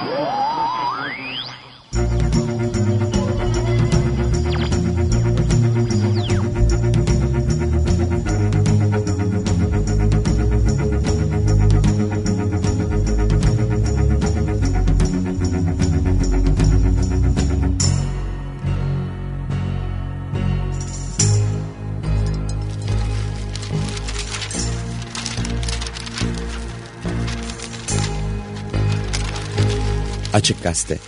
Woo! Açık Gazete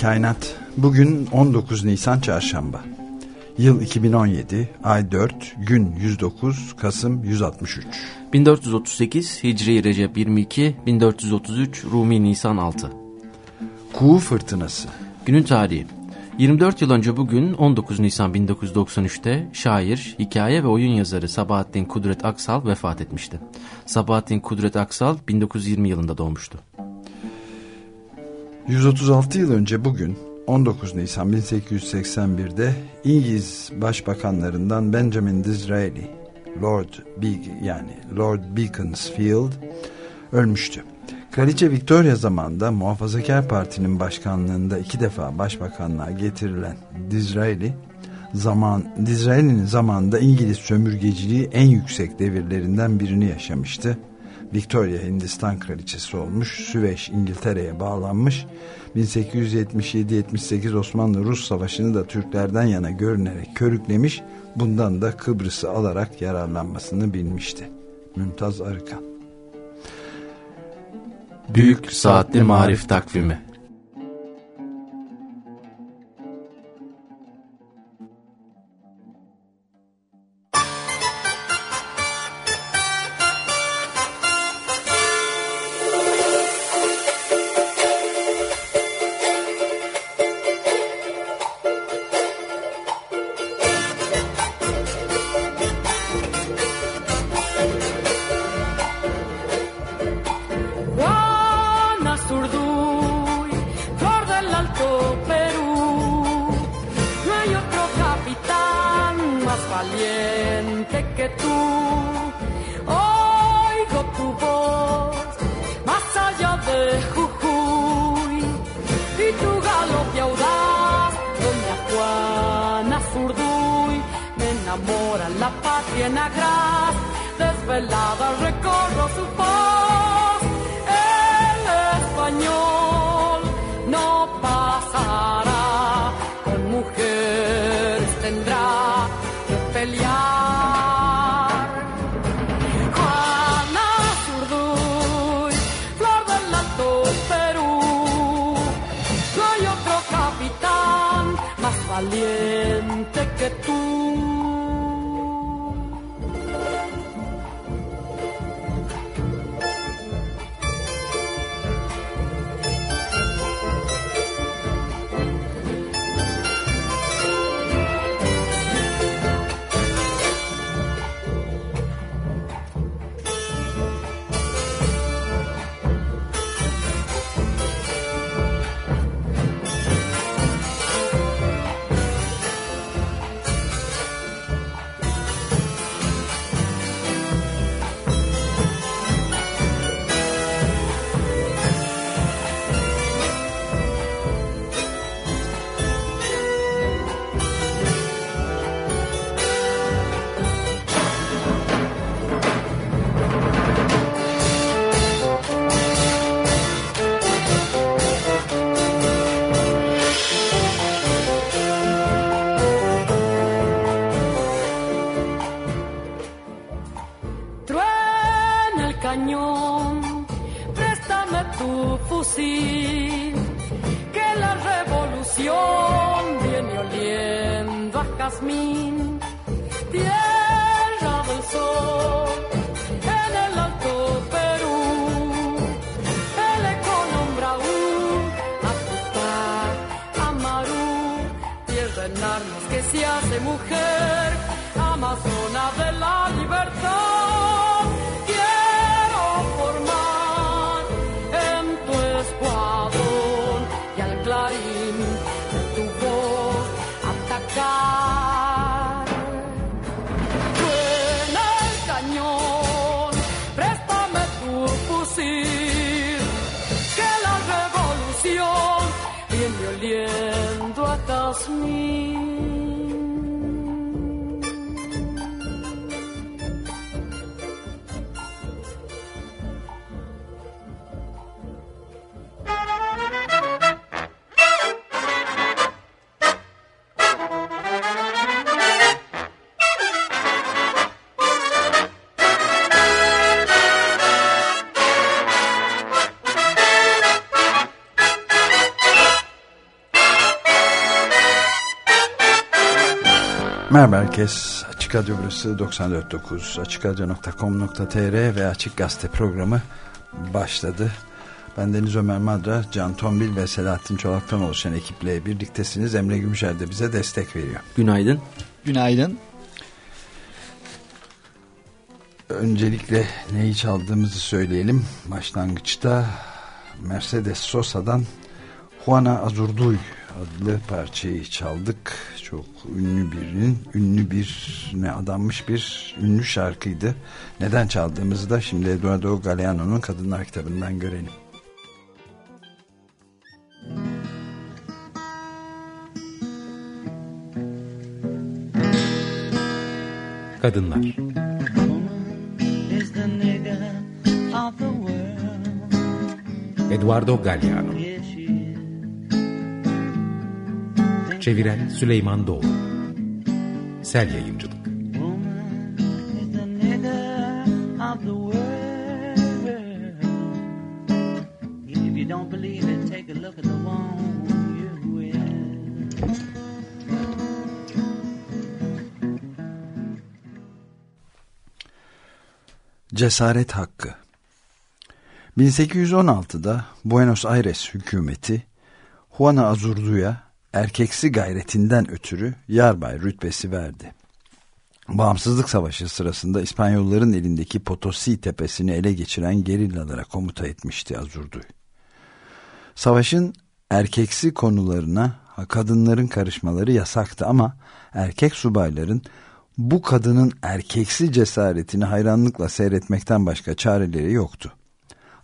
Kainat. Bugün 19 Nisan Çarşamba. Yıl 2017, ay 4, gün 109, Kasım 163. 1438 Hicri Recep 22, 1433 Rumi Nisan 6. Kuğu fırtınası. Günün tarihi. 24 yıl önce bugün 19 Nisan 1993'te şair, hikaye ve oyun yazarı Sabahattin Kudret Aksal vefat etmişti. Sabahattin Kudret Aksal 1920 yılında doğmuştu. 136 yıl önce bugün 19 Nisan 1881'de İngiliz başbakanlarından Benjamin Disraeli, Lord Big yani Lord Beaconsfield ölmüştü. Kraliçe Victoria zamanında Muhafazakar Parti'nin başkanlığında iki defa başbakanlığa getirilen Disraeli, zaman Disraeli'nin zamanında İngiliz sömürgeciliği en yüksek devirlerinden birini yaşamıştı Victoria Hindistan kraliçesi olmuş. Süveyş İngiltere'ye bağlanmış. 1877-78 Osmanlı-Rus savaşını da Türklerden yana görünerek körüklemiş. Bundan da Kıbrıs'ı alarak yararlanmasını bilmişti. Mümtaz Arıkan Büyük Saatli Marif Takvimi che. Herkes. Açık Radyo burası 94.9 açıkradio.com.tr ve Açık Gazete programı başladı. Ben Deniz Ömer Madra, Can Tombil ve Selahattin Çolak'tan oluşan ekiple birliktesiniz. Emre Gümüşer de bize destek veriyor. Günaydın. Günaydın. Öncelikle neyi çaldığımızı söyleyelim. Başlangıçta Mercedes Sosa'dan Juana Azurduy adlı parçayı çaldık. Çok ünlü birinin, ünlü bir ne adanmış bir ünlü şarkıydı. Neden çaldığımızı da şimdi Eduardo Galeano'nun Kadınlar kitabından görelim. Kadınlar. Eduardo Galliano at the one you will. Cesaret Hakkı 1816'da Buenos Aires hükümeti Juana Azurdu'ya erkeksi gayretinden ötürü yarbay rütbesi verdi. Bağımsızlık Savaşı sırasında İspanyolların elindeki Potosi tepesini ele geçiren gerillalara komuta etmişti Azurduy. Savaşın erkeksi konularına kadınların karışmaları yasaktı ama erkek subayların bu kadının erkeksi cesaretini hayranlıkla seyretmekten başka çareleri yoktu.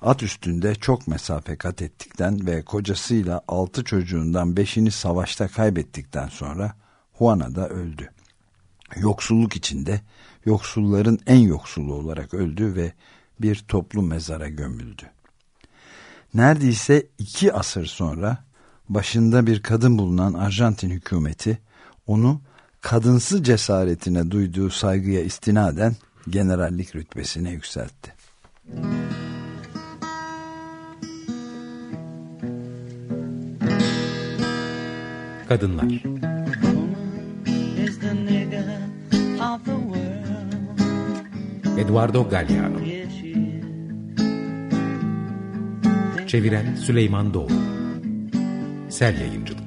At üstünde çok mesafe kat ettikten ve kocasıyla altı çocuğundan beşini savaşta kaybettikten sonra Juana da öldü. Yoksulluk içinde yoksulların en yoksulu olarak öldü ve bir toplu mezara gömüldü. Neredeyse iki asır sonra başında bir kadın bulunan Arjantin hükümeti onu kadınsı cesaretine duyduğu saygıya istinaden generallik rütbesine yükseltti. Kadınlar. Eduardo Galliano. Çeviren Süleyman Doğru Sel Yayıncılık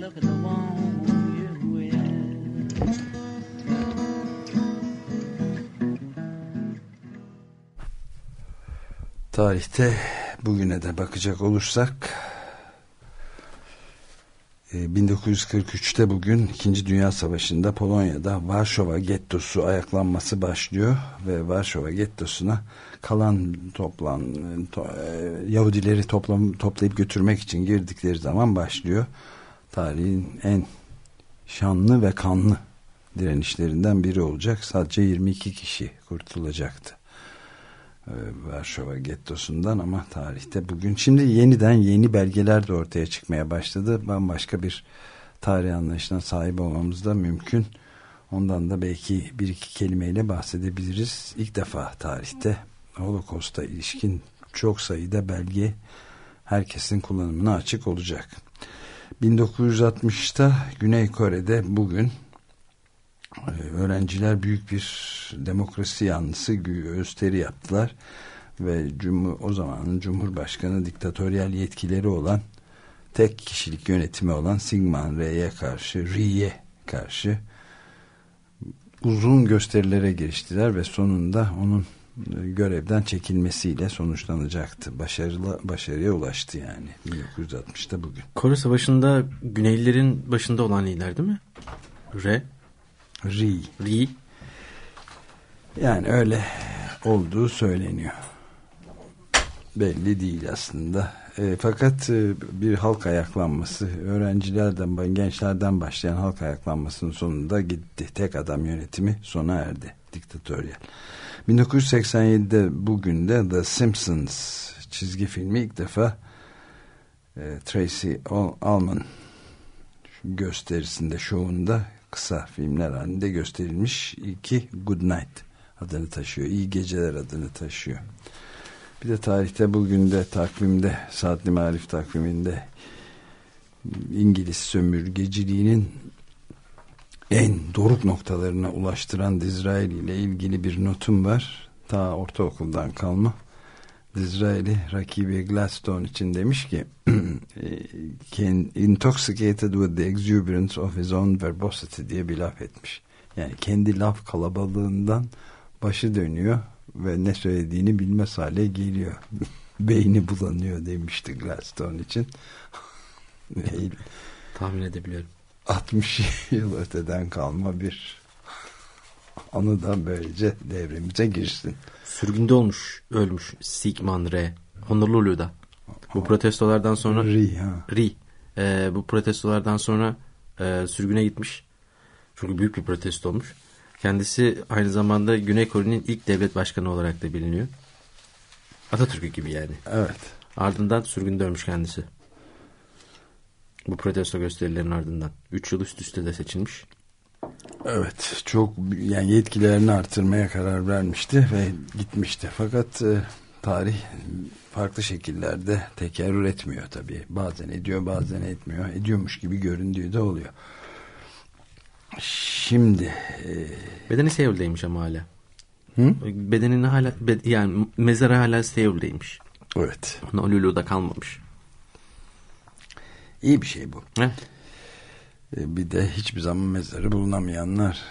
look at Tarihte bugüne de bakacak olursak e, 1943'te bugün 2. Dünya Savaşı'nda Polonya'da Varşova gettosu ayaklanması başlıyor ve Varşova gettosuna kalan toplan to, e, Yahudileri toplam, toplayıp götürmek için girdikleri zaman başlıyor. Tarihin en şanlı ve kanlı direnişlerinden biri olacak. Sadece 22 kişi kurtulacaktı. E, Varşova gettosundan ama tarihte bugün şimdi yeniden yeni belgeler de ortaya çıkmaya başladı. Bambaşka bir tarih anlayışına sahip olmamız da mümkün. Ondan da belki bir iki kelimeyle bahsedebiliriz. İlk defa tarihte Holocaust'a ilişkin çok sayıda belge herkesin kullanımına açık olacak. 1960'ta Güney Kore'de bugün öğrenciler büyük bir demokrasi yanlısı gösteri yaptılar ve Cumhur, o zamanın Cumhurbaşkanı diktatöryel yetkileri olan tek kişilik yönetimi olan Syngman Rhee'ye karşı Rhee'ye karşı uzun gösterilere giriştiler ve sonunda onun e, görevden çekilmesiyle sonuçlanacaktı. Başarılı başarıya ulaştı yani 1960'ta bugün. Kore Savaşı'nda Güneylilerin başında olan lider değil mi? Re, Rhee. Ri. Yani öyle olduğu söyleniyor. Belli değil aslında. E, fakat e, bir halk ayaklanması, öğrencilerden, gençlerden başlayan halk ayaklanmasının sonunda gitti. Tek adam yönetimi sona erdi. Diktatöryel. 1987'de bugün de The Simpsons çizgi filmi ilk defa e, Tracy Ullman gösterisinde, şovunda kısa filmler halinde gösterilmiş. İki Good Night adını taşıyor. İyi geceler adını taşıyor. Bir de tarihte bugün de takvimde saatli marif takviminde İngiliz sömürgeciliğinin en doruk noktalarına ulaştıran Dizraeli ile ilgili bir notum var. Ta ortaokuldan kalma. Dizraeli rakibi Gladstone için demiş ki intoxicated with the exuberance of his own verbosity diye bir laf etmiş. Yani kendi laf kalabalığından başı dönüyor ve ne söylediğini bilmez hale geliyor. Beyni bulanıyor demişti Gladstone için. Tahmin edebiliyorum. 60 yıl öteden kalma bir anı da böylece devremize girsin. Sürgünde olmuş, ölmüş Sigmund Re. Honolulu'da. Bu protestolardan sonra Ri, ha. Ri. Ee, bu protestolardan sonra e, sürgüne gitmiş. Çünkü büyük bir protesto olmuş. Kendisi aynı zamanda Güney Kore'nin ilk devlet başkanı olarak da biliniyor. Atatürk gibi yani. Evet. Ardından sürgünde ölmüş kendisi. Bu protesto gösterilerinin ardından. Üç yıl üst üste de seçilmiş. Evet. Çok yani yetkilerini artırmaya karar vermişti ve gitmişti. Fakat e, tarih farklı şekillerde tekerrür etmiyor tabii. Bazen ediyor bazen etmiyor. Ediyormuş gibi göründüğü de oluyor. Şimdi e, Bedeni Seul'deymiş ama hala. Hı? Bedenini hala be- yani mezarı hala Seul'deymiş. evet Honolulu'da kalmamış. iyi bir şey bu. Evet. E, bir de hiçbir zaman mezarı bulunamayanlar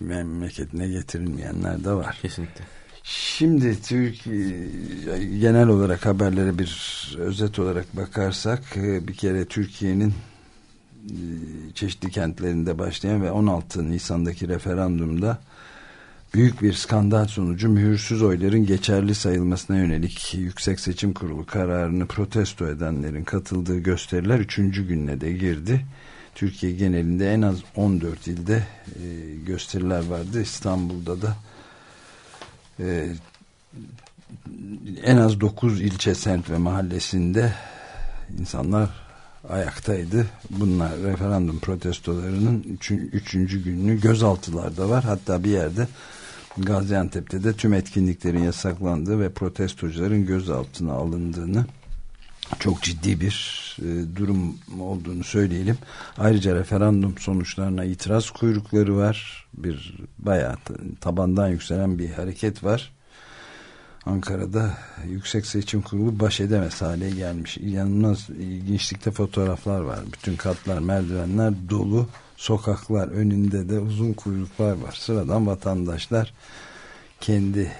memleketine getirilmeyenler de var. Kesinlikle. Şimdi Türkiye genel olarak haberlere bir özet olarak bakarsak e, bir kere Türkiye'nin e, çeşitli kentlerinde başlayan ve 16 Nisan'daki referandumda büyük bir skandal sonucu mühürsüz oyların geçerli sayılmasına yönelik Yüksek Seçim Kurulu kararını protesto edenlerin katıldığı gösteriler 3. gününe de girdi. Türkiye genelinde en az 14 ilde e, gösteriler vardı. İstanbul'da da e, en az 9 ilçe, semt ve mahallesinde insanlar ayaktaydı. Bunlar referandum protestolarının üçün, üçüncü gününü gözaltılarda var. Hatta bir yerde Gaziantep'te de tüm etkinliklerin yasaklandığı ve protestocuların gözaltına alındığını çok ciddi bir e, durum olduğunu söyleyelim. Ayrıca referandum sonuçlarına itiraz kuyrukları var. Bir bayağı tabandan yükselen bir hareket var. Ankara'da Yüksek Seçim Kurulu baş edemez hale gelmiş. İnanılmaz ilginçlikte fotoğraflar var. Bütün katlar, merdivenler dolu. Sokaklar önünde de uzun kuyruklar var. Sıradan vatandaşlar kendi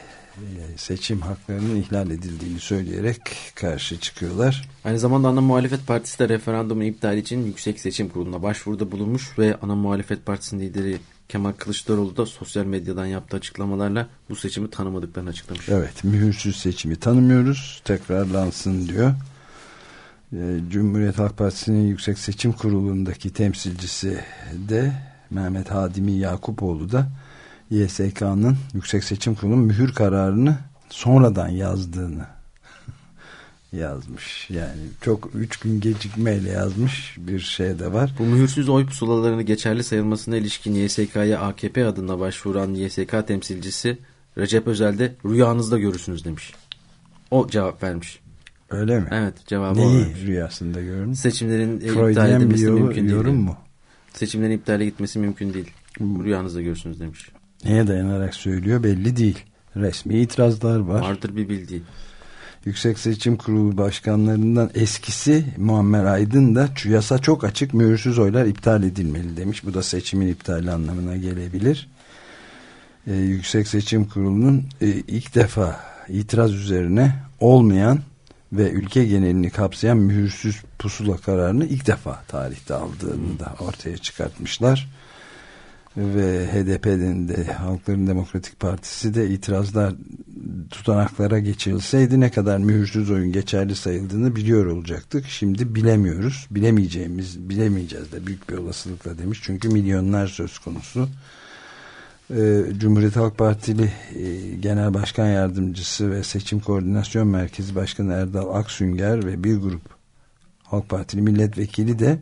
seçim haklarının ihlal edildiğini söyleyerek karşı çıkıyorlar. Aynı zamanda ana muhalefet partisi de referandumun iptali için Yüksek Seçim Kurulu'na başvuruda bulunmuş ve ana muhalefet partisinin lideri Kemal Kılıçdaroğlu da sosyal medyadan yaptığı açıklamalarla bu seçimi tanımadıklarını açıklamış. Evet, mühürsüz seçimi tanımıyoruz. Tekrarlansın diyor. Ee, Cumhuriyet Halk Partisi'nin Yüksek Seçim Kurulu'ndaki temsilcisi de Mehmet Hadimi Yakupoğlu da YSK'nın Yüksek Seçim Kurulu'nun mühür kararını sonradan yazdığını yazmış. Yani çok üç gün gecikmeyle yazmış bir şey de var. Bu mühürsüz oy pusulalarını geçerli sayılmasına ilişkin YSK'ya AKP adına başvuran YSK temsilcisi Recep Özel de rüyanızda görürsünüz demiş. O cevap vermiş. Öyle mi? Evet cevabı Neyi vermiş. rüyasında görmüş? Seçimlerin iptal edilmesi yorum, mümkün değil. mu? Seçimlerin iptale gitmesi mümkün değil. Rüyanızda görürsünüz demiş. Neye dayanarak söylüyor belli değil. Resmi itirazlar var. Vardır bir bildiği. Yüksek Seçim Kurulu başkanlarından eskisi Muammer Aydın da "Şu yasa çok açık mühürsüz oylar iptal edilmeli demiş. Bu da seçimin iptali anlamına gelebilir. Ee, Yüksek Seçim Kurulu'nun e, ilk defa itiraz üzerine olmayan ve ülke genelini kapsayan mühürsüz pusula kararını ilk defa tarihte aldığını da ortaya çıkartmışlar ve HDP'nin de Halkların Demokratik Partisi de itirazlar tutanaklara geçirilseydi ne kadar mühürsüz oyun geçerli sayıldığını biliyor olacaktık. Şimdi bilemiyoruz. Bilemeyeceğimiz, bilemeyeceğiz de büyük bir olasılıkla demiş. Çünkü milyonlar söz konusu. Ee, Cumhuriyet Halk Partili e, Genel Başkan Yardımcısı ve Seçim Koordinasyon Merkezi Başkanı Erdal Aksünger ve bir grup Halk Partili milletvekili de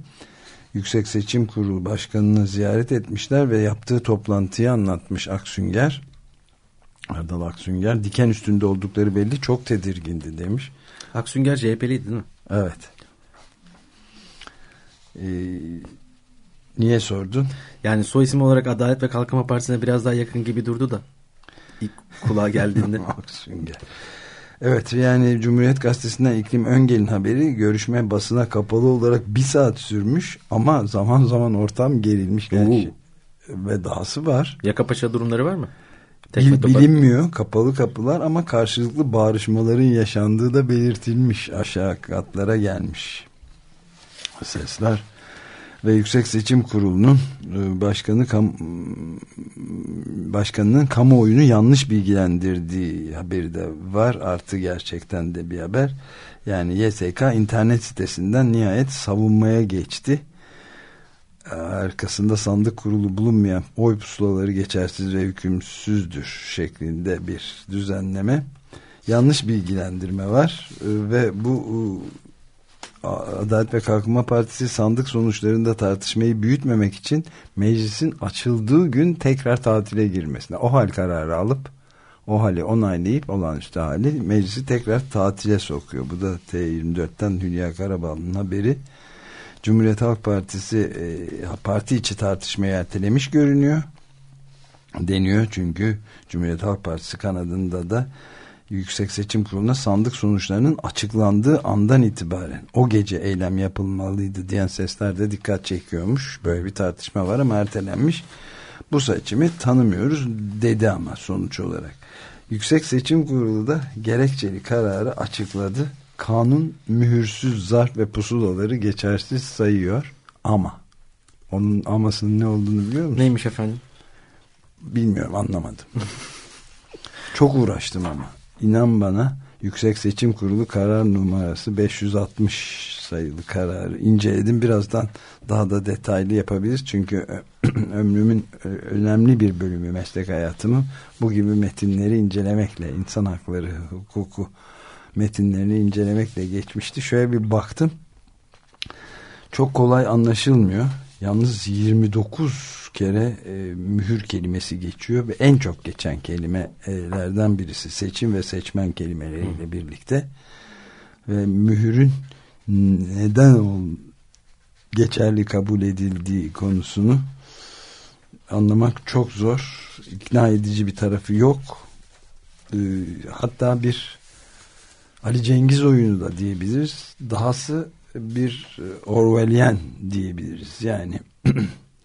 Yüksek Seçim Kurulu Başkanı'nı ziyaret etmişler ve yaptığı toplantıyı anlatmış Aksünger. Erdal Aksünger diken üstünde oldukları belli çok tedirgindi demiş. Aksünger CHP'liydi değil mi? Evet. Ee, niye sordun? Yani soy isim olarak Adalet ve Kalkınma Partisi'ne biraz daha yakın gibi durdu da. İlk kulağa geldiğinde. Aksünger. Evet yani Cumhuriyet Gazetesi'nden İklim Öngel'in haberi görüşme basına kapalı olarak bir saat sürmüş ama zaman zaman ortam gerilmiş. Yani ve dahası var. Yaka paça durumları var mı? Bil- bilinmiyor kapalı kapılar ama karşılıklı bağrışmaların yaşandığı da belirtilmiş aşağı katlara gelmiş sesler ve Yüksek Seçim Kurulu'nun e, başkanı kam, başkanının kamuoyunu yanlış bilgilendirdiği haberi de var. Artı gerçekten de bir haber. Yani YSK internet sitesinden nihayet savunmaya geçti. Arkasında sandık kurulu bulunmayan oy pusulaları geçersiz ve hükümsüzdür şeklinde bir düzenleme. Yanlış bilgilendirme var. Ee, ve bu e, Adalet ve Kalkınma Partisi sandık sonuçlarında tartışmayı büyütmemek için meclisin açıldığı gün tekrar tatile girmesine o hal kararı alıp o hali onaylayıp olağanüstü hali meclisi tekrar tatile sokuyor. Bu da T24'ten Hülya Karabal'ın haberi. Cumhuriyet Halk Partisi e, parti içi tartışmayı ertelemiş görünüyor. Deniyor çünkü Cumhuriyet Halk Partisi kanadında da Yüksek Seçim Kurulu'na sandık sonuçlarının açıklandığı andan itibaren o gece eylem yapılmalıydı diyen sesler de dikkat çekiyormuş. Böyle bir tartışma var ama ertelenmiş. Bu seçimi tanımıyoruz dedi ama sonuç olarak. Yüksek Seçim Kurulu da gerekçeli kararı açıkladı. Kanun mühürsüz zarf ve pusulaları geçersiz sayıyor ama onun amasının ne olduğunu biliyor musun? Neymiş efendim? Bilmiyorum anlamadım. Çok uğraştım ama. İnan bana Yüksek Seçim Kurulu karar numarası 560 sayılı kararı inceledim. Birazdan daha da detaylı yapabiliriz. Çünkü ömrümün önemli bir bölümü meslek hayatımı bu gibi metinleri incelemekle, insan hakları, hukuku metinlerini incelemekle geçmişti. Şöyle bir baktım. Çok kolay anlaşılmıyor. Yalnız 29 kere e, mühür kelimesi geçiyor ve en çok geçen kelimelerden birisi seçim ve seçmen kelimeleriyle birlikte ve mühürün neden ol, geçerli kabul edildiği konusunu anlamak çok zor. İkna edici bir tarafı yok. E, hatta bir Ali Cengiz oyunu da diyebiliriz. Dahası bir Orwellian diyebiliriz. Yani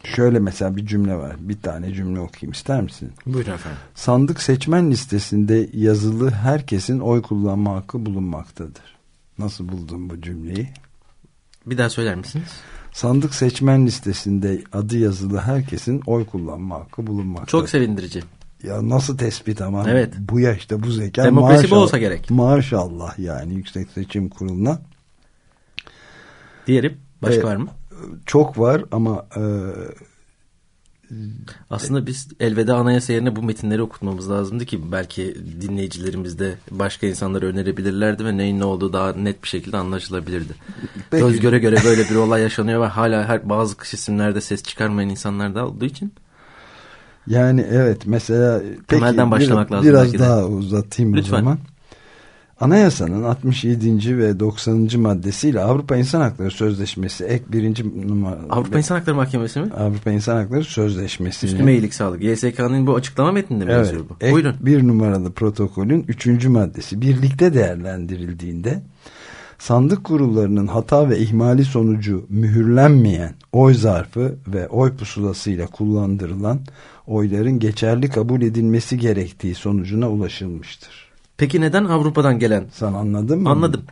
şöyle mesela bir cümle var. Bir tane cümle okuyayım ister misin? Buyurun efendim. Sandık seçmen listesinde yazılı herkesin oy kullanma hakkı bulunmaktadır. Nasıl buldun bu cümleyi? Bir daha söyler misiniz? Sandık seçmen listesinde adı yazılı herkesin oy kullanma hakkı bulunmaktadır. Çok sevindirici. Ya nasıl tespit ama Evet. bu yaşta bu zeka Demokrasi bu maşallah- olsa gerek. Maşallah yani Yüksek Seçim Kurulu'na Diğeri başka Ee, var mı? çok var ama e, Aslında biz elveda anayasa yerine bu metinleri okutmamız lazımdı ki belki dinleyicilerimiz de başka insanlara önerebilirlerdi ve neyin ne olduğu daha net bir şekilde anlaşılabilirdi. Peki. Göz göre göre böyle bir olay yaşanıyor ve hala her bazı isimlerde ses çıkarmayan insanlar da olduğu için Yani evet mesela peki, Temelden başlamak biraz, lazım Biraz belki de. daha uzatayım Lütfen. o zaman. Anayasanın 67. ve 90. maddesiyle Avrupa İnsan Hakları Sözleşmesi ek birinci numara Avrupa İnsan Hakları Mahkemesi mi? Avrupa İnsan Hakları Sözleşmesi'nin Üstüme iyilik sağlık. YSK'nın bu açıklama metninde mi evet, yazıyor bu? ek Buyurun. bir numaralı protokolün üçüncü maddesi birlikte değerlendirildiğinde sandık kurullarının hata ve ihmali sonucu mühürlenmeyen oy zarfı ve oy pusulasıyla kullandırılan oyların geçerli kabul edilmesi gerektiği sonucuna ulaşılmıştır. Peki neden Avrupa'dan gelen? Sen anladın mı? Anladım.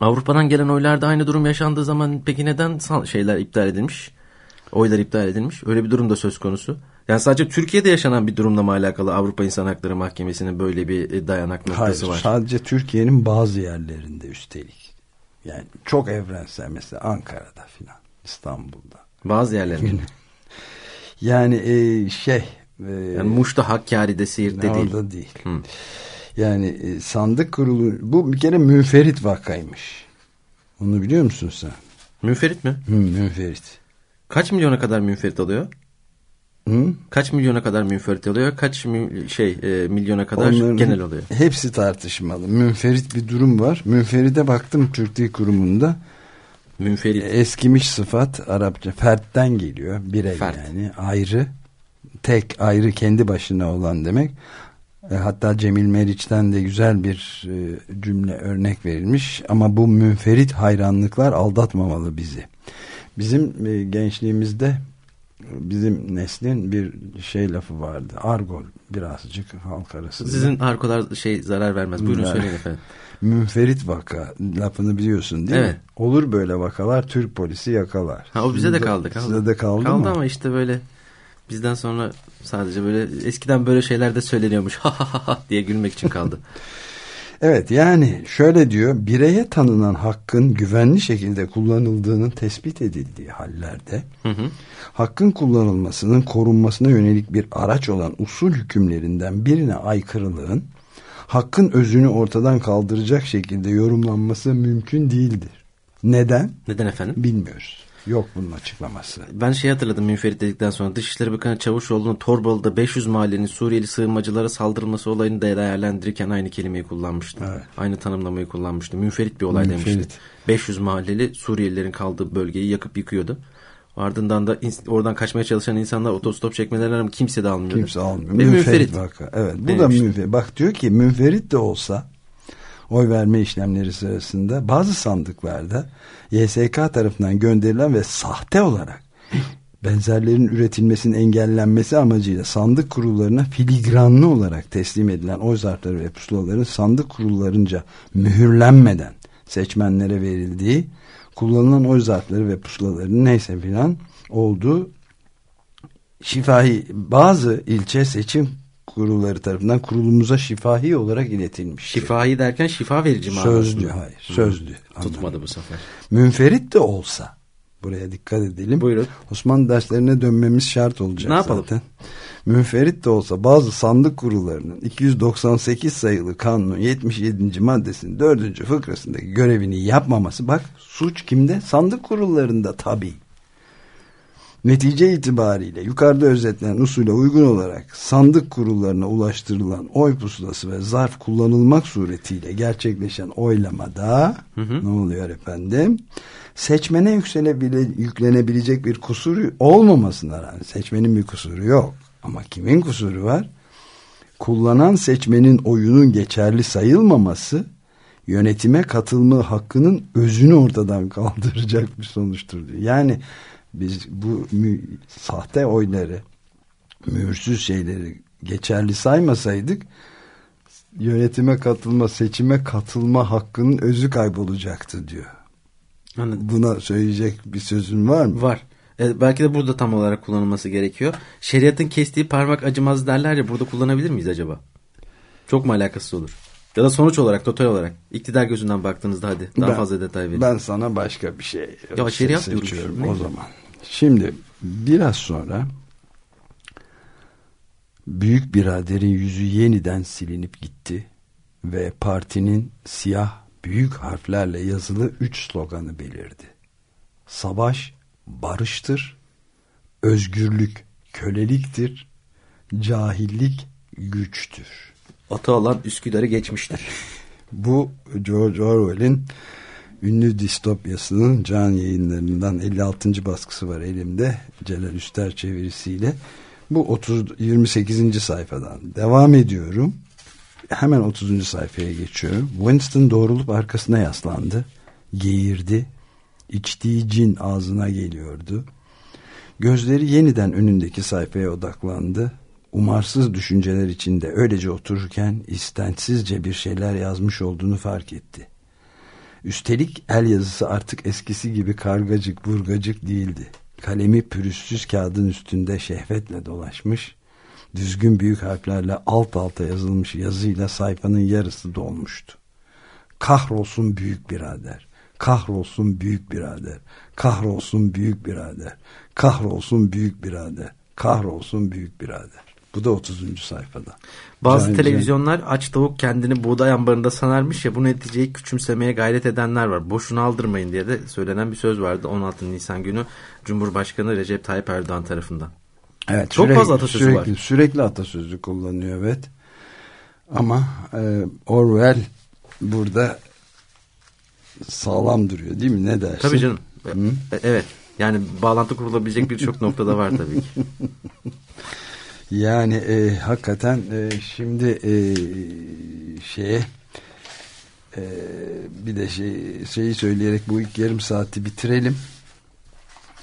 Avrupa'dan gelen oylarda aynı durum yaşandığı zaman peki neden şeyler iptal edilmiş? Oylar iptal edilmiş. Öyle bir durum da söz konusu. Yani sadece Türkiye'de yaşanan bir durumla mı alakalı Avrupa İnsan Hakları Mahkemesi'nin böyle bir e, dayanak Hayır, noktası var? sadece Türkiye'nin bazı yerlerinde üstelik. Yani çok evrensel mesela Ankara'da filan, İstanbul'da. Bazı yerlerinde. Yani e, şey e, Yani Muş'ta Hakkari'de, Siirt'te değil. orada değil. Hı. Yani e, sandık kurulu bu bir kere münferit vakaymış. Onu biliyor musun sen? Münferit mi? Hı, münferit. Kaç milyona kadar münferit alıyor? Hı? Kaç milyona kadar münferit alıyor? Kaç mi- şey e, milyona kadar Onların genel oluyor? Hepsi tartışmalı. Münferit bir durum var. Münferide baktım Türk Dil Kurumu'nda. Münferit. Eskimiş sıfat Arapça fertten geliyor. Birey Fert. yani ayrı. Tek ayrı kendi başına olan demek. E, hatta Cemil Meriç'ten de güzel bir e, cümle örnek verilmiş. Ama bu münferit hayranlıklar aldatmamalı bizi. Bizim e, gençliğimizde bizim neslin bir şey lafı vardı. Argo birazcık halk arasında. Sizin arkolar şey zarar vermez. Buyurun söyleyin efendim. Münferit vaka lafını biliyorsun değil Evet. mi? Olur böyle vakalar Türk polisi yakalar. Ha, o bize de Sizde- kaldı. kaldı. Size de kaldı, Kaldı mı? ama işte böyle bizden sonra sadece böyle eskiden böyle şeyler de söyleniyormuş ha ha ha ha diye gülmek için kaldı. Evet yani şöyle diyor bireye tanınan hakkın güvenli şekilde kullanıldığının tespit edildiği hallerde Hı hı. hakkın kullanılmasının korunmasına yönelik bir araç olan usul hükümlerinden birine aykırılığın hakkın özünü ortadan kaldıracak şekilde yorumlanması mümkün değildir. Neden? Neden efendim? Bilmiyoruz. Yok bunun açıklaması. Ben şey hatırladım münferit dedikten sonra Dışişleri Bakanı Çavuşoğlu'nun Torbalı'da 500 mahallenin Suriyeli sığınmacılara saldırılması olayını da değerlendirirken aynı kelimeyi kullanmıştı. Evet. Aynı tanımlamayı kullanmıştı. Münferit bir olay Münferit. demişti. 500 mahalleli Suriyelilerin kaldığı bölgeyi yakıp yıkıyordu. Ardından da oradan kaçmaya çalışan insanlar otostop çekmelerine ama kimse de almıyordu. Kimse almıyor. Ve münferit. vaka. Evet. Bu da Demişti. münferit. Bak diyor ki münferit de olsa oy verme işlemleri sırasında bazı sandıklarda YSK tarafından gönderilen ve sahte olarak benzerlerin üretilmesinin engellenmesi amacıyla sandık kurullarına filigranlı olarak teslim edilen oy zarfları ve pusulaların sandık kurullarınca mühürlenmeden seçmenlere verildiği kullanılan oy zarfları ve pusulaların neyse filan olduğu şifahi bazı ilçe seçim kurulları tarafından kurulumuza şifahi olarak iletilmiş. Şifayı derken şifa verici mi? Sözlü hayır sözlü. Tutmadı bu sefer. Münferit de olsa buraya dikkat edelim. Buyurun. Osmanlı derslerine dönmemiz şart olacak Ne yapalım? zaten. Münferit de olsa bazı sandık kurullarının 298 sayılı kanunun 77. maddesinin 4. fıkrasındaki görevini yapmaması bak suç kimde? Sandık kurullarında tabii. Netice itibariyle yukarıda özetlenen usule uygun olarak sandık kurullarına ulaştırılan oy pusulası ve zarf kullanılmak suretiyle gerçekleşen oylamada ne oluyor efendim? Seçmene yüklenebilecek bir kusur olmamasına rağmen seçmenin bir kusuru yok. Ama kimin kusuru var? Kullanan seçmenin oyunun geçerli sayılmaması yönetime katılma hakkının özünü ortadan kaldıracak bir sonuçtur diyor. Yani biz bu mü, sahte oyları mühürsüz şeyleri geçerli saymasaydık yönetime katılma seçime katılma hakkının özü kaybolacaktı diyor. Anladım. Buna söyleyecek bir sözün var mı? Var. E, belki de burada tam olarak kullanılması gerekiyor. Şeriatın kestiği parmak acımaz derler ya burada kullanabilir miyiz acaba? Çok mu alakası olur? Ya da sonuç olarak, total olarak. iktidar gözünden baktığınızda hadi daha Ben- fazla detay verin. Ben sana başka bir şey Ya şeriat diyorum o zaman. Şimdi biraz sonra büyük biraderin yüzü yeniden silinip gitti ve partinin siyah büyük harflerle yazılı üç sloganı belirdi. Savaş barıştır, özgürlük köleliktir, cahillik güçtür. Ata olan Üsküdar'ı geçmiştir. Bu George Orwell'in ünlü distopyasının can yayınlarından 56. baskısı var elimde. Celal Üster çevirisiyle. Bu 30 28. sayfadan devam ediyorum. Hemen 30. sayfaya geçiyorum. Winston doğrulup arkasına yaslandı. Geğirdi. İçtiği cin ağzına geliyordu. Gözleri yeniden önündeki sayfaya odaklandı. Umarsız düşünceler içinde öylece otururken istensizce bir şeyler yazmış olduğunu fark etti. Üstelik el yazısı artık eskisi gibi kargacık burgacık değildi. Kalemi pürüzsüz kağıdın üstünde şehvetle dolaşmış, düzgün büyük harflerle alt alta yazılmış yazıyla sayfanın yarısı dolmuştu. Kahrolsun büyük birader, kahrolsun büyük birader, kahrolsun büyük birader, kahrolsun büyük birader, kahrolsun büyük birader. Bu da 30. sayfada. Bazı Can- televizyonlar aç tavuk kendini buğday ambarında sanarmış ya bu neticeyi küçümsemeye gayret edenler var. Boşuna aldırmayın diye de söylenen bir söz vardı 16 Nisan günü Cumhurbaşkanı Recep Tayyip Erdoğan tarafından. Evet, Çok sürekli, fazla atasözü sürekli, var. Sürekli atasözü kullanıyor evet. Ama e, Orwell burada sağlam duruyor değil mi? Ne dersin? Tabii canım. Hı? E- Evet. Yani bağlantı kurulabilecek birçok noktada var tabii ki. Yani e, hakikaten e, şimdi e, şeye e, bir de şey, şeyi söyleyerek bu ilk yarım saati bitirelim.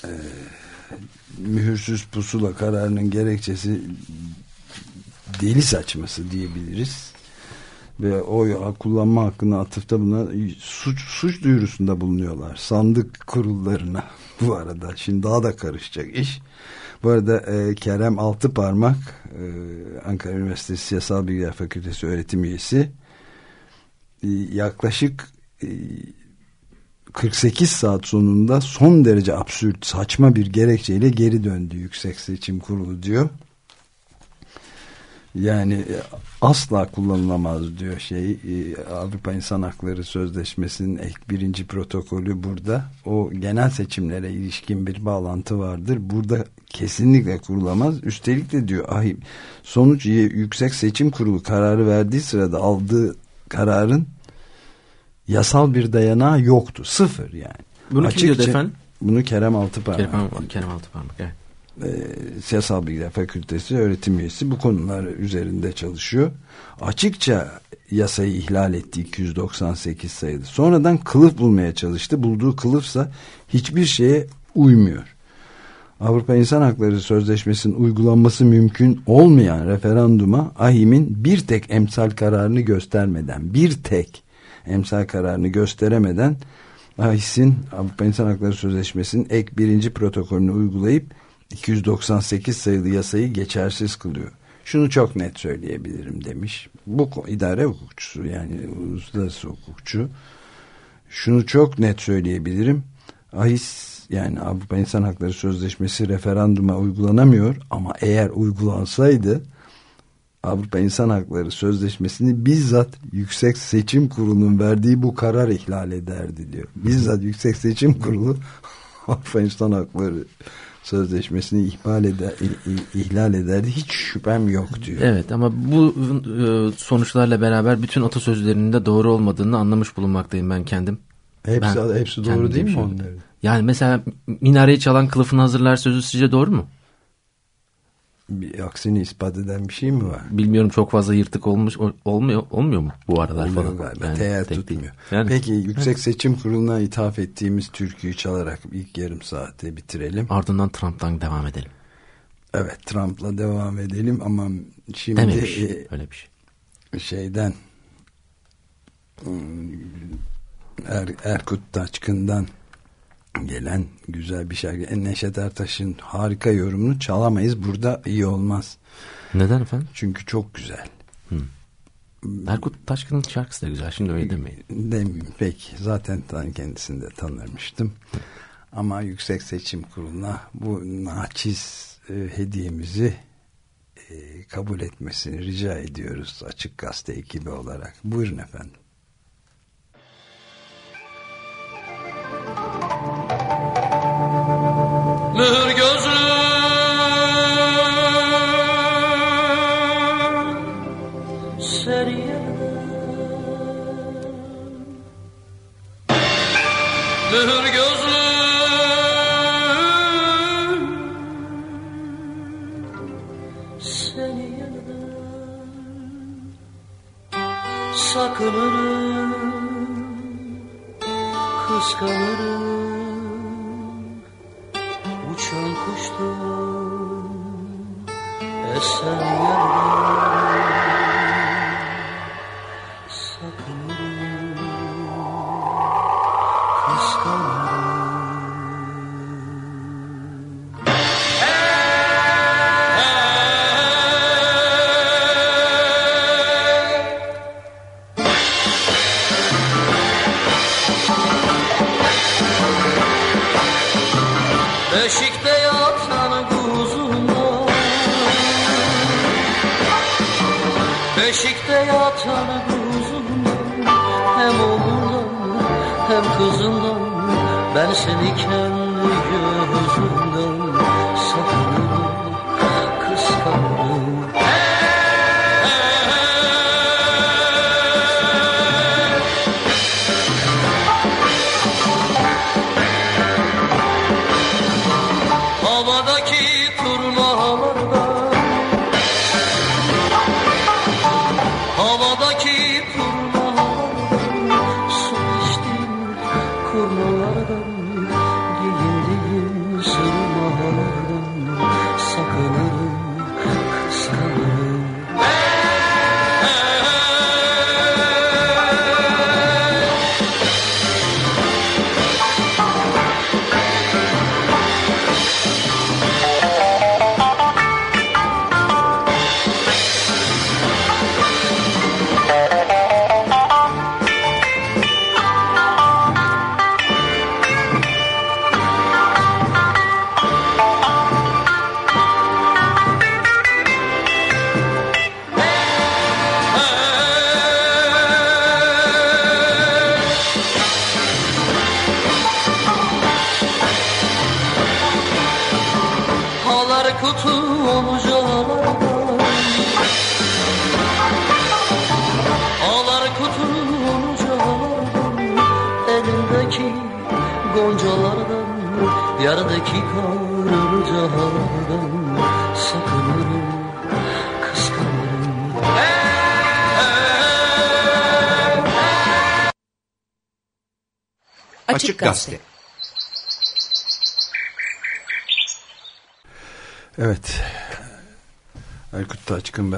E, mühürsüz pusula kararının gerekçesi deli saçması diyebiliriz. Ve oy kullanma hakkını atıfta buna suç, suç duyurusunda bulunuyorlar. Sandık kurullarına bu arada. Şimdi daha da karışacak iş. Bu arada e, Kerem Altıparmak e, Ankara Üniversitesi Siyasal Bilgiler Fakültesi öğretim üyesi. E, yaklaşık e, 48 saat sonunda son derece absürt saçma bir gerekçeyle geri döndü Yüksek Seçim Kurulu diyor. Yani e, asla kullanılamaz diyor şey e, Avrupa İnsan Hakları Sözleşmesi'nin ek birinci protokolü burada. O genel seçimlere ilişkin bir bağlantı vardır. Burada kesinlikle kurulamaz üstelik de diyor ahi, sonuç yüksek seçim kurulu kararı verdiği sırada aldığı kararın yasal bir dayanağı yoktu sıfır yani Bunu kim diyordu efendim? bunu Kerem Altıparmak Kerem, Kerem Altıparmak. Evet. e, Siyasal Bilgiler Fakültesi öğretim üyesi bu konular üzerinde çalışıyor. Açıkça yasayı ihlal etti 298 sayılı. Sonradan kılıf bulmaya çalıştı. Bulduğu kılıfsa hiçbir şeye uymuyor. Avrupa İnsan Hakları Sözleşmesi'nin uygulanması mümkün olmayan referanduma AHİM'in bir tek emsal kararını göstermeden, bir tek emsal kararını gösteremeden AHİS'in Avrupa İnsan Hakları Sözleşmesi'nin ek birinci protokolünü uygulayıp 298 sayılı yasayı geçersiz kılıyor. Şunu çok net söyleyebilirim demiş. Bu idare hukukçusu yani uluslararası hukukçu. Şunu çok net söyleyebilirim. AHİS yani Avrupa İnsan Hakları Sözleşmesi referanduma uygulanamıyor ama eğer uygulansaydı Avrupa İnsan Hakları Sözleşmesi'ni bizzat Yüksek Seçim Kurulu'nun verdiği bu karar ihlal ederdi diyor. Bizzat Yüksek Seçim Kurulu Avrupa İnsan Hakları Sözleşmesi'ni ihmal eder, ihlal ederdi. Hiç şüphem yok diyor. Evet ama bu e, sonuçlarla beraber bütün atasözlerinin de doğru olmadığını anlamış bulunmaktayım ben kendim. Hepsi, Ben hepsi doğru değil mi onların? Yani mesela minareyi çalan kılıfını hazırlar sözü sizce doğru mu? Bir aksini ispat eden bir şey mi var? Bilmiyorum çok fazla yırtık olmuş ol- olmuyor olmuyor mu bu aralar Oluyor falan? galiba. Yani değil. tutmuyor. Yani, Peki Yüksek Seçim Kurulu'na ithaf ettiğimiz türküyü çalarak ilk yarım saate bitirelim. ardından Trump'tan devam edelim. Evet Trump'la devam edelim ama şimdi Dememiş e, öyle bir şey. şeyden er, Erkut Taçkın'dan gelen güzel bir şarkı. Neşet Ertaş'ın harika yorumunu çalamayız. Burada iyi olmaz. Neden efendim? Çünkü çok güzel. Erkut Taşkın'ın şarkısı da güzel şimdi öyle demeyin. Demeyeyim peki. Zaten tan- kendisini de tanırmıştım. Ama Yüksek Seçim Kurulu'na bu naçiz e, hediyemizi e, e, kabul etmesini rica ediyoruz Açık Gazete ekibi olarak. Buyurun efendim. Mühür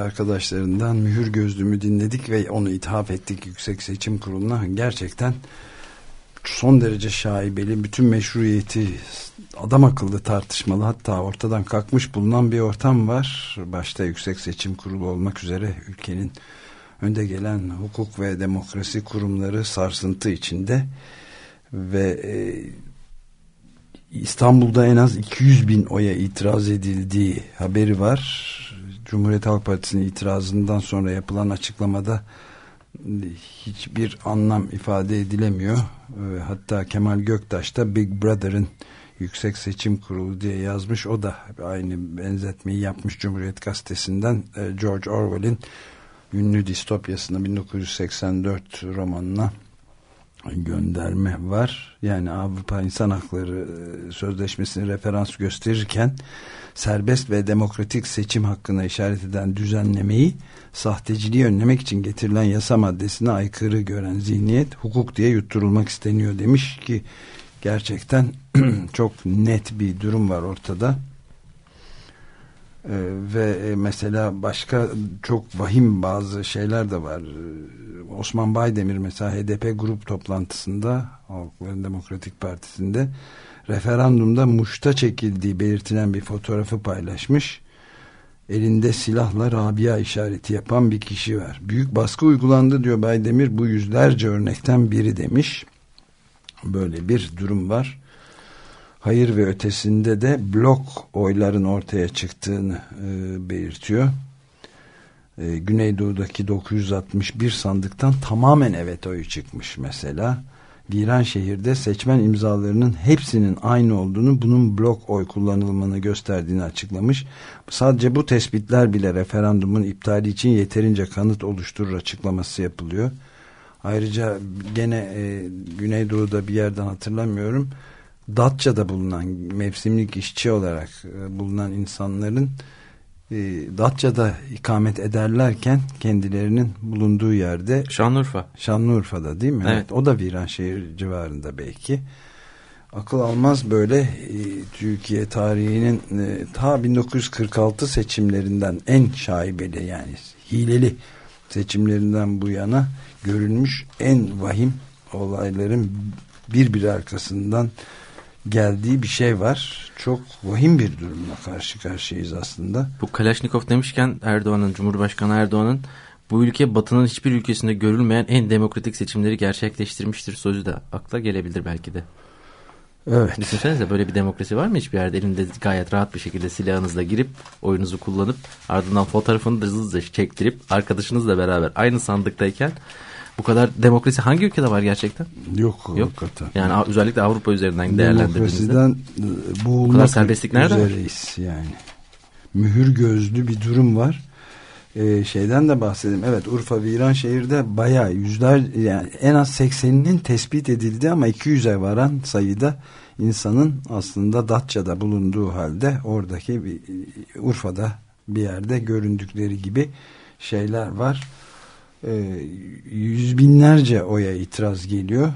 arkadaşlarından mühür gözlüğümü dinledik ve onu ithaf ettik Yüksek Seçim Kurulu'na. Gerçekten son derece şaibeli, bütün meşruiyeti adam akıllı tartışmalı hatta ortadan kalkmış bulunan bir ortam var. Başta Yüksek Seçim Kurulu olmak üzere ülkenin önde gelen hukuk ve demokrasi kurumları sarsıntı içinde ve e, İstanbul'da en az 200 bin oya itiraz edildiği haberi var. Cumhuriyet Halk Partisi'nin itirazından sonra yapılan açıklamada hiçbir anlam ifade edilemiyor. Ee, Hatta Kemal Göktaş da Big Brother'ın Yüksek Seçim Kurulu diye yazmış. O da aynı benzetmeyi yapmış Cumhuriyet Gazetesi'nden Ee, George Orwell'in ünlü distopyasına 1984 romanına gönderme var. Yani Avrupa İnsan Hakları e, Sözleşmesi'ni referans gösterirken serbest ve demokratik seçim hakkına işaret eden düzenlemeyi sahteciliği önlemek için getirilen yasa maddesine aykırı gören zihniyet hukuk diye yutturulmak isteniyor demiş ki gerçekten çok net bir durum var ortada. Ee, ve e, mesela başka çok vahim bazı şeyler de var. Ee, Osman Baydemir mesela HDP grup toplantısında Halkların Demokratik Partisi'nde referandumda muşta çekildiği belirtilen bir fotoğrafı paylaşmış. Elinde silahla Rabia işareti yapan bir kişi var. Büyük baskı uygulandı diyor Baydemir. Bu yüzlerce örnekten biri demiş. Böyle bir durum var. hayır ve ötesinde de blok oyların ortaya çıktığını e, belirtiyor. E, Güneydoğu'daki 961 sandıktan tamamen evet oyu çıkmış mesela. Viranşehir'de seçmen imzalarının hepsinin aynı olduğunu bunun blok oy kullanılmanı gösterdiğini açıklamış. Sadece bu tespitler bile referandumun iptali için yeterince kanıt oluşturur açıklaması yapılıyor. Ayrıca gene e, Güneydoğu'da bir yerden hatırlamıyorum. Datça'da bulunan mevsimlik işçi olarak e, bulunan insanların e, Datça'da ikamet ederlerken kendilerinin bulunduğu yerde Şanlıurfa. Şanlıurfa'da değil mi? Evet. O da Viranşehir civarında belki. Akıl almaz böyle e, Türkiye tarihinin e, ta 1946 seçimlerinden en şaibeli yani hileli seçimlerinden bu yana görülmüş en vahim olayların bir bir arkasından geldiği bir şey var. Çok vahim bir durumla karşı karşıyayız aslında. Bu Kalashnikov demişken Erdoğan'ın, Cumhurbaşkanı Erdoğan'ın bu ülke batının hiçbir ülkesinde görülmeyen en demokratik seçimleri gerçekleştirmiştir sözü de akla gelebilir belki de. Evet. Düşünsenize böyle bir demokrasi var mı hiçbir yerde elinde gayet rahat bir şekilde silahınızla girip oyununuzu kullanıp ardından fotoğrafını da hızlıca çektirip arkadaşınızla beraber aynı sandıktayken bu kadar demokrasi hangi ülkede var gerçekten? Yok. Yok. hakikaten. Yani özellikle Avrupa üzerinden değerlendirdiğinizde. Demokrasiden e, Bu kadar serbestlik nerede var? üzereyiz yani. Mühür gözlü bir durum var. Ee, şeyden de bahsedeyim. Evet Urfa Viranşehir'de bayağı yüzler yani en az 80'inin tespit edildi ama 200'e varan sayıda insanın aslında Datça'da bulunduğu halde oradaki bir, Urfa'da bir yerde göründükleri gibi şeyler var. Ee, yüz binlerce oya itiraz geliyor.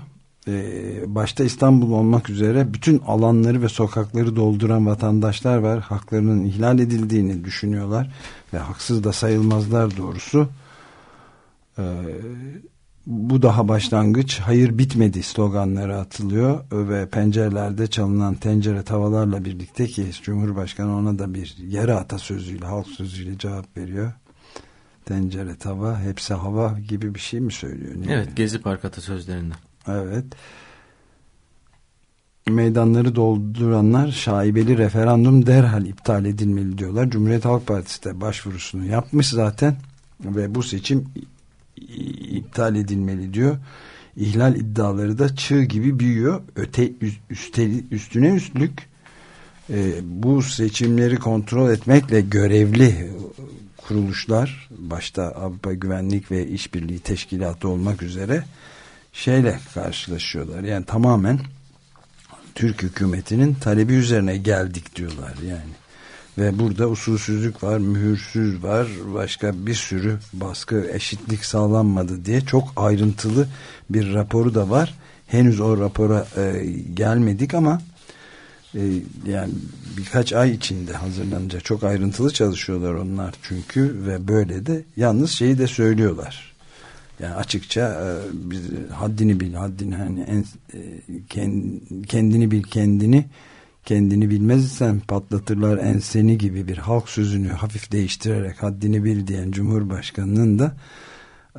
Ee, başta İstanbul olmak üzere bütün alanları ve sokakları dolduran vatandaşlar var. Haklarının ihlal edildiğini düşünüyorlar ve haksız da sayılmazlar doğrusu. Ee, bu daha başlangıç. Hayır bitmedi sloganları atılıyor ve pencerelerde çalınan tencere tavalarla birlikte ki Cumhurbaşkanı ona da bir yarı atasözüyle, halk sözüyle cevap veriyor. Tencere, tava, hepsi hava gibi bir şey mi söylüyor? Evet Gezi Park atasözlerinden. Evet. Meydanları dolduranlar şaibeli referandum derhal iptal edilmeli diyorlar. Cumhuriyet Halk Partisi de başvurusunu yapmış zaten ve bu seçim iptal edilmeli diyor. İhlal iddiaları da çığ gibi büyüyor. Öte üste, üstüne üstlük e, bu seçimleri kontrol etmekle görevli kuruluşlar başta Avrupa Güvenlik ve İşbirliği Teşkilatı olmak üzere şeyle karşılaşıyorlar. Yani tamamen Türk hükümetinin talebi üzerine geldik diyorlar yani. Ve burada usulsüzlük var, mühürsüz var, başka bir sürü baskı, eşitlik sağlanmadı diye çok ayrıntılı bir raporu da var. Henüz o rapora e, gelmedik ama yani birkaç ay içinde hazırlanacak. Çok ayrıntılı çalışıyorlar onlar çünkü ve böyle de yalnız şeyi de söylüyorlar. Yani açıkça e, biz, haddini bil, haddini hani en, e, kendini bil, kendini kendini bilmezsen patlatırlar enseni gibi bir halk sözünü hafif değiştirerek haddini bil diyen Cumhurbaşkanı'nın da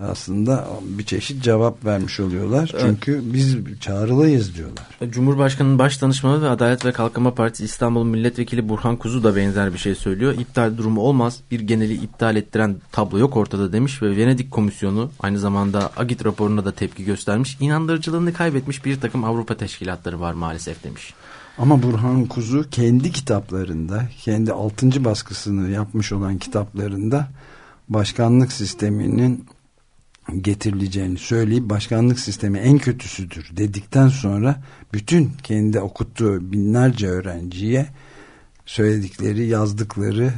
aslında bir çeşit cevap vermiş oluyorlar. Evet. Çünkü biz çağrılıyız diyorlar. Cumhurbaşkanı'nın baş danışmanı ve Adalet ve Kalkınma Partisi İstanbul Milletvekili Burhan Kuzu da benzer bir şey söylüyor. İptal durumu olmaz. Bir geneli iptal ettiren tablo yok ortada demiş ve Venedik Komisyonu aynı zamanda Agit raporuna da tepki göstermiş. İnandırıcılığını kaybetmiş bir takım Avrupa teşkilatları var maalesef demiş. Ama Burhan Kuzu kendi kitaplarında, kendi altıncı baskısını yapmış olan kitaplarında başkanlık sisteminin getirileceğini söyleyip başkanlık sistemi en kötüsüdür dedikten sonra bütün kendi okuttuğu binlerce öğrenciye söyledikleri, yazdıkları,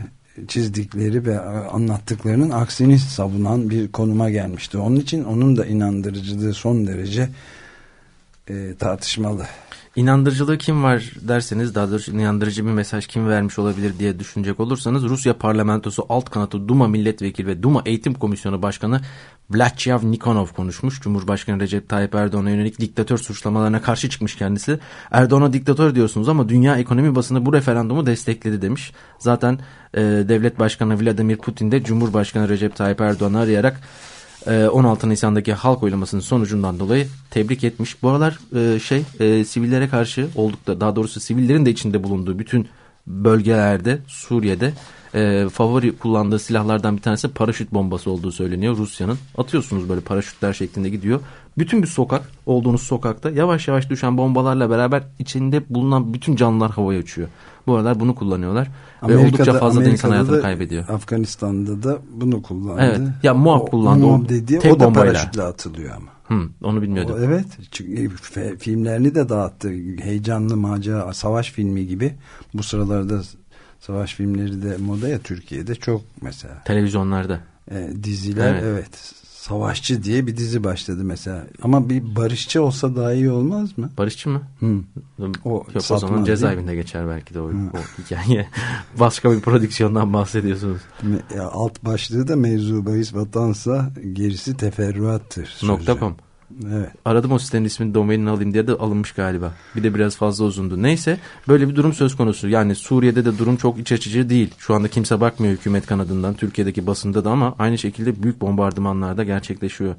çizdikleri ve anlattıklarının aksini savunan bir konuma gelmişti. Onun için onun da inandırıcılığı son derece e, tartışmalı. İnandırıcılığı kim var derseniz daha doğrusu inandırıcı bir mesaj kim vermiş olabilir diye düşünecek olursanız Rusya parlamentosu alt kanatı Duma milletvekili ve Duma eğitim komisyonu başkanı Vlatchav Nikonov konuşmuş. Cumhurbaşkanı Recep Tayyip Erdoğan'a yönelik diktatör suçlamalarına karşı çıkmış kendisi. Erdoğan'a diktatör diyorsunuz ama dünya ekonomi basını bu referandumu destekledi demiş. Zaten e, devlet başkanı Vladimir Putin de Cumhurbaşkanı Recep Tayyip Erdoğan'ı arayarak 16 Nisan'daki halk oylamasının sonucundan dolayı tebrik etmiş. Bu aralar e, şey e, sivillere karşı oldukça daha doğrusu sivillerin de içinde bulunduğu bütün bölgelerde Suriye'de e, favori kullandığı silahlardan bir tanesi paraşüt bombası olduğu söyleniyor Rusya'nın. Atıyorsunuz böyle paraşütler şeklinde gidiyor. Bütün bir sokak olduğunuz sokakta yavaş yavaş düşen bombalarla beraber içinde bulunan bütün canlılar havaya uçuyor. Bu aralar bunu kullanıyorlar ve oldukça fazla da insan Amerika'da hayatını da, kaybediyor. Afganistan'da da bunu kullandı. Evet. Ya Muab kullandı. O, Muab dediği tek o da bombayla. paraşütle atılıyor ama. Hı, onu bilmiyordum. O, evet. Çünkü fe- filmlerini de dağıttı. Heyecanlı macera, savaş filmi gibi. Bu sıralarda savaş filmleri de moda ya Türkiye'de çok mesela. Televizyonlarda. E, diziler Evet. evet. Savaşçı diye bir dizi başladı mesela. Ama bir barışçı olsa daha iyi olmaz mı? Barışçı mı? Hı. O, O Yok o Satman zaman cezaevinde geçer belki de o, o hikaye. Başka bir prodüksiyondan bahsediyorsunuz. Alt başlığı da mevzu bahis vatansa gerisi teferruattır. sözü. Evet. Aradım o sitenin ismini domainini alayım diye de alınmış galiba. Bir de biraz fazla uzundu. Neyse böyle bir durum söz konusu. Yani Suriye'de de durum çok iç açıcı değil. Şu anda kimse bakmıyor hükümet kanadından. Türkiye'deki basında da ama aynı şekilde büyük bombardımanlar da gerçekleşiyor.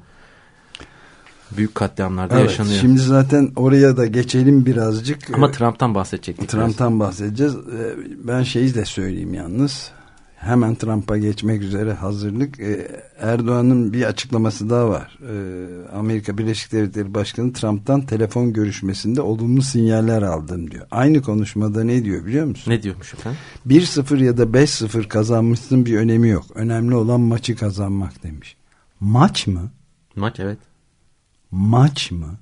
Büyük katliamlar da Evet, yaşanıyor. Şimdi zaten oraya da geçelim birazcık. Ama Trump'tan bahsedecektik. biraz. Trump'tan bahsedeceğiz. Ee, Ben şeyi de söyleyeyim yalnız. Hemen Trump'a geçmek üzere hazırlık. Ee, Erdoğan'ın bir açıklaması daha var. Ee, Amerika Birleşik Devletleri Başkanı Trump'tan telefon görüşmesinde olumlu sinyaller aldım diyor. Aynı konuşmada ne diyor biliyor musun? Ne diyormuş efendim? 1-0 ya da 5-0 kazanmışsın bir önemi yok. Önemli olan maçı kazanmak demiş. Maç mı? Maç evet. Maç mı?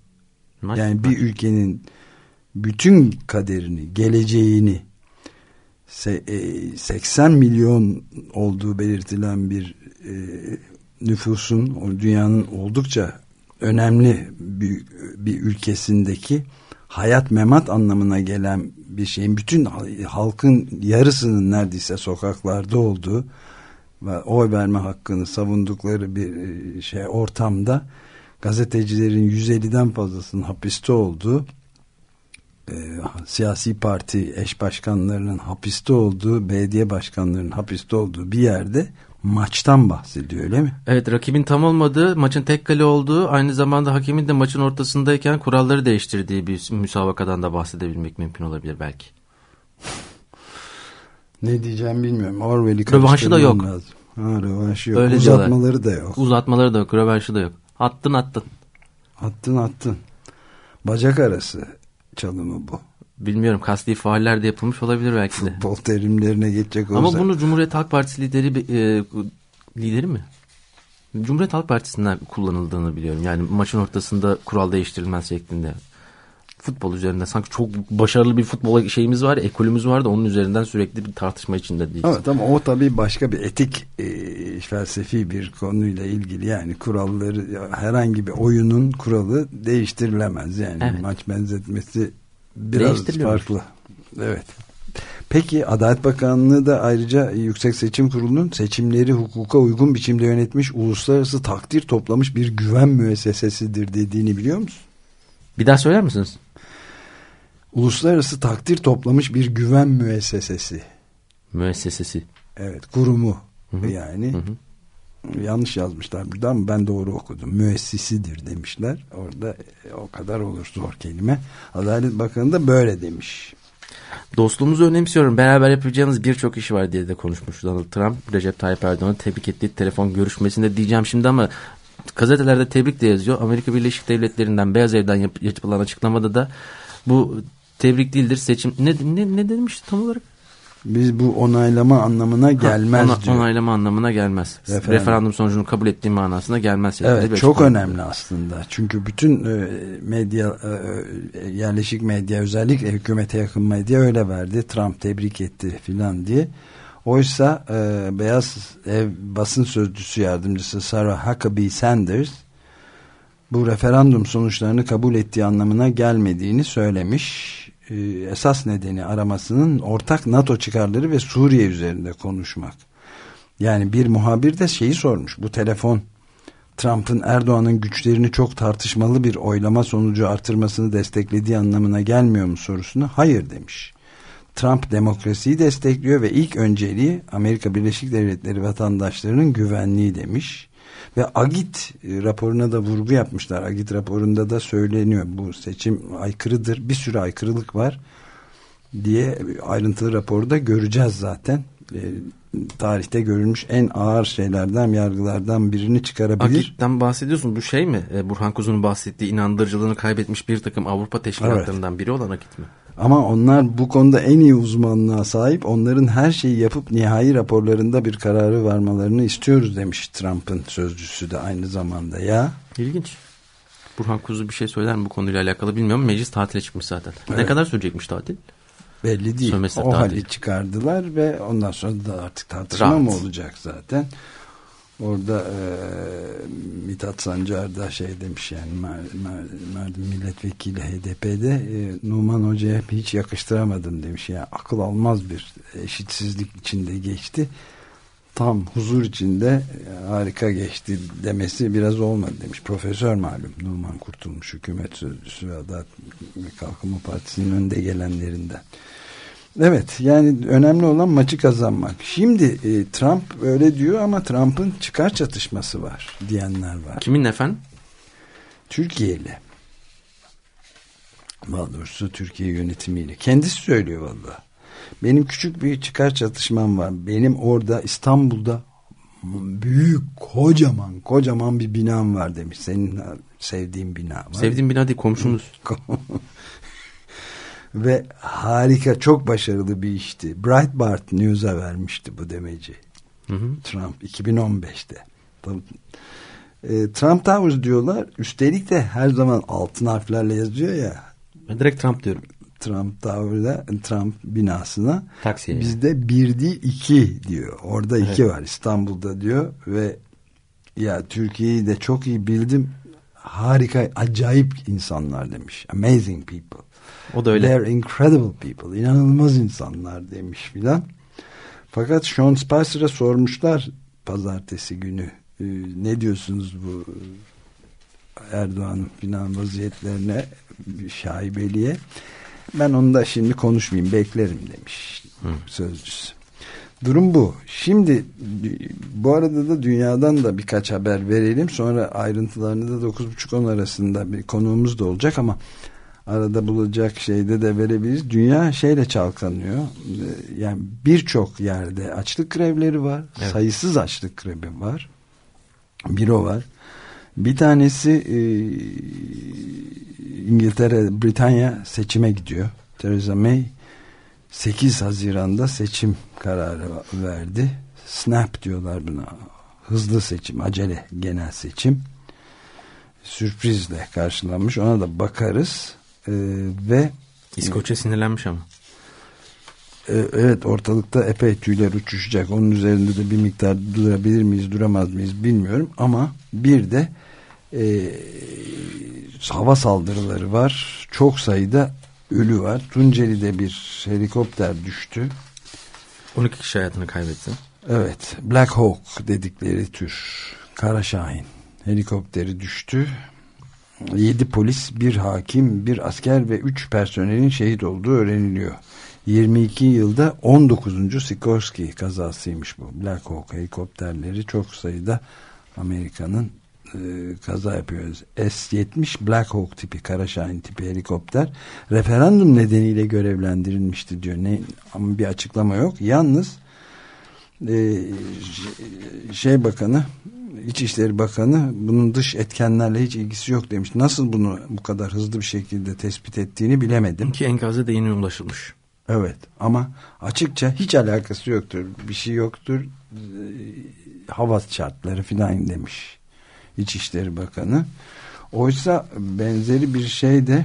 Maç, yani maç. bir ülkenin bütün kaderini, geleceğini e, 80 milyon olduğu belirtilen bir e, nüfusun, dünyanın oldukça önemli bir, bir ülkesindeki hayat memat anlamına gelen bir şeyin bütün halkın yarısının neredeyse sokaklarda olduğu ve oy verme hakkını savundukları bir e, şey ortamda gazetecilerin 150'den fazlasının hapiste olduğu e, siyasi parti eş başkanlarının hapiste olduğu belediye başkanlarının hapiste olduğu bir yerde maçtan bahsediyor öyle mi? Evet rakibin tam olmadığı, maçın tek kale olduğu, aynı zamanda hakemin de maçın ortasındayken kuralları değiştirdiği bir müsabakadan da bahsedebilmek mümkün olabilir belki. Ne diyeceğim bilmiyorum. Orwell'i Rövanşı da yok. karıştırmam Lazım. Ha, rövanşı yok. Öyle Uzatmaları da yok. Uzatmaları da yok, rövanşı da yok. Attın attın. Attın attın. Bacak arası çalımı bu. Bilmiyorum kasti faaller de yapılmış olabilir belki de. Futbol terimlerine geçecek olursak. Ama bunu Cumhuriyet Halk Partisi lideri e, lideri mi? Cumhuriyet Halk Partisi'nden kullanıldığını biliyorum. Yani maçın ortasında kural değiştirilmez şeklinde. Futbol üzerinde sanki çok başarılı bir futbol şeyimiz var, ekolümüz var da onun üzerinden sürekli bir tartışma içinde değiliz. Evet ama o tabii başka bir etik e, felsefi bir konuyla ilgili yani kuralları herhangi bir oyunun kuralı değiştirilemez yani Evet. maç benzetmesi biraz farklı. Evet. Peki Adalet Bakanlığı da ayrıca Yüksek Seçim Kurulu'nun seçimleri hukuka uygun biçimde yönetmiş uluslararası takdir toplamış bir güven müessesesidir dediğini biliyor musun? Bir daha söyler misiniz? Uluslararası takdir toplamış bir güven müessesesi. Müessesesi. Evet kurumu hı. yani. Hı hı. Yanlış yazmışlar burada ama ben doğru okudum. Müessisidir demişler. Orada e, o kadar olur zor kelime. Adalet Bakanı da böyle demiş. Dostluğumuzu önemsiyorum. Beraber yapacağımız birçok işi var diye de konuşmuş Donald Trump. Recep Tayyip Erdoğan'ı tebrik ettiği telefon görüşmesinde diyeceğim şimdi ama gazetelerde tebrik de yazıyor. Amerika Birleşik Devletleri'nden Beyaz Ev'den yap- yapılan açıklamada da bu tebrik değildir seçim. Ne, ne, ne demişti tam olarak? Biz bu onaylama anlamına gelmez Ha, ona- diyor. Onaylama anlamına gelmez. Referandum. Referandum. sonucunu kabul ettiği manasına gelmez. Evet çok önemli aslında. Çünkü bütün e, medya e, yerleşik medya özellikle hükümete yakın medya öyle verdi. Trump tebrik etti filan diye. Oysa e, Beyaz Ev basın sözcüsü yardımcısı Sarah Huckabee Sanders bu referandum sonuçlarını kabul ettiği anlamına gelmediğini söylemiş. E, esas nedeni aramasının ortak NATO çıkarları ve Suriye üzerinde konuşmak. Yani bir muhabir de şeyi sormuş. Bu telefon Trump'ın Erdoğan'ın güçlerini çok tartışmalı bir oylama sonucu artırmasını desteklediği anlamına gelmiyor mu sorusuna hayır demiş. Trump demokrasiyi destekliyor ve ilk önceliği Amerika Birleşik Devletleri vatandaşlarının güvenliği demiş. Ve Agit raporuna da vurgu yapmışlar. Agit raporunda da söyleniyor bu seçim aykırıdır. Bir sürü aykırılık var diye ayrıntılı raporu da göreceğiz zaten. E, tarihte görülmüş en ağır şeylerden, yargılardan birini çıkarabilir. Agit'ten bahsediyorsun. Bu şey mi? E, Burhan Kuzu'nun bahsettiği inandırıcılığını kaybetmiş bir takım Avrupa teşkilatlarından biri olan Agit mi? Ama onlar bu konuda en iyi uzmanlığa sahip. Onların her şeyi yapıp nihai raporlarında bir kararı varmalarını istiyoruz demiş Trump'ın sözcüsü de aynı zamanda ya. İlginç. Burhan Kuzu bir şey söyler mi bu konuyla alakalı bilmiyorum. Meclis tatile çıkmış zaten. Ne kadar sürecekmiş tatil? Belli değil. Sömestr o tatili. hali çıkardılar ve ondan sonra da artık tartışma Rahat. mı olacak zaten. Orada e, Mithat Sancar da şey demiş yani Mer- Mer- Mardin milletvekili HDP'de e, Numan Hoca'ya hiç yakıştıramadım demiş. Yani akıl almaz bir eşitsizlik içinde geçti. Tam huzur içinde e, harika geçti demesi biraz olmadı demiş. Profesör malum Numan Kurtulmuş hükümet sözcüsü ve Adalet Kalkınma Partisi'nin önde gelenlerinden. Evet yani önemli olan maçı kazanmak. Şimdi e, Trump öyle diyor ama Trump'ın çıkar çatışması var diyenler var. Kimin efendim? Türkiye ile. Daha doğrusu Türkiye yönetimiyle. Kendisi söylüyor valla. Benim küçük bir çıkar çatışmam var. Benim orada İstanbul'da büyük kocaman kocaman bir binam var demiş. Senin sevdiğin bina var. Sevdiğim bina değil komşumuz. Ve harika çok başarılı bir işti. Breitbart News'a vermişti bu demeci. Hı hı. Trump 2015'te. Tabii, e, Trump Towers diyorlar. Üstelik de her zaman altın harflerle yazıyor ya. Ben direkt Trump diyorum. Trump Tower'da Trump binasına. Taksiye. Bizde bir değil iki diyor. Orada iki var İstanbul'da diyor ve ya Türkiye'yi de çok iyi bildim. Harika, acayip insanlar demiş. Amazing people. O da öyle. They're incredible people. İnanılmaz insanlar demiş filan. Fakat Sean Spicer'a sormuşlar pazartesi günü e, ne diyorsunuz bu Erdoğan'ın filan vaziyetlerine şaibeliye. Ben onu da şimdi konuşmayayım beklerim demiş sözcüsü. Durum bu. Şimdi bu arada da dünyadan da birkaç haber verelim. Sonra ayrıntılarını da 9.30-10 arasında bir konuğumuz da olacak ama arada bulacak şeyde de verebiliriz. Dünya şeyle çalkanıyor. Ee, Yani birçok yerde açlık grevleri var. Evet. Sayısız açlık grevi var. Bir o var. Bir tanesi e, İngiltere, Britanya seçime gidiyor. Theresa May 8 Haziran'da seçim kararı verdi. Snap diyorlar buna. Hızlı seçim, acele genel seçim. Sürprizle karşılanmış. Ona da bakarız. Ee, ve İskoçya sinirlenmiş ama. e, evet ortalıkta epey tüyler uçuşacak. Onun üzerinde de bir miktar durabilir miyiz, duramaz mıyız bilmiyorum. Ama bir de e, hava saldırıları var. Çok sayıda ölü var. Tunceli'de bir helikopter düştü. 12 kişi hayatını kaybetti. Evet, Black Hawk dedikleri tür Kara Şahin helikopteri düştü. 7 polis, bir hakim, bir asker ve 3 personelin şehit olduğu öğreniliyor. 22 yılda 19. Sikorsky kazasıymış bu. Black Hawk helikopterleri çok sayıda Amerika'nın e, kaza yapıyoruz. S-70 Black Hawk tipi, Kara Şahin tipi helikopter referandum nedeniyle görevlendirilmişti diyor. Ne, ama bir açıklama yok. Yalnız e, şey bakanı İçişleri Bakanı bunun dış etkenlerle hiç ilgisi yok demiş. Nasıl bunu bu kadar hızlı bir şekilde tespit ettiğini bilemedim. Ki enkaza da yeni ulaşılmış. Evet ama açıkça hiç alakası yoktur. Bir şey yoktur. Ee, hava şartları filan demiş İçişleri Bakanı. Oysa benzeri bir şey de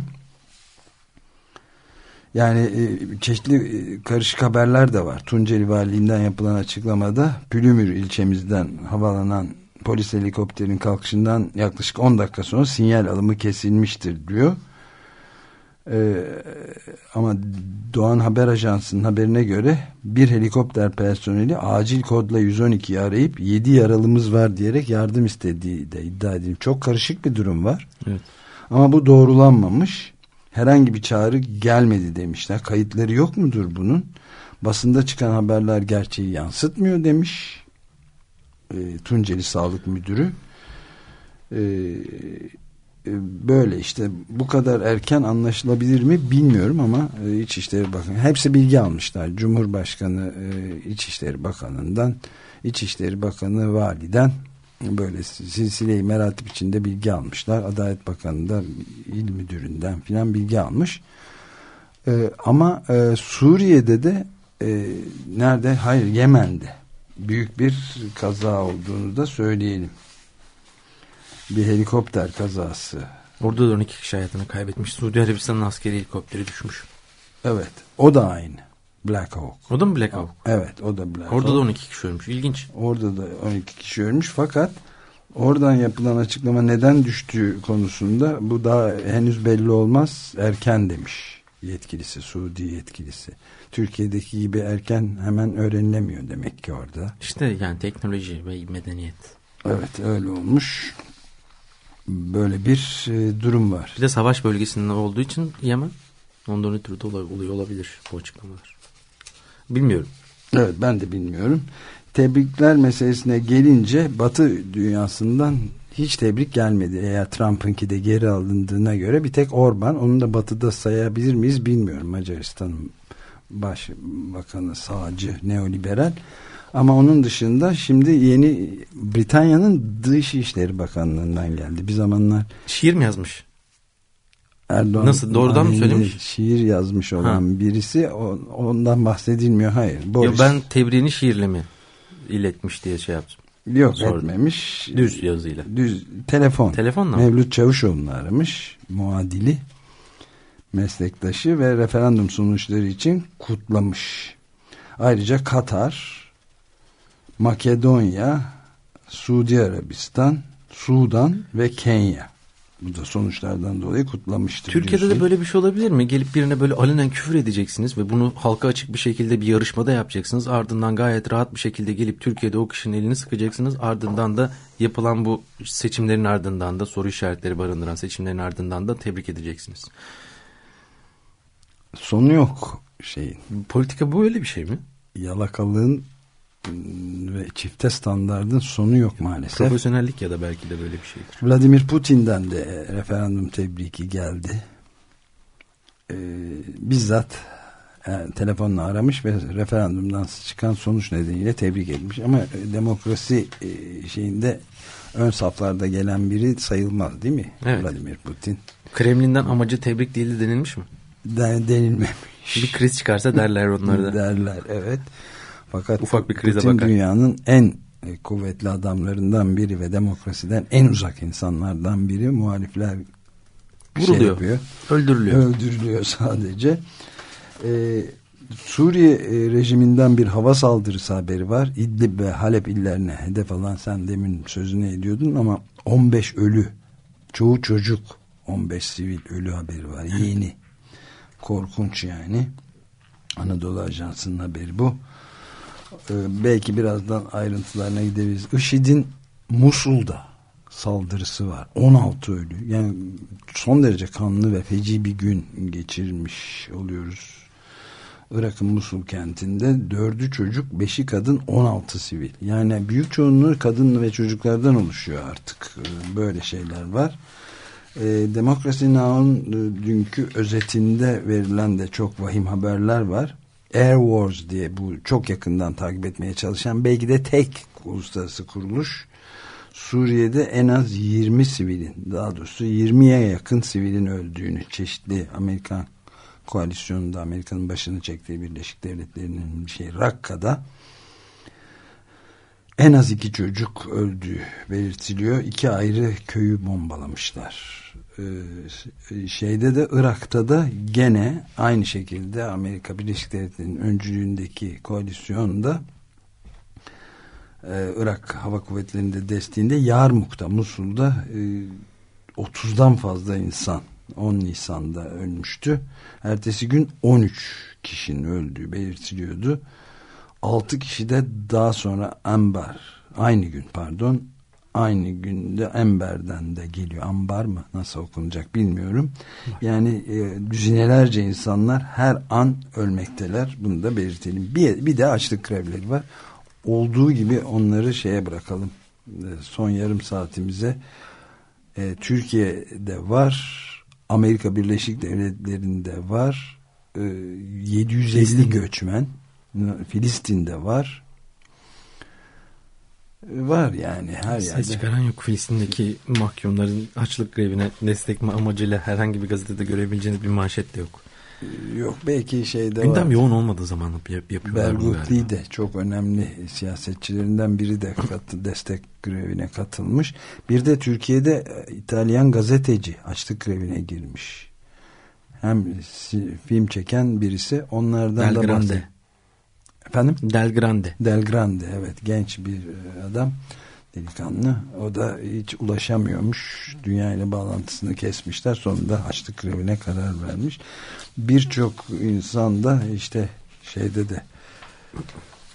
yani e, çeşitli e, karışık haberler de var. Tunceli Valiliğinden yapılan açıklamada Pülümür ilçemizden havalanan polis helikopterin kalkışından yaklaşık 10 dakika sonra sinyal alımı kesilmiştir diyor. Ee, ama Doğan Haber Ajansı'nın haberine göre bir helikopter personeli acil kodla 112'yi arayıp 7 yaralımız var diyerek yardım istediği de iddia edilmiş. Çok karışık bir durum var. Evet. Ama bu doğrulanmamış. Herhangi bir çağrı gelmedi demişler. Kayıtları yok mudur bunun? Basında çıkan haberler gerçeği yansıtmıyor demiş. e, Tunceli Sağlık Müdürü. E, e, böyle işte bu kadar erken anlaşılabilir mi bilmiyorum ama e, İçişleri Bakanı hepsi bilgi almışlar. Cumhurbaşkanı e, İçişleri Bakanı'ndan İçişleri Bakanı Validen böyle silsile-i meratip içinde bilgi almışlar. Adalet Bakanı da il müdüründen filan bilgi almış. E, ama e, Suriye'de de e, nerede? Hayır Yemen'de büyük bir kaza olduğunu da söyleyelim. Bir helikopter kazası. Orada da 12 kişi hayatını kaybetmiş. Suudi Arabistan'ın askeri helikopteri düşmüş. Evet. O da aynı. Black Hawk. O da mı Black Hawk? Evet o da Black Orada Hawk. da 12 kişi ölmüş. İlginç. Orada da 12 kişi ölmüş fakat oradan yapılan açıklama neden düştüğü konusunda bu daha henüz belli olmaz. Erken demiş yetkilisi, Suudi yetkilisi. Türkiye'deki gibi erken hemen öğrenilemiyor demek ki orada. İşte yani teknoloji ve medeniyet. Evet öyle olmuş. Böyle bir e, durum var. Bir de savaş bölgesinde olduğu için Yemen ondan ötürü de oluyor olabilir bu açıklamalar. Bilmiyorum. Evet ben de bilmiyorum. Tebrikler meselesine gelince Batı dünyasından hiç tebrik gelmedi. Eğer Trump'ınki de geri alındığına göre bir tek Orban onu da Batı'da sayabilir miyiz bilmiyorum. Macaristan'ın başbakanı sağcı neoliberal. Ama onun dışında şimdi yeni Britanya'nın Dışişleri Bakanlığı'ndan geldi. Bir zamanlar Şiir mi yazmış? Erdoğan Nasıl, doğrudan mı söylemiş? Şiir yazmış olan birisi o- ondan bahsedilmiyor. Hayır. Ya Boris. ben tebriğini şiirle mi iletmiş diye şey yaptım. Yok Sordum. etmemiş. Düz yazıyla. Düz telefon. Telefonla? Mevlüt Çavuşoğlu'nu aramış. Muadili meslektaşı ve referandum sonuçları için kutlamış. Ayrıca Katar, Makedonya, Suudi Arabistan, Sudan ve Kenya. Bu da sonuçlardan dolayı kutlamıştır. Türkiye'de de böyle bir şey olabilir mi? Gelip birine böyle alenen küfür edeceksiniz ve bunu halka açık bir şekilde bir yarışmada yapacaksınız. Ardından gayet rahat bir şekilde gelip Türkiye'de o kişinin elini sıkacaksınız. Ardından da yapılan bu seçimlerin ardından da soru işaretleri barındıran seçimlerin ardından da tebrik edeceksiniz. Sonu yok şeyin. Politika bu öyle bir şey mi? Yalakalığın ve çifte standardın sonu yok maalesef. Profesyonellik ya da belki de böyle bir şeydir. Vladimir Putin'den de referandum tebriki geldi. Ee, bizzat e, telefonla aramış ve referandumdan çıkan sonuç nedeniyle tebrik etmiş. Ama e, demokrasi e, şeyinde ön saflarda gelen biri sayılmaz değil mi? Evet. Vladimir Putin. Kremlin'den amacı tebrik değildi denilmiş mi? De, denilmemiş. Bir kriz çıkarsa derler onları da. Derler evet. Fakat Ufak bir krize bakar. dünyanın en e, kuvvetli adamlarından biri ve demokrasiden en uzak insanlardan biri muhalifler şey Vuruluyor. yapıyor. Öldürülüyor. Öldürülüyor sadece. Ee, Suriye e, rejiminden bir hava saldırısı haberi var. İdlib ve Halep illerine hedef alan sen demin sözünü ediyordun ama 15 ölü. Çoğu çocuk. 15 sivil ölü haberi var. Yeni. Korkunç yani. Anadolu Ajansı'nın haberi bu. Ee, belki birazdan ayrıntılarına gideriz. IŞİD'in Musul'da saldırısı var. 16 ölü. Yani son derece kanlı ve feci bir gün geçirmiş oluyoruz. Irak'ın Musul kentinde dördü çocuk, beşi kadın, 16 sivil. Yani büyük çoğunluğu kadın ve çocuklardan oluşuyor artık. Ee, Böyle şeyler var. E, Demokrasi Now'ın e, dünkü özetinde verilen de çok vahim haberler var. Air Wars diye bu çok yakından takip etmeye çalışan belki de tek uluslararası kuruluş Suriye'de en az 20 sivilin daha doğrusu 20'ye yakın sivilin öldüğünü çeşitli Amerikan koalisyonunda Amerika'nın başını çektiği Birleşik Devletleri'nin bir şey Rakka'da en az iki çocuk öldüğü belirtiliyor. İki ayrı köyü bombalamışlar. Ee, şeyde de Irak'ta da gene aynı şekilde Amerika Birleşik Devletleri'nin öncülüğündeki koalisyonda e, Irak Hava Kuvvetleri'nde desteğinde Yarmuk'ta Musul'da e, 30'dan fazla insan 10 Nisan'da ölmüştü. Ertesi gün 13 kişinin öldüğü belirtiliyordu. 6 kişi de daha sonra Ambar aynı gün pardon aynı günde Ember'den de geliyor. Ambar mı nasıl okunacak bilmiyorum. Yani e, düzinelerce insanlar her an ölmekteler. Bunu da belirtelim. Bir, bir de açlık grevleri var. olduğu gibi onları şeye bırakalım. E, son yarım saatimize e, Türkiye'de var, Amerika Birleşik Devletleri'nde var, e, 750 göçmen, Filistin'de var, var yani her Ses yerde. çıkaran yok Filistin'deki mahkumların açlık grevine destek amacıyla herhangi bir gazetede görebileceğiniz bir manşet de yok. Yok belki şeyde Gündem var. yoğun olmadığı zaman yap- yapıyorlar Bergutli de çok önemli siyasetçilerinden biri de katı, destek grevine katılmış. Bir de Türkiye'de e, İtalyan gazeteci açlık grevine girmiş. Hem film çeken birisi onlardan Del da bahsediyor. Efendim? Del Grande. Del Grande evet genç bir e, adam delikanlı. O da hiç ulaşamıyormuş. Dünya ile bağlantısını kesmişler. Sonunda açlık grevine karar vermiş. Birçok insan da işte şeyde de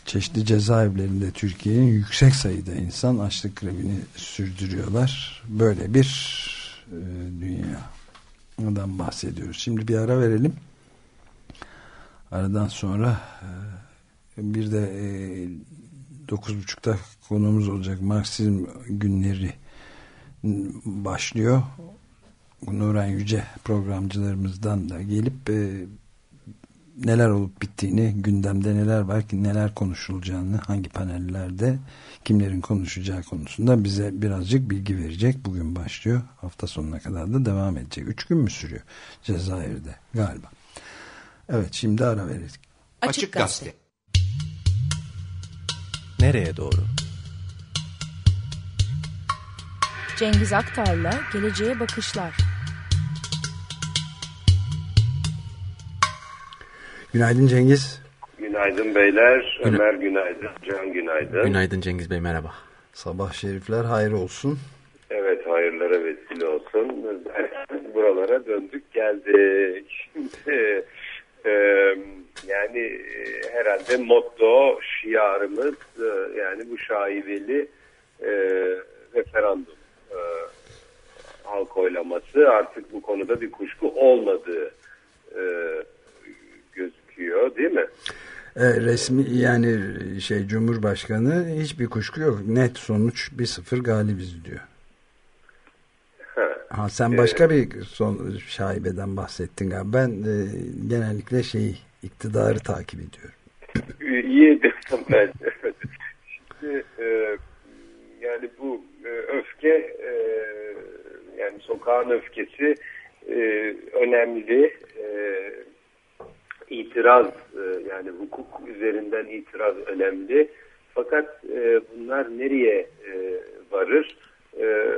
çeşitli cezaevlerinde Türkiye'nin yüksek sayıda insan açlık grevini sürdürüyorlar. Böyle bir e, dünyadan bahsediyoruz. Şimdi bir ara verelim. Aradan sonra e, bir de e, 9.30'da konuğumuz olacak Marksizm günleri başlıyor. Nuran Yüce programcılarımızdan da gelip e, neler olup bittiğini, gündemde neler var ki neler konuşulacağını, hangi panellerde kimlerin konuşacağı konusunda bize birazcık bilgi verecek. Bugün başlıyor. Hafta sonuna kadar da devam edecek. Üç gün mü sürüyor Cezayir'de galiba. Evet şimdi ara verelim. Açık Gazete. Nereye doğru? Cengiz Aktar'la Geleceğe Bakışlar. Günaydın Cengiz. Günaydın beyler. Ömer günaydın. Can günaydın. Günaydın Cengiz Bey merhaba. Sabah şerifler hayır olsun. Evet hayırlara vesile olsun. Buralara döndük geldik. Şimdi e, yani e, herhalde motto şiarımız e, yani bu şaibeli e, referandum e, halk oylaması artık bu konuda bir kuşku olmadığı e, gözüküyor değil mi? E, resmi yani şey Cumhurbaşkanı hiçbir kuşku yok. Net sonuç 1-0 galibiz diyor. Ha. Sen başka bir son şaibeden bahsettin galiba. Ben e, genellikle şeyi iktidarı takip ediyorum. İyi dedim ben. Şimdi e, yani bu e, öfke e, yani sokağın öfkesi e, önemli. E, itiraz e, yani hukuk üzerinden itiraz önemli. Fakat e, bunlar nereye e, varır? E,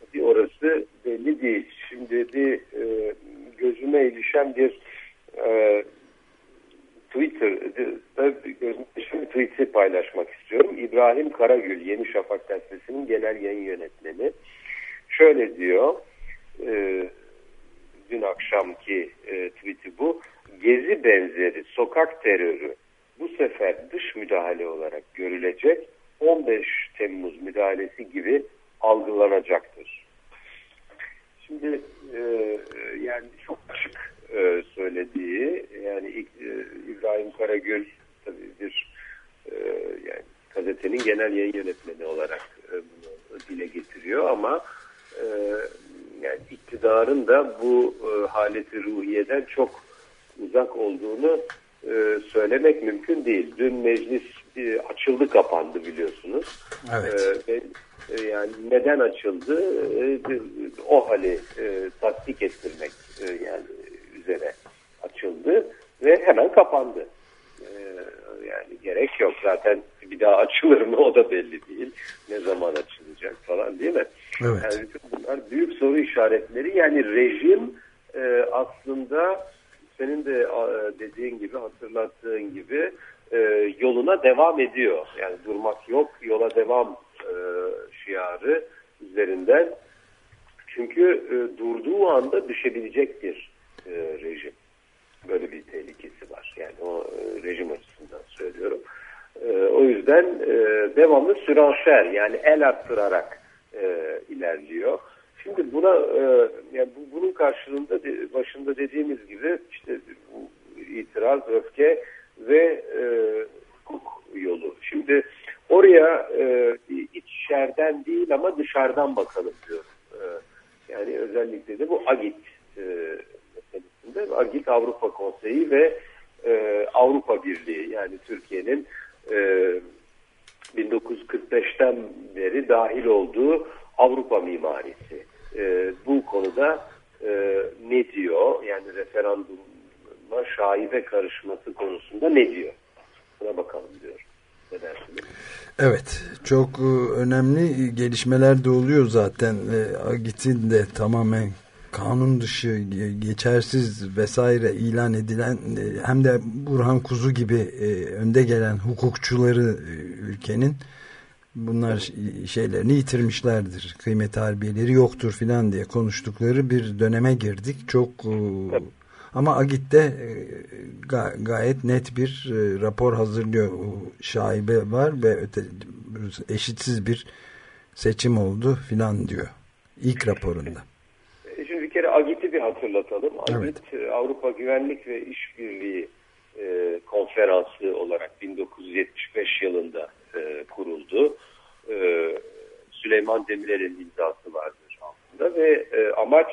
tabii orası belli değil. Şimdi bir e, gözüme ilişen bir e, Twitter'da bir tweet'i paylaşmak istiyorum. İbrahim Karagül, Yeni Şafak Gazetesi'nin genel yayın yönetmeni. Şöyle diyor, e, dün akşamki e, tweet'i bu. Gezi benzeri sokak terörü bu sefer dış müdahale olarak görülecek 15 Temmuz müdahalesi gibi algılanacaktır. Şimdi e, yani çok açık e, söylediği yani e, İbrahim Karagül tabii bir e, yani gazetenin genel yayın yönetmeni olarak e, bunu dile getiriyor ama e, yani iktidarın da bu e, haleti ruhiyeden çok uzak olduğunu e, söylemek mümkün değil. Dün meclis e, açıldı kapandı biliyorsunuz. Evet. E, ve, e, yani neden açıldı? E, o hali e, tasdik ettirmek e, yani üzere açıldı ve hemen kapandı. E, yani gerek yok zaten bir daha açılır mı o da belli değil. Ne zaman açılacak falan değil mi? Evet. Yani bunlar büyük soru işaretleri. Yani rejim e, aslında senin de e, dediğin gibi hatırlattığın gibi e, yoluna devam ediyor. Yani durmak yok, yola devam e, şiarı üzerinden. Çünkü e, durduğu anda düşebilecek bir e, rejim. Böyle bir tehlikesi var. Yani o e, rejim açısından söylüyorum. E, o yüzden e, devamlı süranşer yani el arttırarak e, ilerliyor. Şimdi buna e, yani bu, bunun karşılığında de, başında dediğimiz gibi işte bu itiraz, öfke ve e, hukuk yolu. Şimdi oraya e, içeriden değil ama dışarıdan bakalım diyorum. E, yani özellikle de bu AGİT e, meselesinde AGİT Avrupa Konseyi ve e, Avrupa Birliği yani Türkiye'nin e, 1945'ten beri dahil olduğu Avrupa mimarisi. E, bu konuda e, ne diyor? Yani referanduma şaibe karışması konusunda ne diyor? Buna bakalım diyor. Evet çok e, önemli gelişmeler de oluyor zaten. Agit'in de tamamen kanun dışı, ge- geçersiz vesaire ilan edilen e, hem de Burhan Kuzu gibi e, önde gelen hukukçuları e, ülkenin bunlar şeylerini yitirmişlerdir. Kıymet harbiyeleri yoktur filan diye konuştukları bir döneme girdik. Çok e, ama Agit'te e, ga- gayet net bir e, rapor hazırlıyor. Şaibe var ve öte, eşitsiz bir seçim oldu filan diyor. İlk raporunda. Bir hatırlatalım. Evet. AGİT e, Avrupa Güvenlik ve İşbirliği e, Konferansı olarak 1975 yılında e, kuruldu. E, Süleyman Demirel'in imzası vardır altında ve e, amaç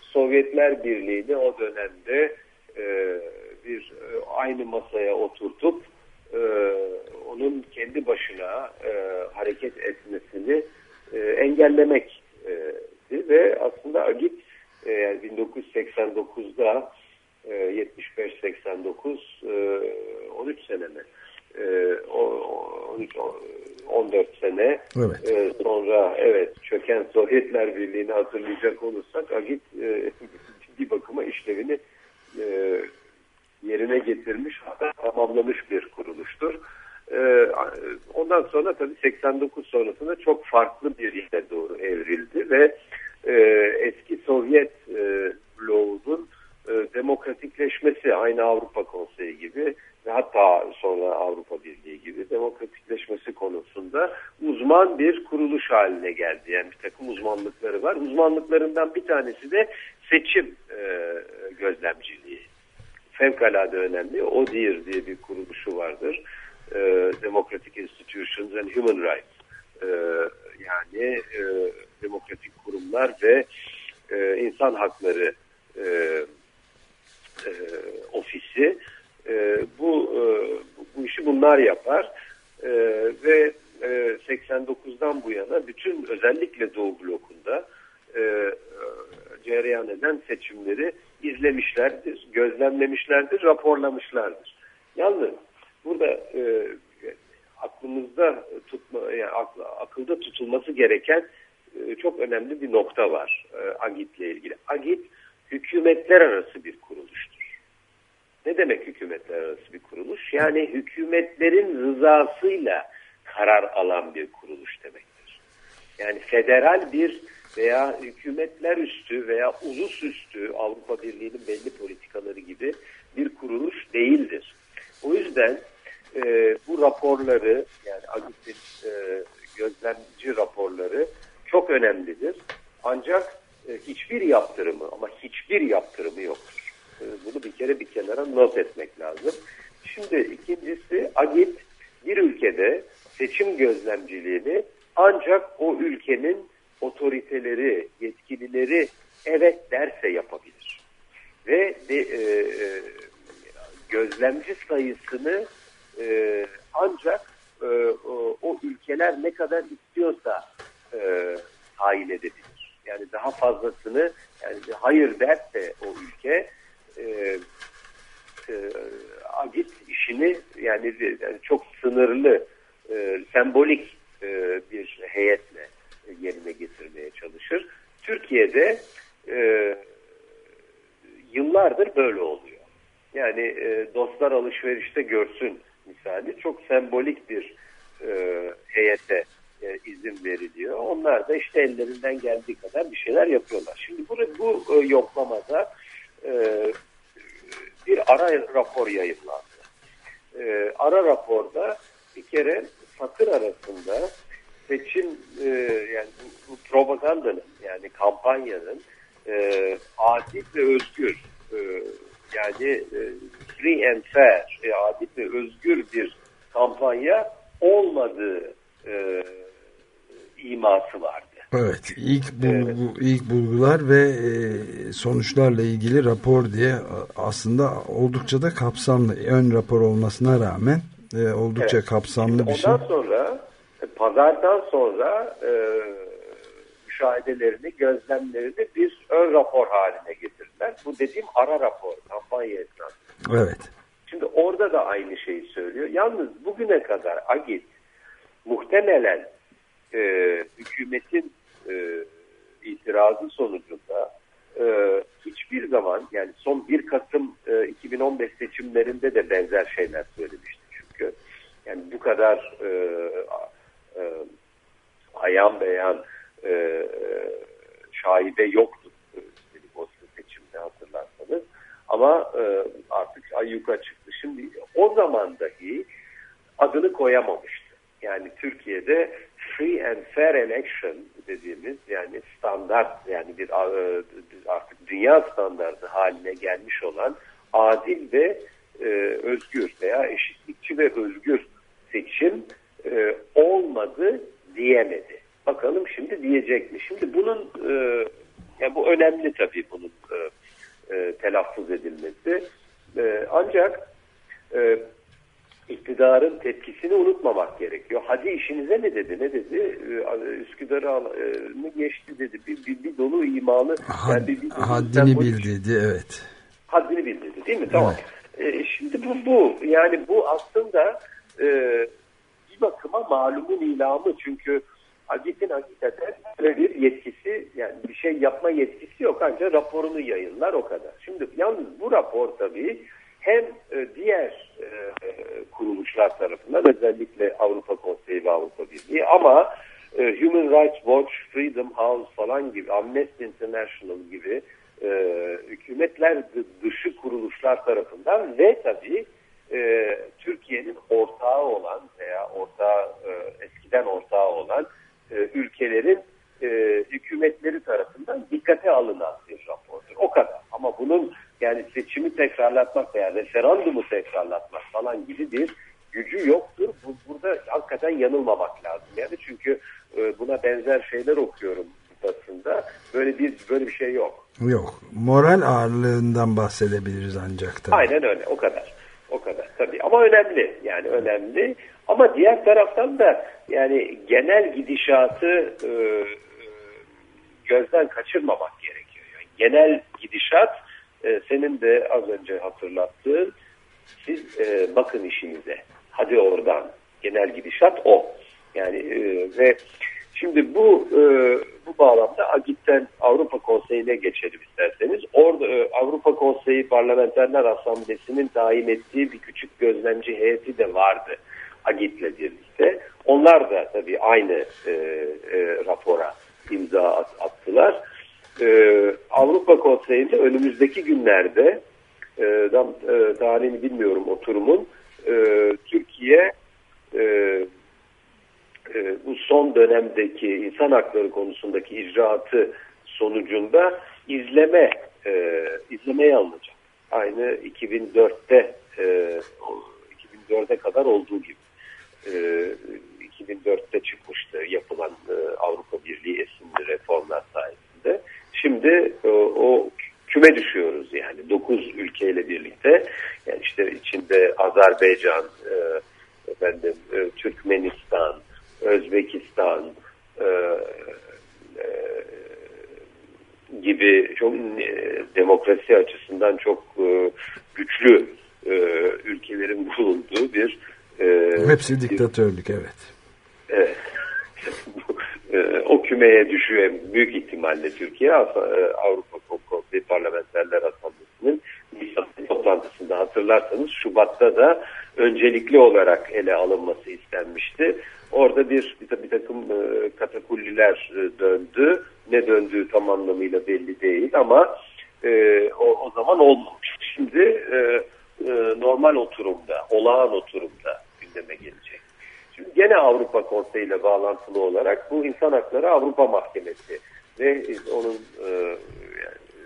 Sovyetler Birliği'ni o dönemde e, bir e, aynı masaya oturtup e, onun kendi başına e, hareket etmesini e, engellemek e, ve aslında AGİT e, yani 1989'da e, 75-89 e, 13 sene mi? E, o, o- 13 o- 14 sene Evet. e, sonra evet çöken Sovyetler Birliği'ni hatırlayacak olursak AGİT e, ciddi bakıma işlevini e, yerine getirmiş hatta tamamlamış bir kuruluştur. E, ondan sonra tabii 89 sonrasında çok farklı bir yere doğru evrildi ve e, eski Sovyet e, bloğunun e, demokratikleşmesi aynı Avrupa Konseyi gibi ve hatta sonra Avrupa Birliği gibi demokratikleşmesi konusunda uzman bir kuruluş haline geldi. Yani bir takım uzmanlıkları var. Uzmanlıklarından bir tanesi de seçim e, gözlemciliği. Fevkalade önemli. ODIHR diye bir kuruluşu vardır. E, Democratic Institutions and Human Rights. E, yani e, demokratik kurumlar ve e, insan hakları e, e, ofisi e, bu, e, bu işi bunlar yapar E, ve e, 89'dan bu yana bütün özellikle Doğu blokunda e, cereyan eden seçimleri izlemişlerdir, gözlemlemişlerdir, raporlamışlardır. Yalnız burada e, aklımızda tutma, yani akl- akılda tutulması gereken e, çok önemli bir nokta var e, AGİT'le ilgili. AGİT hükümetler arası bir kuruluştur. Ne demek hükümetler arası bir kuruluş? Yani hükümetlerin rızasıyla karar alan bir kuruluş demektir. Yani federal bir veya hükümetler üstü veya ulus üstü Avrupa Birliği'nin belli politikaları gibi bir kuruluş değildir. O yüzden e, bu raporları yani AGİT'in e, gözlemci raporları çok önemlidir. Ancak e, hiçbir yaptırımı ama hiçbir yaptırımı yoktur. E, bunu bir kere bir kenara not etmek lazım. Şimdi ikincisi AGİT bir ülkede seçim gözlemciliğini ancak o ülkenin otoriteleri, yetkilileri evet derse yapabilir. Ve de, e, e, gözlemci sayısını e, ancak e, o, o ülkeler ne kadar istiyorsa e, tayin edebilir. Yani daha fazlasını yani hayır derse o ülke e, e, agit işini yani, yani çok sınırlı e, sembolik e, bir heyetle yerine getirmeye çalışır. Türkiye'de e, yıllardır böyle oluyor. Yani e, dostlar alışverişte görsün misali çok sembolik bir e, heyete e, izin veriliyor. Onlar da işte ellerinden geldiği kadar bir şeyler yapıyorlar. Şimdi bu, bu e, yoklamada e, bir ara rapor yayınlandı. E, ara raporda bir kere satır arasında seçim yani bu, propagandanın yani kampanyanın adil ve özgür yani free and fair, adil ve özgür bir kampanya olmadığı iması vardı. Evet, ilk bulgu, ilk bulgular ve e, sonuçlarla ilgili rapor diye aslında oldukça da kapsamlı ön rapor olmasına rağmen e, oldukça Evet. kapsamlı bir şey. Ondan sonra e, pazardan sonra e, müşahedelerini, gözlemlerini bir ön rapor haline getirdiler. Bu dediğim ara rapor, kampanya esnasında. Evet. Şimdi orada da aynı şeyi söylüyor. Yalnız bugüne kadar AGİT muhtemelen e, hükümetin e, itirazı sonucunda e, hiçbir zaman yani son 1 Kasım e, 2015 seçimlerinde de benzer şeyler söylemişti çünkü. Yani bu kadar e, e, ayan beyan e, e, şaibe yoktu e, üstelik o seçimde hatırlarsanız. Ama e, artık ayyuka çıktı. Şimdi o zaman dahi adını koyamamıştı. Yani Türkiye'de free and fair election dediğimiz yani standart yani bir e, artık dünya standartı haline gelmiş olan adil ve e, özgür veya eşitlikçi ve özgür seçim e, olmadı diyemedi. Bakalım şimdi diyecek mi? Şimdi bunun e, yani bu önemli tabii bunun e, e, telaffuz edilmesi. E, ancak e, iktidarın tepkisini unutmamak gerekiyor. Hadi işinize ne dedi? Ne dedi? Ee, Üsküdar'ı e, geçti dedi. Bir, bir, bir dolu imalı. Had- bir, bir dolu haddini bildirdi evet. Haddini bildirdi değil mi? Tamam. Ee, şimdi bu, bu. Yani bu aslında e, bir bakıma malumun ilamı. Çünkü Agit'in hakikaten böyle bir yetkisi yani bir şey yapma yetkisi yok. Ancak raporunu yayınlar o kadar. Şimdi yalnız bu rapor tabii hem e, diğer e, kuruluşlar tarafından özellikle Avrupa Konseyi ve Avrupa Birliği ama e, Human Rights Watch, Freedom House falan gibi Amnesty International gibi hükümetler dı- dışı kuruluşlar tarafından ve tabii Türkiye'nin ortağı olan veya ortağı eskiden ortağı olan ülkelerin hükümetleri tarafından dikkate alınan bir rapordur. O kadar. Ama bunun yani seçimi tekrarlatmak veya referandumu tekrarlatmak falan gibi bir gücü yoktur. Bu, burada hakikaten yanılmamak lazım. Yani çünkü e, buna benzer şeyler okuyorum basında. Böyle bir böyle bir şey yok. Yok. Moral ağırlığından bahsedebiliriz ancak tabii. Aynen öyle. O kadar. O kadar tabii. Ama önemli. Yani önemli. Ama diğer taraftan da yani genel gidişatı e, e, gözden kaçırmamak gerekiyor. Yani genel gidişat e, senin de az önce hatırlattığın siz e, bakın işinize. Hadi oradan. Genel gidişat o. Yani e, ve şimdi bu e, bu bağlamda AGİT'ten Avrupa Konseyi'ne geçelim isterseniz. Orada e, Avrupa Konseyi Parlamenterler Asamblesi'nin tayin ettiği bir küçük gözlemci heyeti de vardı AGİT'le birlikte. Onlar da tabii aynı e, e, rapora imza at- attılar. E, Avrupa Konseyi'nde önümüzdeki günlerde e, tam e, tarihini bilmiyorum oturumun e, Türkiye e, e, bu son dönemdeki insan hakları konusundaki icraatı sonucunda izleme e, izlemeye alınacak. Aynı 2004'te e, o 2004'e kadar olduğu gibi. E, 2004'te çıkmıştı yapılan e, Avrupa Birliği esinli reformlar sayesinde. Şimdi e, o küme düşüyoruz yani 9 ülkeyle birlikte yani işte içinde Azerbaycan, e, efendim e, Türkmenistan, Özbekistan e, e, gibi çok e, demokrasi açısından çok e, güçlü e, ülkelerin bulunduğu bir e, Hepsi diktatörlük evet. Evet. E, o kümeye düşüyor büyük ihtimalle Türkiye e, Avrupa Konseyi Parlamenterler Asamblesi'nin toplantısında hatırlarsanız Şubat'ta da öncelikli olarak ele alınması istenmişti. Orada bir bir, bir takım e, katakulliler e, döndü. Ne döndüğü tam anlamıyla belli değil ama e, o, o zaman olmamış. Şimdi e, e, normal oturumda, olağan oturumda gündeme gelecek. Gene Avrupa Konseyi ile bağlantılı olarak bu İnsan Hakları Avrupa Mahkemesi ve onun e, yani, e,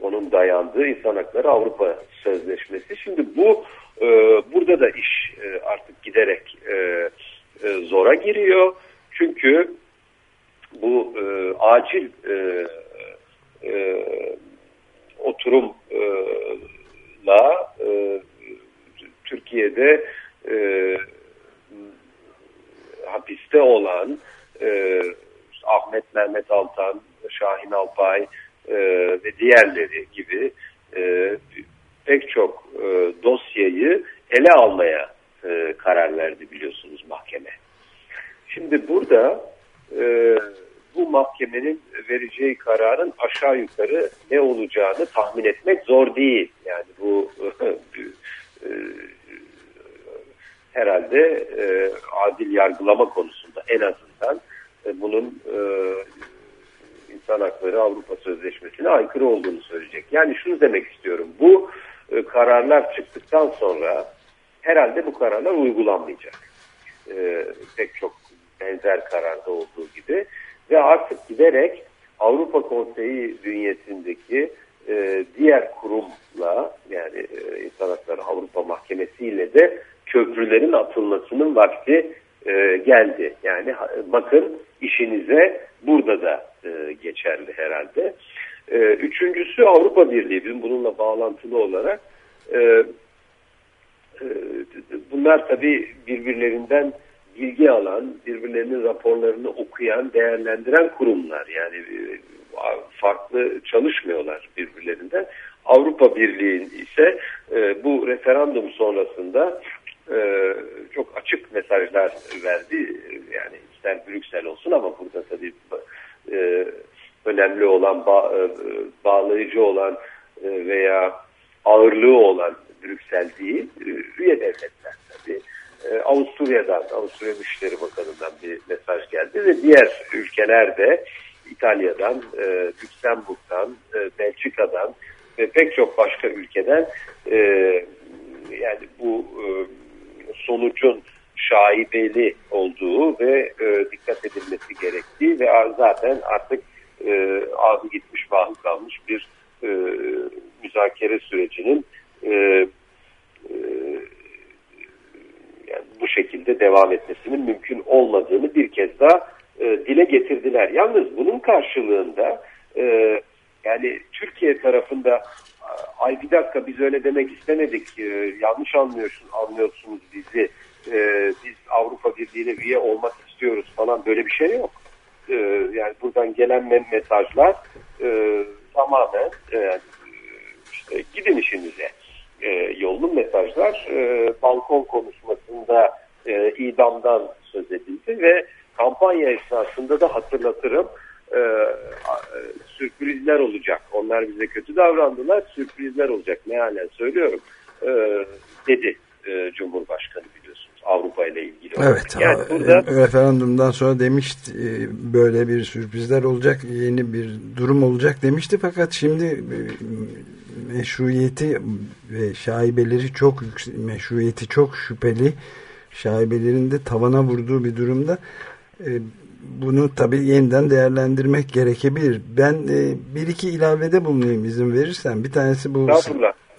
onun dayandığı İnsan Hakları Avrupa Sözleşmesi. Şimdi bu e, burada da iş e, artık giderek giriyor. Çünkü bu e, acil e, e, oturumla e, Türkiye'de e, hapiste olan e, Ahmet Mehmet Altan, Şahin Alpay e, ve diğerleri gibi e, pek çok e, dosyayı ele almaya e, karar verdi biliyorsunuz mahkeme. Şimdi burada e, bu mahkemenin vereceği kararın aşağı yukarı ne olacağını tahmin etmek zor değil. Yani bu e, herhalde e, adil yargılama konusunda en azından e, bunun e, insan hakları Avrupa Sözleşmesi'ne aykırı olduğunu söyleyecek. Yani şunu demek istiyorum. Bu e, kararlar çıktıktan sonra herhalde bu kararlar uygulanmayacak. E, pek çok benzer kararda olduğu gibi ve artık giderek Avrupa Konseyi bünyesindeki e, diğer kurumla yani e, İnsan Hakları Avrupa Mahkemesi ile de köprülerin atılmasının vakti e, geldi. Yani bakın işinize burada da e, geçerli herhalde. E, üçüncüsü Avrupa Birliği. Bizim bununla bağlantılı olarak e, e, bunlar tabii birbirlerinden bilgi alan, birbirlerinin raporlarını okuyan, değerlendiren kurumlar. Yani e, farklı çalışmıyorlar birbirlerinden. Avrupa Birliği ise e, bu referandum sonrasında e, çok açık mesajlar verdi. Yani ister Brüksel olsun ama burada tabii e, önemli olan, e, bağlayıcı olan veya ağırlığı olan Brüksel değil, üye devletler tabii. Avusturya'dan, Avusturya Dışişleri Bakanı'ndan bir mesaj geldi ve diğer ülkeler de İtalya'dan, e, Lüksemburg'dan, Belçika'dan ve pek çok başka ülkeden yani bu sonucun şaibeli olduğu ve e, dikkat edilmesi gerektiği ve zaten artık e, ağzı gitmiş bağlı kalmış bir e, müzakere sürecinin e, e, yani bu şekilde devam etmesinin mümkün olmadığını bir kez daha e, dile getirdiler. Yalnız bunun karşılığında e, yani Türkiye tarafında ay bir dakika biz öyle demek istemedik. E, yanlış anlıyorsun, anlıyorsunuz bizi. E, biz Avrupa Birliği'ne üye olmak istiyoruz falan. Böyle bir şey yok. E, yani buradan gelen me- mesajlar e, tamamen e, işte gidin işinize. E, yollu mesajlar e, balkon konuşmasında e, idamdan söz edildi ve kampanya esnasında da hatırlatırım e, e, sürprizler olacak. Onlar bize kötü davrandılar sürprizler olacak mealen söylüyorum e, dedi e, Cumhurbaşkanı biliyorsunuz Avrupa ile ilgili. olarak. Evet, Yani ha, burada e, referandumdan sonra demişti e, böyle bir sürprizler olacak, yeni bir durum olacak demişti fakat şimdi meşruiyeti ve şaibeleri çok meşruiyeti çok şüpheli şaibelerin de tavana vurduğu bir durumda bunu tabii yeniden değerlendirmek gerekebilir. Ben e, bir iki ilavede bulunayım izin verirsen. Bir tanesi bu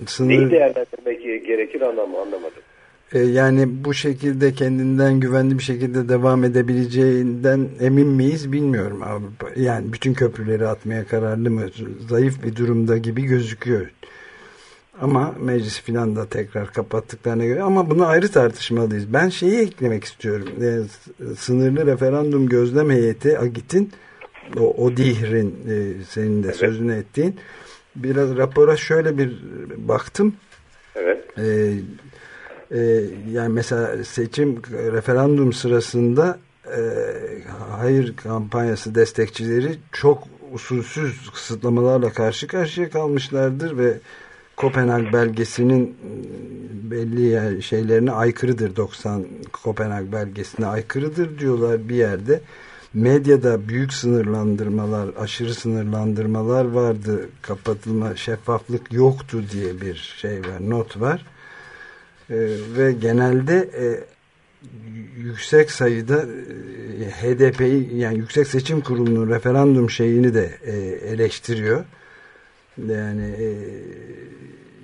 sınır... Neyi değerlendirmek gerekir anlam anlamadım. E, yani bu şekilde kendinden güvenli bir şekilde devam edebileceğinden emin miyiz bilmiyorum. Avrupa. Yani bütün köprüleri atmaya kararlı mı? Zayıf bir durumda gibi gözüküyor. Ama meclis filan da tekrar kapattıklarına göre ama bunu ayrı tartışmalıyız. Ben şeyi eklemek istiyorum. E, sınırlı referandum gözlem heyeti AGİT'in o ODİHR'in e, senin de sözünü ettiğin biraz rapora şöyle bir baktım. Evet. E, e, yani mesela seçim referandum sırasında e, hayır kampanyası destekçileri çok usulsüz kısıtlamalarla karşı karşıya kalmışlardır ve Kopenhag belgesinin belli yer, şeylerine aykırıdır. 90 Kopenhag belgesine aykırıdır diyorlar bir yerde. Medyada büyük sınırlandırmalar aşırı sınırlandırmalar vardı. Kapatılma şeffaflık yoktu diye bir şey var not var. Ee, ve genelde e, yüksek sayıda e, HDP'yi yani Yüksek Seçim Kurulu'nun referandum şeyini de e, eleştiriyor. Yani e,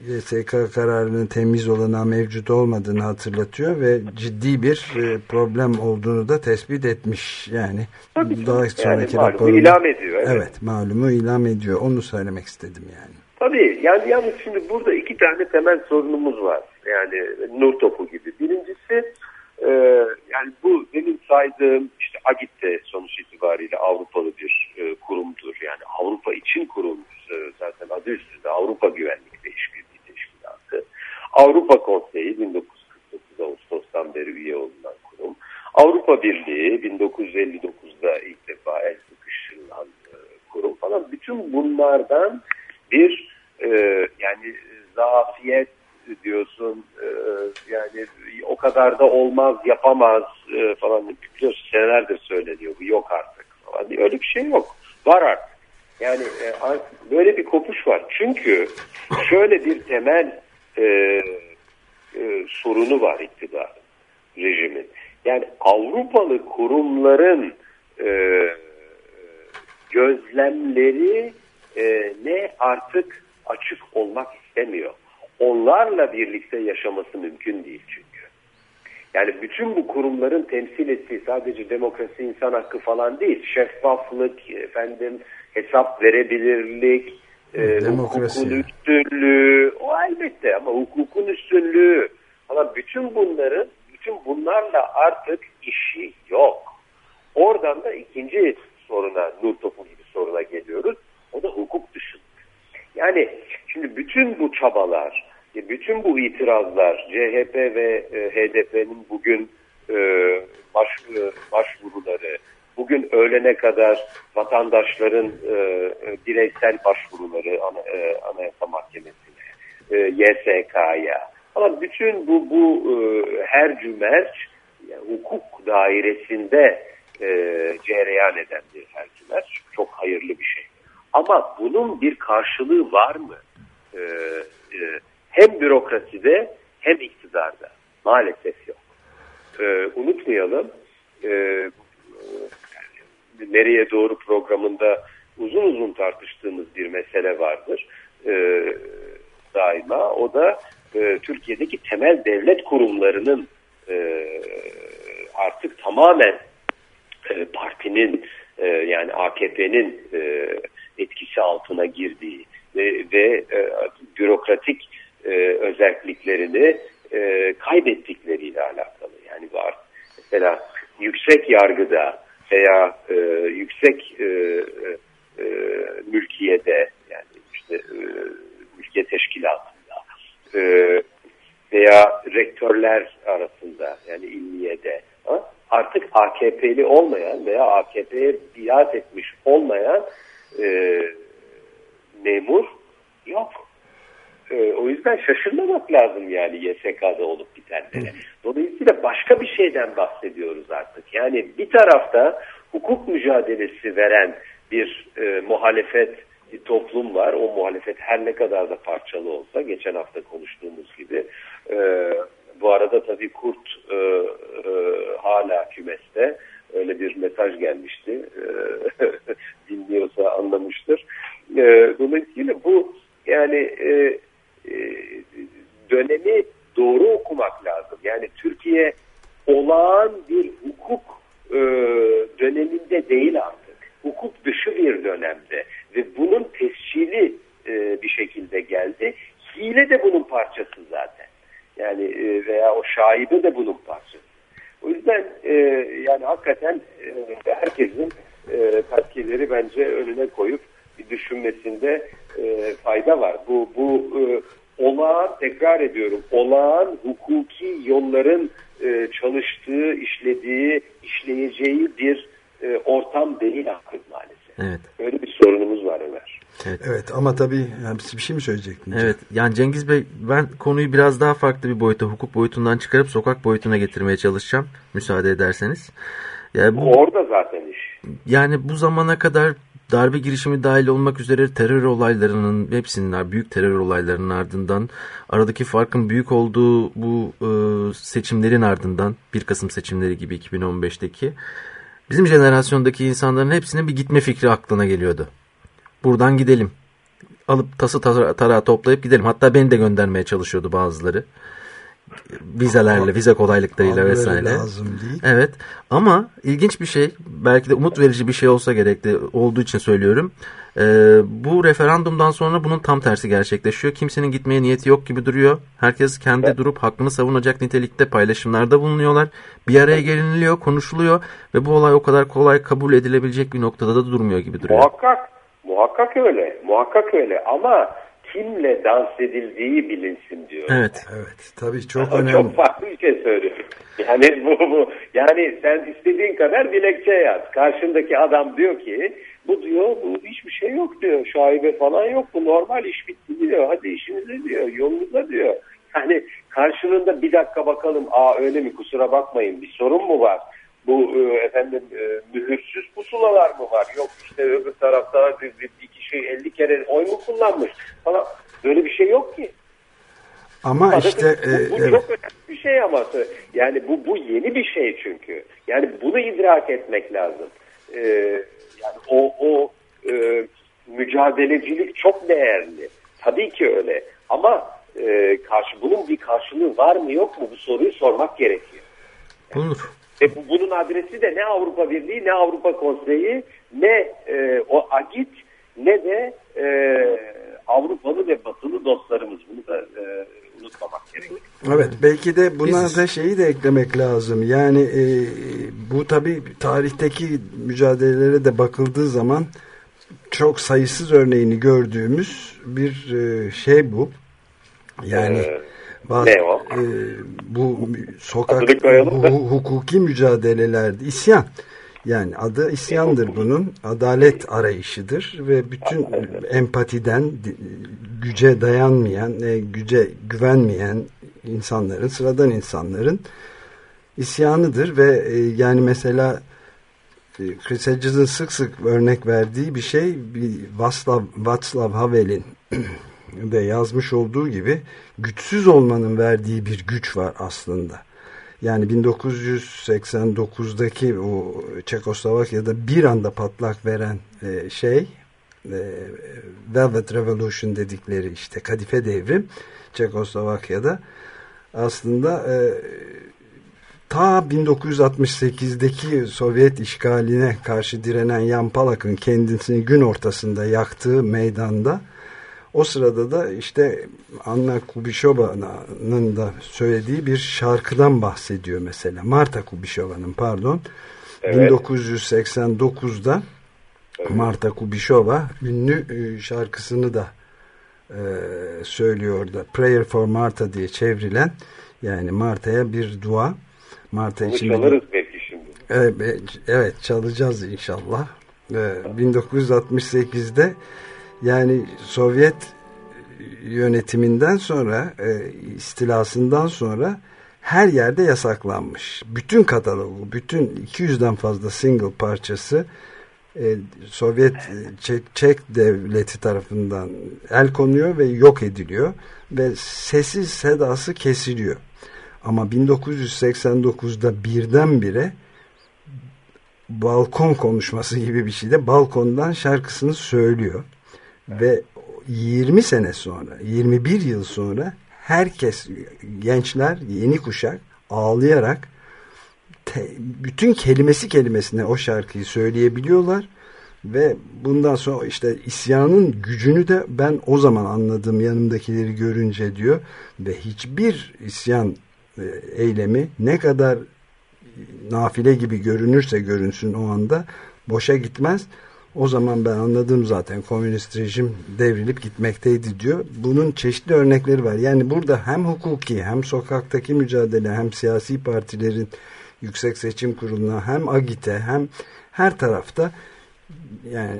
YSK kararının temiz olanağı mevcut olmadığını hatırlatıyor ve ciddi bir e, problem olduğunu da tespit etmiş. Yani Tabii. daha Yani sonraki malumu raporunda- ilan ediyor, evet. Evet malumu ilan ediyor. Onu söylemek istedim yani. Tabii yani yalnız şimdi burada iki tane temel sorunumuz var. Yani nur topu gibi. Birincisi e, yani bu demin saydığım işte AGİT de sonuç itibariyle Avrupalı bir e, kurumdur. Yani Avrupa için kurulmuş e, zaten adı üstünde Avrupa Güvenlik. Avrupa Konseyi 1949 Ağustos'tan beri üye olunan kurum. Avrupa Birliği 1959'da ilk defa el sıkıştırılan e, kurum falan. Bütün bunlardan bir e, yani zafiyet diyorsun e, yani o kadar da olmaz yapamaz e, falan biliyorsun senelerdir söyleniyor bu yok artık falan öyle bir şey yok var artık yani e, böyle bir kopuş var çünkü şöyle bir temel e, e, sorunu var iktidar rejimin yani Avrupalı kurumların e, gözlemleri e, ne artık açık olmak istemiyor. Onlarla birlikte yaşaması mümkün değil çünkü. Yani bütün bu kurumların temsil ettiği sadece demokrasi, insan hakkı falan değil. Şeffaflık, efendim hesap verebilirlik, e, Demokrasi. hukukun üstünlüğü, o elbette ama hukukun üstünlüğü. Ama bütün bunların, bütün bunlarla artık işi yok. Oradan da ikinci soruna, nur topu gibi soruna geliyoruz. O da hukuk dışılık. Yani şimdi bütün bu çabalar, e, bütün bu itirazlar, CHP ve e, HDP'nin bugün e, baş, başvuruları, bugün öğlene kadar vatandaşların e, e, bireysel başvuruları ana, e, Anayasa Mahkemesi'ne, e, YSK'ya, ama bütün bu bu e, her cümerç yani hukuk dairesinde e, cereyan eden bir her cümerç. Çok hayırlı bir şey. Ama bunun bir karşılığı var mı? E, e, hem bürokraside hem iktidarda. Maalesef yok. E, unutmayalım e, nereye doğru programında uzun uzun tartıştığımız bir mesele vardır. E, daima o da e, Türkiye'deki temel devlet kurumlarının e, artık tamamen e, partinin e, yani AKP'nin e, etkisi altına girdiği ve, ve e, bürokratik e, özelliklerini e, kaybettikleriyle alakalı. Yani var mesela yüksek yargıda veya e, yüksek e, e, mülkiyede yani işte e, mülkiye teşkilatında e, veya rektörler arasında yani ilmiyede ha? artık AKP'li olmayan veya AKP'ye biat etmiş olmayan e, memur yok. E, o yüzden şaşırmamak lazım yani YSK'da olup bitenlere. Dolayısıyla başka bir şeyden bahsediyoruz artık. Yani bir tarafta hukuk mücadelesi veren bir e, muhalefet bir toplum var. O muhalefet her ne kadar da parçalı olsa geçen hafta konuştuğumuz gibi e, bu arada tabii Kurt e, e, hala kümeste öyle bir mesaj gelmişti. E, dinliyorsa anlamıştır. E, dolayısıyla bu yani e, e, dönemi doğru okumak lazım. Yani Türkiye olağan bir hukuk e, döneminde değil artık. Hukuk dışı bir dönemde ve bunun tescili e, bir şekilde geldi. Hile de bunun parçası zaten. Yani e, veya o şaibe de bunun parçası. O yüzden e, yani hakikaten e, herkesin e, tepkileri bence önüne koyup bir düşünmesinde e, fayda var. Bu bu e, olağan tekrar ediyorum olağan hukuki yolların e, çalıştığı, işlediği, işleyeceği bir e, ortam değil artık maalesef. Evet. Öyle bir sorunumuz var Ömer. Evet. Evet ama tabii yani bir şey mi söyleyecektiniz? Evet yani Cengiz Bey ben konuyu biraz daha farklı bir boyuta hukuk boyutundan çıkarıp sokak boyutuna getirmeye çalışacağım müsaade ederseniz. Yani bu, Orada zaten iş. yani bu zamana kadar darbe girişimi dahil olmak üzere terör olaylarının hepsinin büyük terör olaylarının ardından aradaki farkın büyük olduğu bu e, seçimlerin ardından 1 Kasım seçimleri gibi 2015'teki bizim jenerasyondaki insanların hepsinin bir gitme fikri aklına geliyordu. Buradan gidelim. Alıp tası tara- tarağı toplayıp gidelim. Hatta beni de göndermeye çalışıyordu bazıları. Vizelerle, vize kolaylıklarıyla vesaire. lazım değil. Evet ama ilginç bir şey belki de umut verici bir şey olsa gerekli olduğu için söylüyorum. Ee, bu referandumdan sonra bunun tam tersi gerçekleşiyor. Kimsenin gitmeye niyeti yok gibi duruyor. Herkes kendi durup hakkını savunacak nitelikte paylaşımlarda bulunuyorlar. Bir araya geliniliyor, konuşuluyor ve bu olay o kadar kolay kabul edilebilecek bir noktada da durmuyor gibi duruyor. Muhakkak, muhakkak öyle, muhakkak öyle ama kimle dans edildiği bilinsin diyor. Evet. Evet tabii çok O önemli. Çok farklı bir şey söylüyorum. Yani bu, bu yani sen istediğin kadar dilekçe yaz. Karşındaki adam diyor ki bu diyor bu hiçbir şey yok diyor. Şaibe falan yok. Bu normal iş bitti diyor. Hadi işinize diyor. Yolunuza diyor. Yani karşılığında bir dakika bakalım. Aa öyle mi kusura bakmayın bir sorun mu var? Bu e, efendim e, mühürsüz pusulalar mı var? Yok işte öbür tarafta bir, bir, bir kişi 50 kere oy mu kullanmış falan. Böyle bir şey yok ki. Ama işte bu, e, bu evet. çok önemli bir şey ama yani bu bu yeni bir şey çünkü. Yani bunu idrak etmek lazım. Ee, yani o o e, mücadelecilik çok değerli. Tabii ki öyle. Ama e, karşı bunun bir karşılığı var mı yok mu bu soruyu sormak gerekiyor. Bulunur. Ve bu, bunun adresi de ne Avrupa Birliği ne Avrupa Konseyi ne e, o agit ne de e, Avrupalı ve Batılı dostlarımız bunu da e, unutmamak gerekiyor. Evet belki de buna Biz- da şeyi de eklemek lazım. Yani e, bu tabii tarihteki mücadelelere de bakıldığı zaman çok sayısız örneğini gördüğümüz bir e, şey bu. Yani Ee, bazı, ne o? e, bu sokak hu- hukuki mücadelelerde isyan. Yani adı isyandır bunun. Adalet arayışıdır ve bütün empatiden güce dayanmayan, e, güce güvenmeyen insanların, sıradan insanların isyanıdır ve e, yani mesela e, Chris Hedges'in sık sık örnek verdiği bir şey Václav, Václav Havel'in de yazmış olduğu gibi güçsüz olmanın verdiği bir güç var aslında. Yani 1989'daki o Çekoslovakya'da bir anda patlak veren e, şey e, Velvet Revolution dedikleri işte kadife devrim Çekoslovakya'da aslında e, ta 1968'deki Sovyet işgaline karşı direnen Jan Palak'ın kendisini gün ortasında yaktığı meydanda o sırada da işte Anna Kubişova'nın da söylediği bir şarkıdan bahsediyor mesela. Marta Kubişova'nın pardon. Evet. 1989'da Marta Kubişova ünlü e, şarkısını da e, söylüyor da Prayer for Marta diye çevrilen yani Marta'ya bir dua. Marta için bir- çalarız belki şimdi. Evet, evet çalacağız inşallah. Ee, 1968'de yani Sovyet yönetiminden sonra e, istilasından sonra her yerde yasaklanmış. Bütün katalogu, bütün 200'den fazla single parçası e, Sovyet e, Çek, Çek devleti tarafından el konuyor ve yok ediliyor ve sessiz sedası kesiliyor. Ama 1989'da birdenbire balkon konuşması gibi bir şeyde balkondan şarkısını söylüyor. Ve 20 sene sonra, 21 yıl sonra herkes, gençler, yeni kuşak ağlayarak te, bütün kelimesi kelimesine o şarkıyı söyleyebiliyorlar. Ve bundan sonra işte isyanın gücünü de ben o zaman anladım yanımdakileri görünce diyor. Ve hiçbir isyan e, eylemi ne kadar nafile gibi görünürse görünsün o anda boşa gitmez. O zaman ben anladım zaten komünist rejim devrilip gitmekteydi diyor. Bunun çeşitli örnekleri var. Yani burada hem hukuki hem sokaktaki mücadele hem siyasi partilerin yüksek seçim kuruluna hem AGİT'e hem her tarafta yani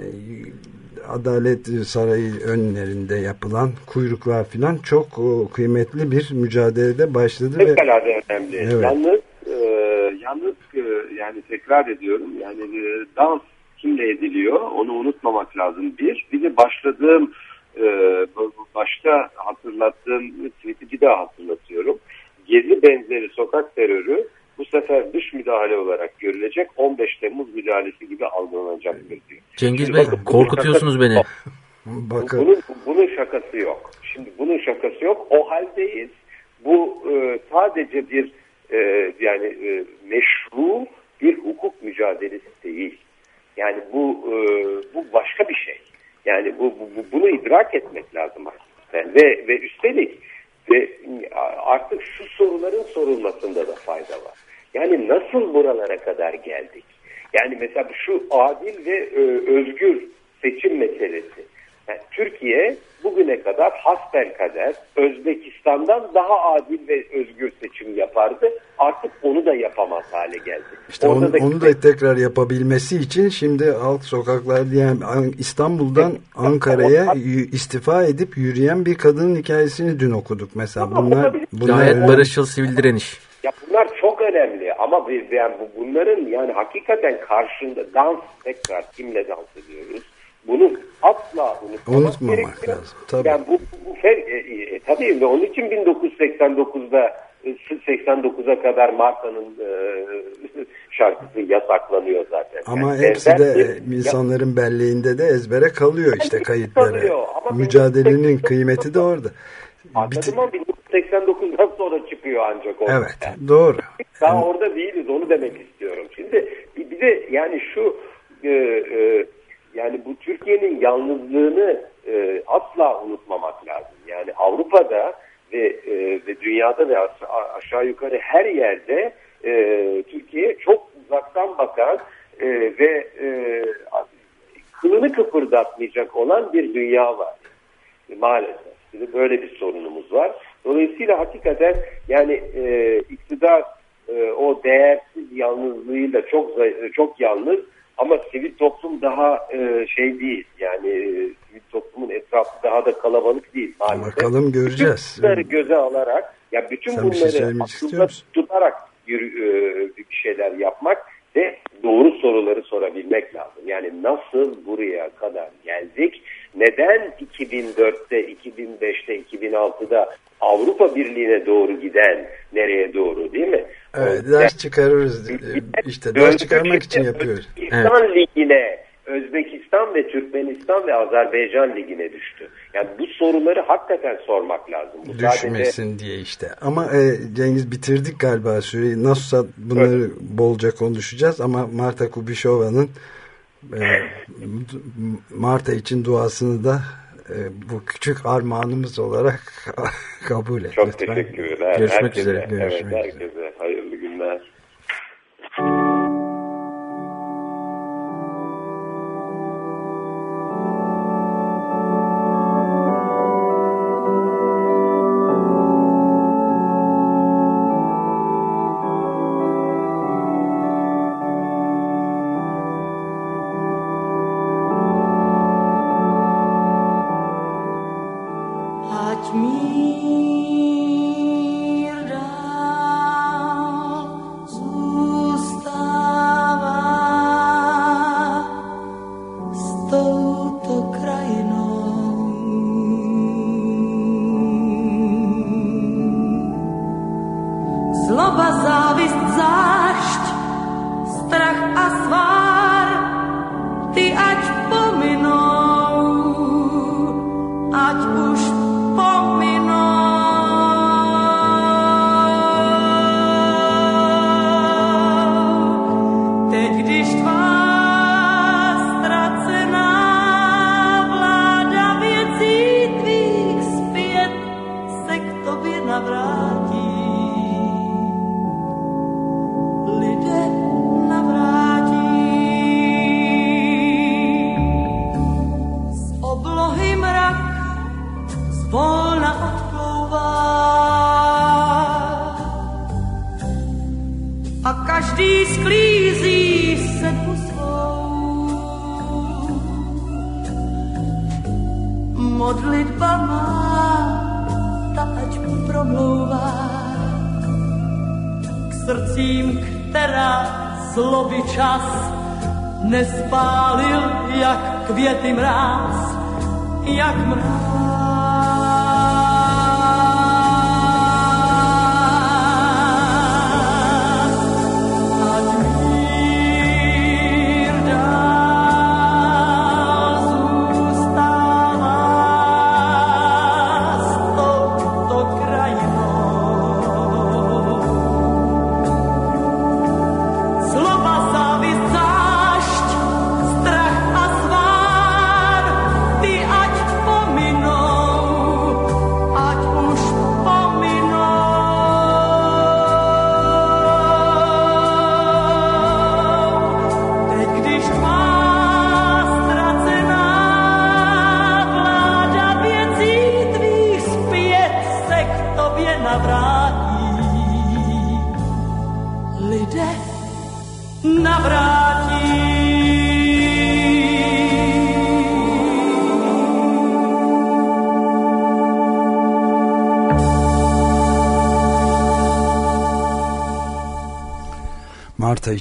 Adalet Sarayı önlerinde yapılan kuyruklar filan çok o, kıymetli bir mücadelede başladı ve Fevkalade önemli. Evet. Yalnız, e, yalnız e, yani tekrar ediyorum yani e, dans kimle ediliyor onu unutmamak lazım. Bir, bir de başladığım e, başta hatırlattığım tweet'i bir daha hatırlatıyorum. Gezi benzeri sokak terörü bu sefer dış müdahale olarak görülecek 15 Temmuz müdahalesi gibi algılanacaktır diyor. Cengiz Şimdi Bey bakın, korkutuyorsunuz beni. Bakın. Bunun, bunun şakası yok. Şimdi bunun şakası yok. O haldeyiz. Bu e, sadece bir e, yani e, meşru bir hukuk mücadelesi değil. Yani bu e, bu başka bir şey. Yani bu, bu, bu- bunu idrak etmek lazım hakikaten. Ve ve üstelik ve artık şu soruların sorulmasında da fayda var. Yani nasıl buralara kadar geldik? Yani mesela şu adil ve e, özgür seçim meselesi. Yani Türkiye bugüne kadar hasbelkader Özbekistan'dan daha adil ve özgür seçim yapardı. Artık onu da yapamaz hale geldi. İşte onu, da- onu da tekrar yapabilmesi için şimdi halk sokaklar diyen An- İstanbul'dan Ankara'ya istifa edip yürüyen bir kadının hikayesini dün okuduk mesela. Ama Bunlar, bunlar Gayet önemli. barışçıl sivil direniş. Ya bunlar çok önemli ama bir, yani bu- bunların yani hakikaten karşında dans tekrar kimle dans ediyoruz? Bunu asla unutmamak, Unutmamak lazım, tabii. Yani bu, bu fer, e, e, tabii ve onun için 1989'da e, 89'a kadar Marta'nın e, şarkısı yasaklanıyor zaten. Ama Yani hepsi de bir- e, insanların belleğinde de ezbere kalıyor işte ama Mücadelenin 1989 kıymeti de orada. Anladım ama 1989'dan sonra çıkıyor ancak orada. Evet doğru. Daha orada değiliz onu demek istiyorum. Şimdi bir, bir de yani şu e, e, yani bu Türkiye'nin yalnızlığını e, asla unutmamak lazım. Yani Avrupa'da ve, e, ve dünyada ve aşağı yukarı her yerde e, Türkiye çok uzaktan bakan e, ve e, kılını kıpırdatmayacak olan bir dünya var maalesef. Bizim böyle bir sorunumuz var. Dolayısıyla hakikaten yani e, iktidar e, o değersiz yalnızlığıyla çok çok yalnız ama sivil toplum daha e, şey değil. Yani e, sivil toplumun etrafı daha da kalabalık değil maalesef. Bakalım göreceğiz. Bütün bunları göze alarak ya bütün Sen şey bunları istiyor aklında tutarak yürü, e, bir şeyler yapmak ve doğru soruları sorabilmek lazım. Yani nasıl buraya kadar geldik? Neden 2004'te, 2005'te, 2006'da Avrupa Birliği'ne doğru giden nereye doğru değil mi? Evet ders çıkarırız. İşte ders çıkarmak için yapıyoruz. Özbekistan Ligi'ne, Özbekistan ve Türkmenistan ve Azerbaycan Ligi'ne düştü. Yani bu soruları hakikaten sormak lazım. Bu Düşmesin diye işte. Ama e, Cengiz bitirdik galiba süreyi. Nasılsa bunları bolca konuşacağız ama Marta Kubişova'nın e, Marta için duasını da e, bu küçük armağanımız olarak kabul et. Çok lütfen. teşekkürler. Görüşmek herkese. üzere. Evet, Görüşmek üzere. herkese. Hayırlı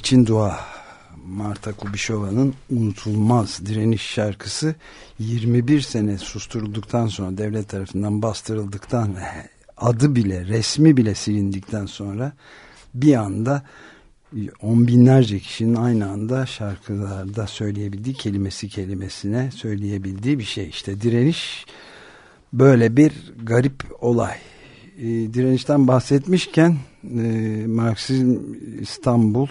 için dua. Marta Kubişova'nın unutulmaz direniş şarkısı 21 sene susturulduktan sonra devlet tarafından bastırıldıktan adı bile resmi bile silindikten sonra bir anda on binlerce kişinin aynı anda şarkılarda söyleyebildiği kelimesi kelimesine söyleyebildiği bir şey işte direniş böyle bir garip olay e, direnişten bahsetmişken e, Marksizm İstanbul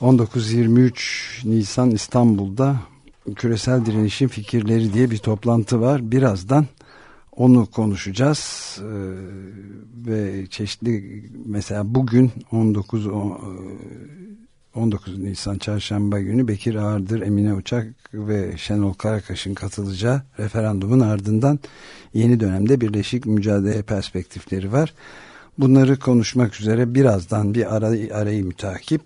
19-23 Nisan İstanbul'da küresel direnişin fikirleri diye bir toplantı var. Birazdan onu konuşacağız ee, ve çeşitli mesela bugün 19 19 Nisan Çarşamba günü Bekir Ağırdır, Emine Uçak ve Şenol Karakaş'ın katılacağı referandumun ardından yeni dönemde birleşik mücadele perspektifleri var. Bunları konuşmak üzere birazdan bir arayı, arayı mütakip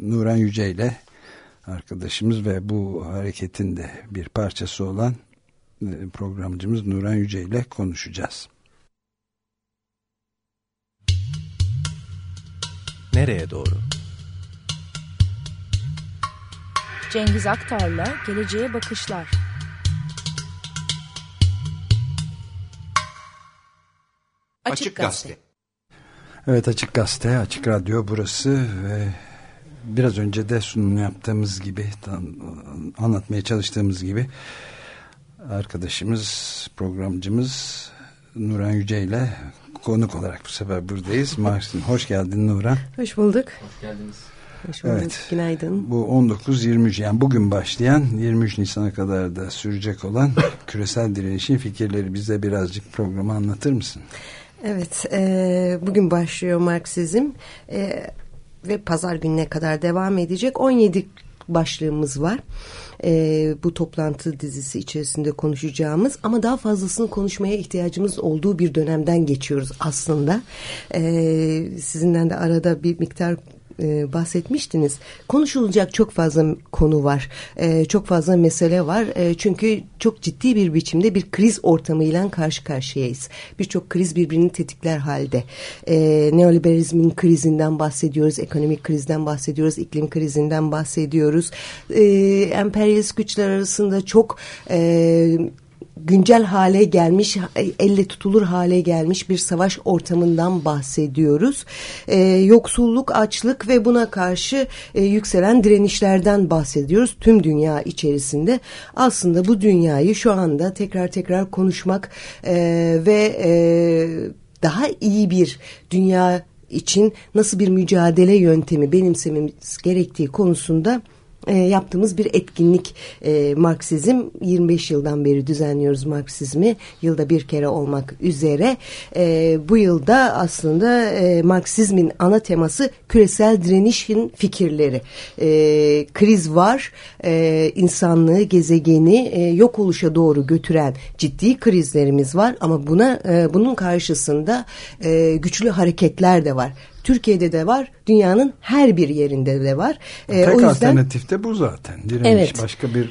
Nuran Yüce ile arkadaşımız ve bu hareketin de bir parçası olan e, programcımız Nuran Yüce ile konuşacağız. Nereye doğru? Cengiz Aktar'la Geleceğe Bakışlar. Açık Gazete. Evet Açık Gazete, Açık Radyo burası ve biraz önce de sunum yaptığımız gibi anlatmaya çalıştığımız gibi arkadaşımız, programcımız Nuran Yüce ile konuk olarak bu sefer buradayız. Marsin, hoş geldin Nuran. Hoş bulduk. Hoş geldiniz. Hoş bulduk. Evet, Günaydın. Bu 19-23 yani bugün başlayan 23 Nisan'a kadar da sürecek olan küresel direnişin fikirleri bize birazcık programı anlatır mısın? Evet, e, bugün başlıyor Marksizm e, ve pazar gününe kadar devam edecek 17 başlığımız var. E, bu toplantı dizisi içerisinde konuşacağımız ama daha fazlasını konuşmaya ihtiyacımız olduğu bir dönemden geçiyoruz aslında. E, sizinden de arada bir miktar e, bahsetmiştiniz. Konuşulacak çok fazla konu var. E, çok fazla mesele var. E, çünkü çok ciddi bir biçimde bir kriz ortamıyla karşı karşıyayız. Birçok kriz birbirini tetikler halde. E, neoliberalizmin krizinden bahsediyoruz. Ekonomik krizden bahsediyoruz. iklim krizinden bahsediyoruz. E, emperyalist güçler arasında çok... E, güncel hale gelmiş, elle tutulur hale gelmiş bir savaş ortamından bahsediyoruz. Ee, yoksulluk, açlık ve buna karşı e, yükselen direnişlerden bahsediyoruz tüm dünya içerisinde. Aslında bu dünyayı şu anda tekrar tekrar konuşmak e, ve e, daha iyi bir dünya için nasıl bir mücadele yöntemi benimsememiz gerektiği konusunda e, yaptığımız bir etkinlik. E, Marksizm 25 yıldan beri düzenliyoruz Marksizmi. Yılda bir kere olmak üzere. E, bu yılda aslında Marksizmin ana teması küresel direnişin fikirleri. Kriz var. İnsanlığı gezegeni yok oluşa doğru götüren ciddi krizlerimiz var. Ama buna bunun karşısında güçlü hareketler de var Türkiye'de de var, dünyanın her bir yerinde de var. Ee, Tek o yüzden, alternatif de bu zaten. Direniş evet. başka bir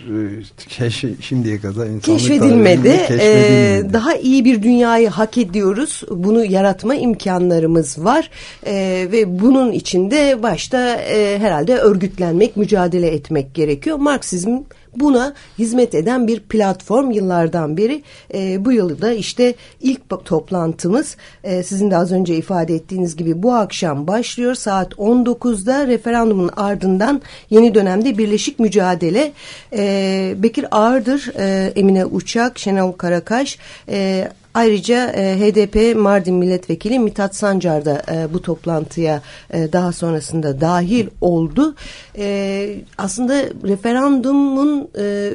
şey, şimdiye kadar insanlık keşfedilmedi. Ee, daha iyi bir dünyayı hak ediyoruz. Bunu yaratma imkanlarımız var. Ee, ve bunun içinde başta e, herhalde örgütlenmek, mücadele etmek gerekiyor. Marksizm buna hizmet eden bir platform yıllardan beri e, bu yılda işte ilk toplantımız e, sizin de az önce ifade ettiğiniz gibi bu akşam başlıyor. Saat 19'da referandumun ardından yeni dönemde birleşik mücadele e, Bekir Ağırdır, e, Emine Uçak, Şenol Karakaş, e, Ayrıca e, HDP Mardin Milletvekili Mithat Sancar da e, bu toplantıya e, daha sonrasında dahil oldu. E, aslında referandumun e,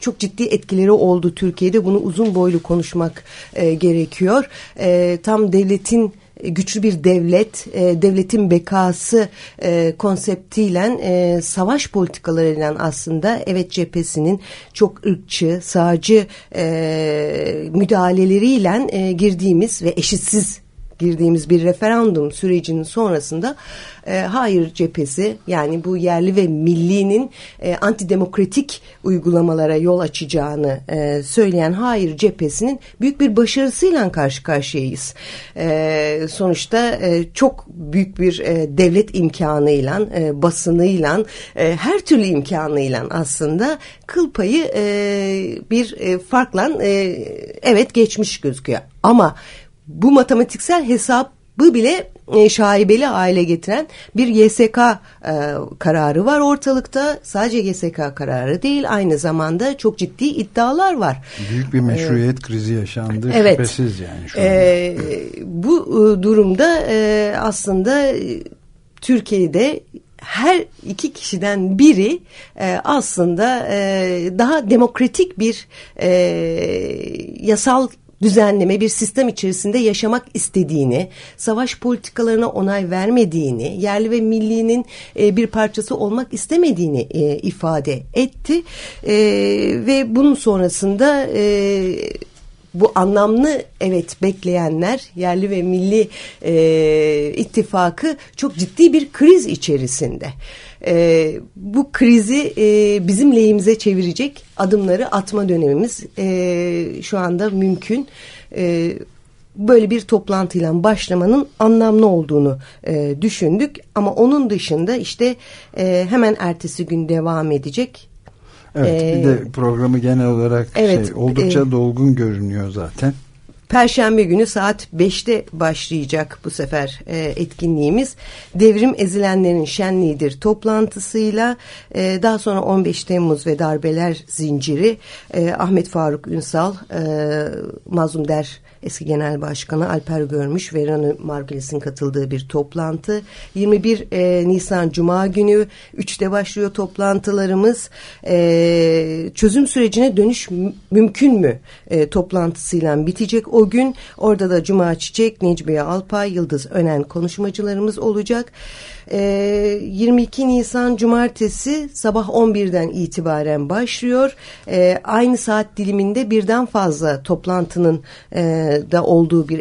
çok ciddi etkileri oldu Türkiye'de. Bunu uzun boylu konuşmak e, gerekiyor. E, tam devletin güçlü bir devlet, e, devletin bekası e, konseptiyle e, savaş politikalarıyla aslında evet cephesinin çok ırkçı, sağcı e, müdahaleleriyle e, girdiğimiz ve eşitsiz girdiğimiz bir referandum sürecinin sonrasında e, hayır cephesi yani bu yerli ve millinin e, antidemokratik uygulamalara yol açacağını e, söyleyen hayır cephesinin büyük bir başarısıyla karşı karşıyayız. E, sonuçta e, çok büyük bir e, devlet imkanıyla, e, basınıyla, e, her türlü imkanıyla aslında kıl payı e, bir e, farkla e, evet geçmiş gözüküyor. Ama bu matematiksel hesabı bile e, şaibeli hale getiren bir YSK e, kararı var ortalıkta. Sadece YSK kararı değil aynı zamanda çok ciddi iddialar var. Büyük bir meşruiyet ee, krizi yaşandı evet, şüphesiz yani. Şu e, bu e, durumda e, aslında Türkiye'de her iki kişiden biri e, aslında e, daha demokratik bir e, yasal düzenleme bir sistem içerisinde yaşamak istediğini, savaş politikalarına onay vermediğini, yerli ve millinin e, bir parçası olmak istemediğini e, ifade etti. E, ve bunun sonrasında bu anlamlı evet bekleyenler yerli ve milli ittifakı çok ciddi bir kriz içerisinde. E, bu krizi e, bizim lehimize çevirecek adımları atma dönemimiz e, şu anda mümkün. E, böyle bir toplantıyla başlamanın anlamlı olduğunu e, düşündük. Ama onun dışında işte e, hemen ertesi gün devam edecek Evet ee, bir de programı genel olarak evet, şey, oldukça e, dolgun görünüyor zaten. Perşembe günü saat 5'te başlayacak bu sefer e, etkinliğimiz. Devrim ezilenlerin şenliğidir toplantısıyla e, daha sonra 15 Temmuz ve darbeler zinciri e, Ahmet Faruk Ünsal, e, Mazlum Der eski genel başkanı Alper Görmüş ve Rani Margulis'in katıldığı bir toplantı. 21 e, Nisan Cuma günü 3'te başlıyor toplantılarımız. E, çözüm sürecine dönüş mümkün mü e, toplantısıyla bitecek o gün. Orada da Cuma Çiçek, Necmiye Alpay, Yıldız Önen konuşmacılarımız olacak. 22 Nisan Cumartesi sabah 11'den itibaren başlıyor. Aynı saat diliminde birden fazla toplantının da olduğu bir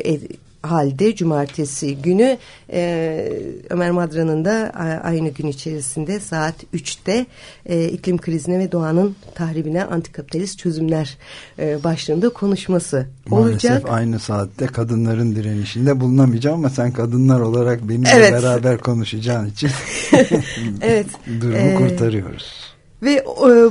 halde cumartesi günü e, Ömer Madra'nın da aynı gün içerisinde saat 3'te e, iklim krizine ve doğanın tahribine antikapitalist çözümler e, başlığında konuşması Maalesef olacak. aynı saatte kadınların direnişinde bulunamayacağım ama sen kadınlar olarak benimle evet. beraber konuşacağın için evet. durumu ee, kurtarıyoruz. Ve e,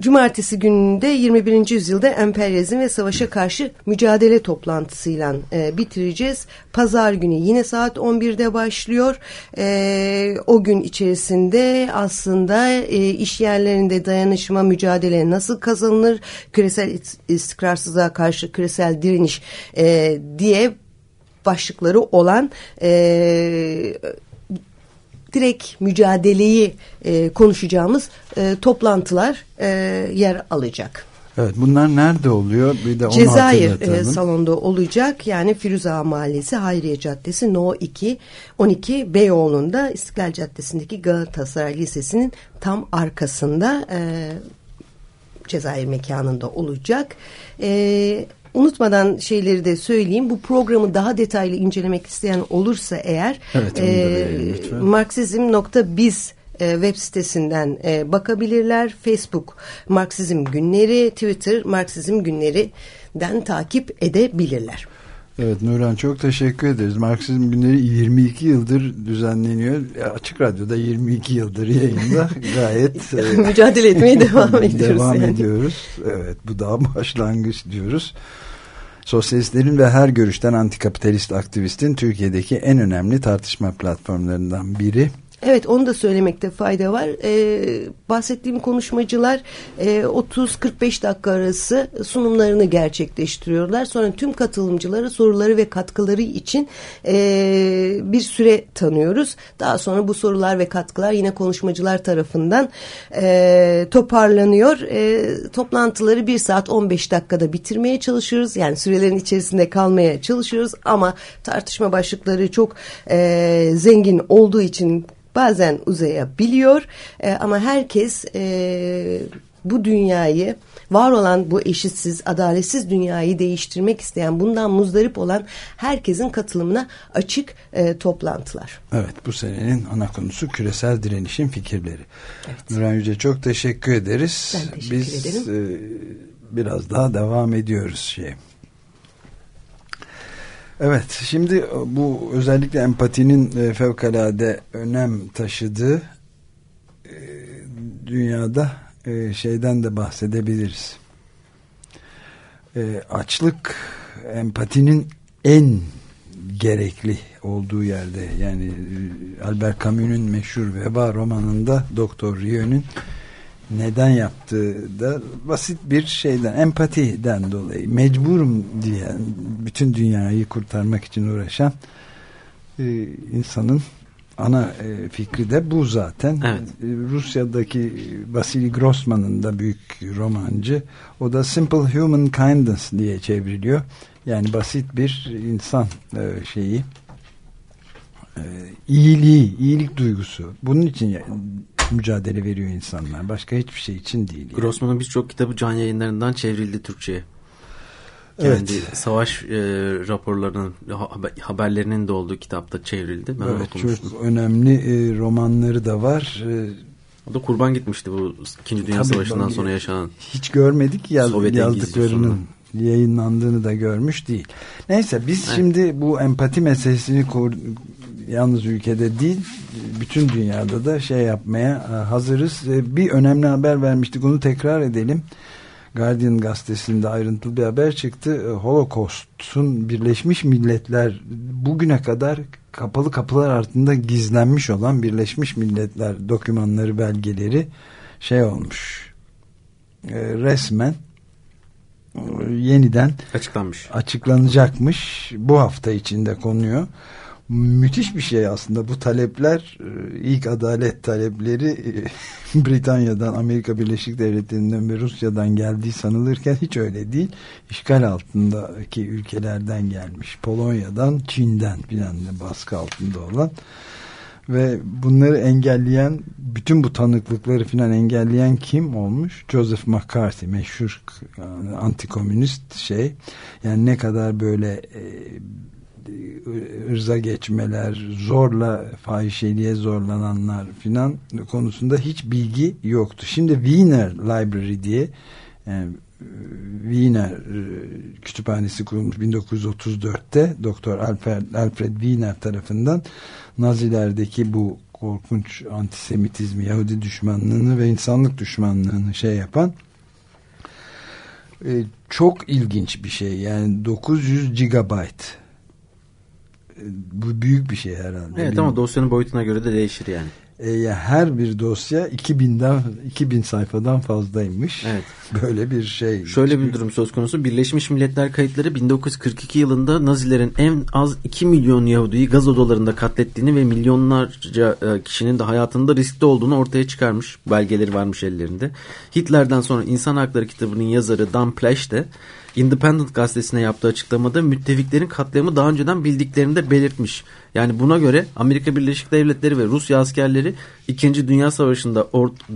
Cumartesi gününde 21. yüzyılda emperyalizm ve savaşa karşı mücadele toplantısıyla e, bitireceğiz. Pazar günü yine saat 11'de başlıyor. E, o gün içerisinde aslında e, iş yerlerinde dayanışma mücadele nasıl kazanılır, küresel istikrarsızlığa karşı küresel direniş e, diye başlıkları olan e, direkt mücadeleyi e, konuşacağımız e, toplantılar e, yer alacak. Evet bunlar nerede oluyor? Bir de onu Cezayir e, salonda olacak. Yani Firuza Mahallesi, Hayriye Caddesi, No 2, 12 Beyoğlu'nda İstiklal Caddesi'ndeki Galatasaray Lisesi'nin tam arkasında e, Cezayir mekanında olacak. E, Unutmadan şeyleri de söyleyeyim. Bu programı daha detaylı incelemek isteyen olursa eğer evet, e, marksizm.biz e, web sitesinden e, bakabilirler. Facebook Marksizm Günleri, Twitter Marksizm Günleri'den takip edebilirler. Evet Nurhan çok teşekkür ederiz. Marksizm günleri 22 yıldır düzenleniyor. Açık Radyo'da 22 yıldır yayında gayet e, mücadele etmeye devam ediyoruz. Devam yani. ediyoruz. Evet bu daha başlangıç diyoruz. Sosyalistlerin ve her görüşten antikapitalist aktivistin Türkiye'deki en önemli tartışma platformlarından biri Evet onu da söylemekte fayda var. Ee, bahsettiğim konuşmacılar e, 30-45 dakika arası sunumlarını gerçekleştiriyorlar. Sonra tüm katılımcılara soruları ve katkıları için e, bir süre tanıyoruz. Daha sonra bu sorular ve katkılar yine konuşmacılar tarafından e, toparlanıyor. E, toplantıları 1 saat 15 dakikada bitirmeye çalışıyoruz. Yani sürelerin içerisinde kalmaya çalışıyoruz ama tartışma başlıkları çok e, zengin olduğu için bazen uzayabiliyor e, ama herkes e, bu dünyayı var olan bu eşitsiz, adaletsiz dünyayı değiştirmek isteyen, bundan muzdarip olan herkesin katılımına açık e, toplantılar. Evet bu senenin ana konusu küresel direnişin fikirleri. Evet. Nurhan Yüce çok teşekkür ederiz. Ben teşekkür Biz, ederim. E, biraz daha devam ediyoruz şey. Evet şimdi bu özellikle empatinin e, fevkalade önem taşıdığı e, dünyada e, şeyden de bahsedebiliriz. Açlık empatinin en gerekli olduğu yerde yani Albert Camus'un meşhur Veba romanında Doktor Rieu'nun neden yaptığı da basit bir şeyden empatiden dolayı mecburum diye bütün dünyayı kurtarmak için uğraşan e, insanın ana e, fikri de bu zaten. Evet. E, Rusya'daki Vasily Grossman'ın da büyük romancı. O da Simple Human Kindness diye çevriliyor. Yani basit bir insan e, şeyi e, iyiliği, iyilik duygusu. Bunun için mücadele veriyor insanlar. Başka hiçbir şey için değil. yani. Grossman'ın birçok kitabı can yayınlarından çevrildi Türkçe'ye. Evet. Kendi savaş e, raporlarının, haber- haberlerinin de olduğu kitapta çevrildi. Ben Evet, okumuştum. çok önemli e, romanları da var. E, O da kurban gitmişti bu İkinci Dünya Tabii, Savaşı'ndan sonra yaşanan. hiç görmedik yaz, Sovyet yazdıklarının yayınlandığını da görmüş değil. Neyse biz Evet. şimdi bu empati meselesini yalnız ülkede değil bütün dünyada da şey yapmaya e, hazırız. E, Bir önemli haber vermiştik onu tekrar edelim. Guardian gazetesinde ayrıntılı bir haber çıktı. E, Holocaust'un Birleşmiş Milletler bugüne kadar kapalı kapılar altında gizlenmiş olan Birleşmiş Milletler dokümanları, belgeleri şey olmuş. Resmen yeniden Açıklanmış. açıklanacakmış. Bu hafta içinde konuyor. Müthiş bir şey aslında bu talepler e, ilk adalet talepleri e, Britanya'dan Amerika Birleşik Devletleri'nden ve Rusya'dan geldiği sanılırken hiç öyle değil. İşgal altındaki ülkelerden gelmiş. Polonya'dan, Çin'den filan baskı altında olan ve bunları engelleyen bütün bu tanıklıkları filan engelleyen kim olmuş? Joseph McCarthy meşhur e, antikomünist şey yani ne kadar böyle e, ırza geçmeler zorla fahişeliğe zorlananlar filan konusunda hiç bilgi yoktu. Şimdi Wiener Library diye yani Wiener e, kütüphanesi kurulmuş 1934'te Doktor Alfred, Alfred Wiener tarafından Nazilerdeki bu korkunç antisemitizmi, Yahudi düşmanlığını ve insanlık düşmanlığını şey yapan e, çok ilginç bir şey. Yani 900 gigabyte E, bu büyük bir şey herhalde. Evet ama dosyanın boyutuna göre de değişir yani. E, ya her bir dosya 2000'den 2000 sayfadan fazlaymış. Evet. Böyle bir şey. Şöyle bir durum söz konusu. Birleşmiş Milletler kayıtları 1942 yılında Nazilerin en az 2 milyon Yahudi'yi gaz odalarında katlettiğini ve milyonlarca e, kişinin de hayatında riskli olduğunu ortaya çıkarmış. Belgeleri varmış ellerinde. Hitler'den sonra İnsan Hakları kitabının yazarı Dan Plesch de Independent gazetesine yaptığı açıklamada müttefiklerin katliamı daha önceden bildiklerini de belirtmiş. Yani buna göre Amerika Birleşik Devletleri ve Rusya askerleri 2. Dünya Savaşı'nda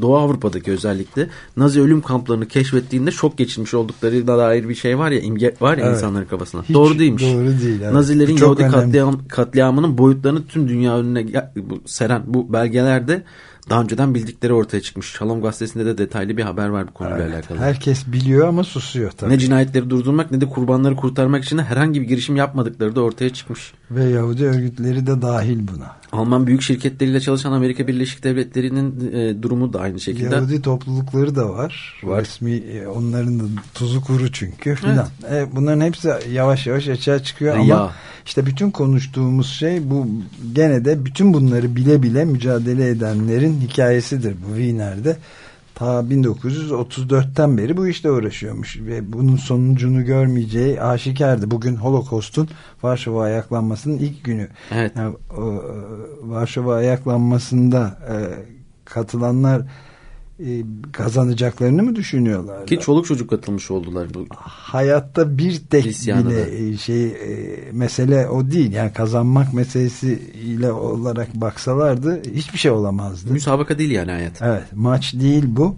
Doğu Avrupa'daki özellikle Nazi ölüm kamplarını keşfettiğinde şok geçirmiş olduklarına dair bir şey var ya imge var ya Evet. insanların kafasına. Hiç doğru değilmiş. doğru değil, evet. Nazilerin Yahudi önemli. katliam, katliamının boyutlarını tüm dünya önüne seren bu belgelerde daha önceden bildikleri ortaya çıkmış. Şalom gazetesinde de detaylı bir haber var bu konuyla alakalı. Herkes biliyor ama susuyor tabii. Ne cinayetleri durdurmak ne de kurbanları kurtarmak için herhangi bir girişim yapmadıkları da ortaya çıkmış. Ve Yahudi örgütleri de dahil buna. Alman büyük şirketleriyle çalışan Amerika Birleşik Devletleri'nin e, durumu da aynı şekilde. Yahudi toplulukları da var. Var. Resmi e, onların da tuzu kuru çünkü filan. E, bunların hepsi yavaş yavaş açığa çıkıyor ama işte bütün konuştuğumuz şey bu gene de bütün bunları bile bile mücadele edenlerin hikayesidir bu Wiener'de. Ta 1934'ten beri bu işte uğraşıyormuş ve bunun sonucunu görmeyeceği aşikardı. Bugün Holocaust'un Varşova ayaklanmasının ilk günü. Evet. Yani, o, e, Varşova ayaklanmasında e, katılanlar e, kazanacaklarını mı düşünüyorlar? Ki çoluk çocuk katılmış oldular. Bu. Hayatta bir tek bile e, şey e, mesele o değil. Yani kazanmak meselesiyle olarak baksalardı hiçbir şey olamazdı. Müsabaka değil yani hayat. Evet maç değil bu.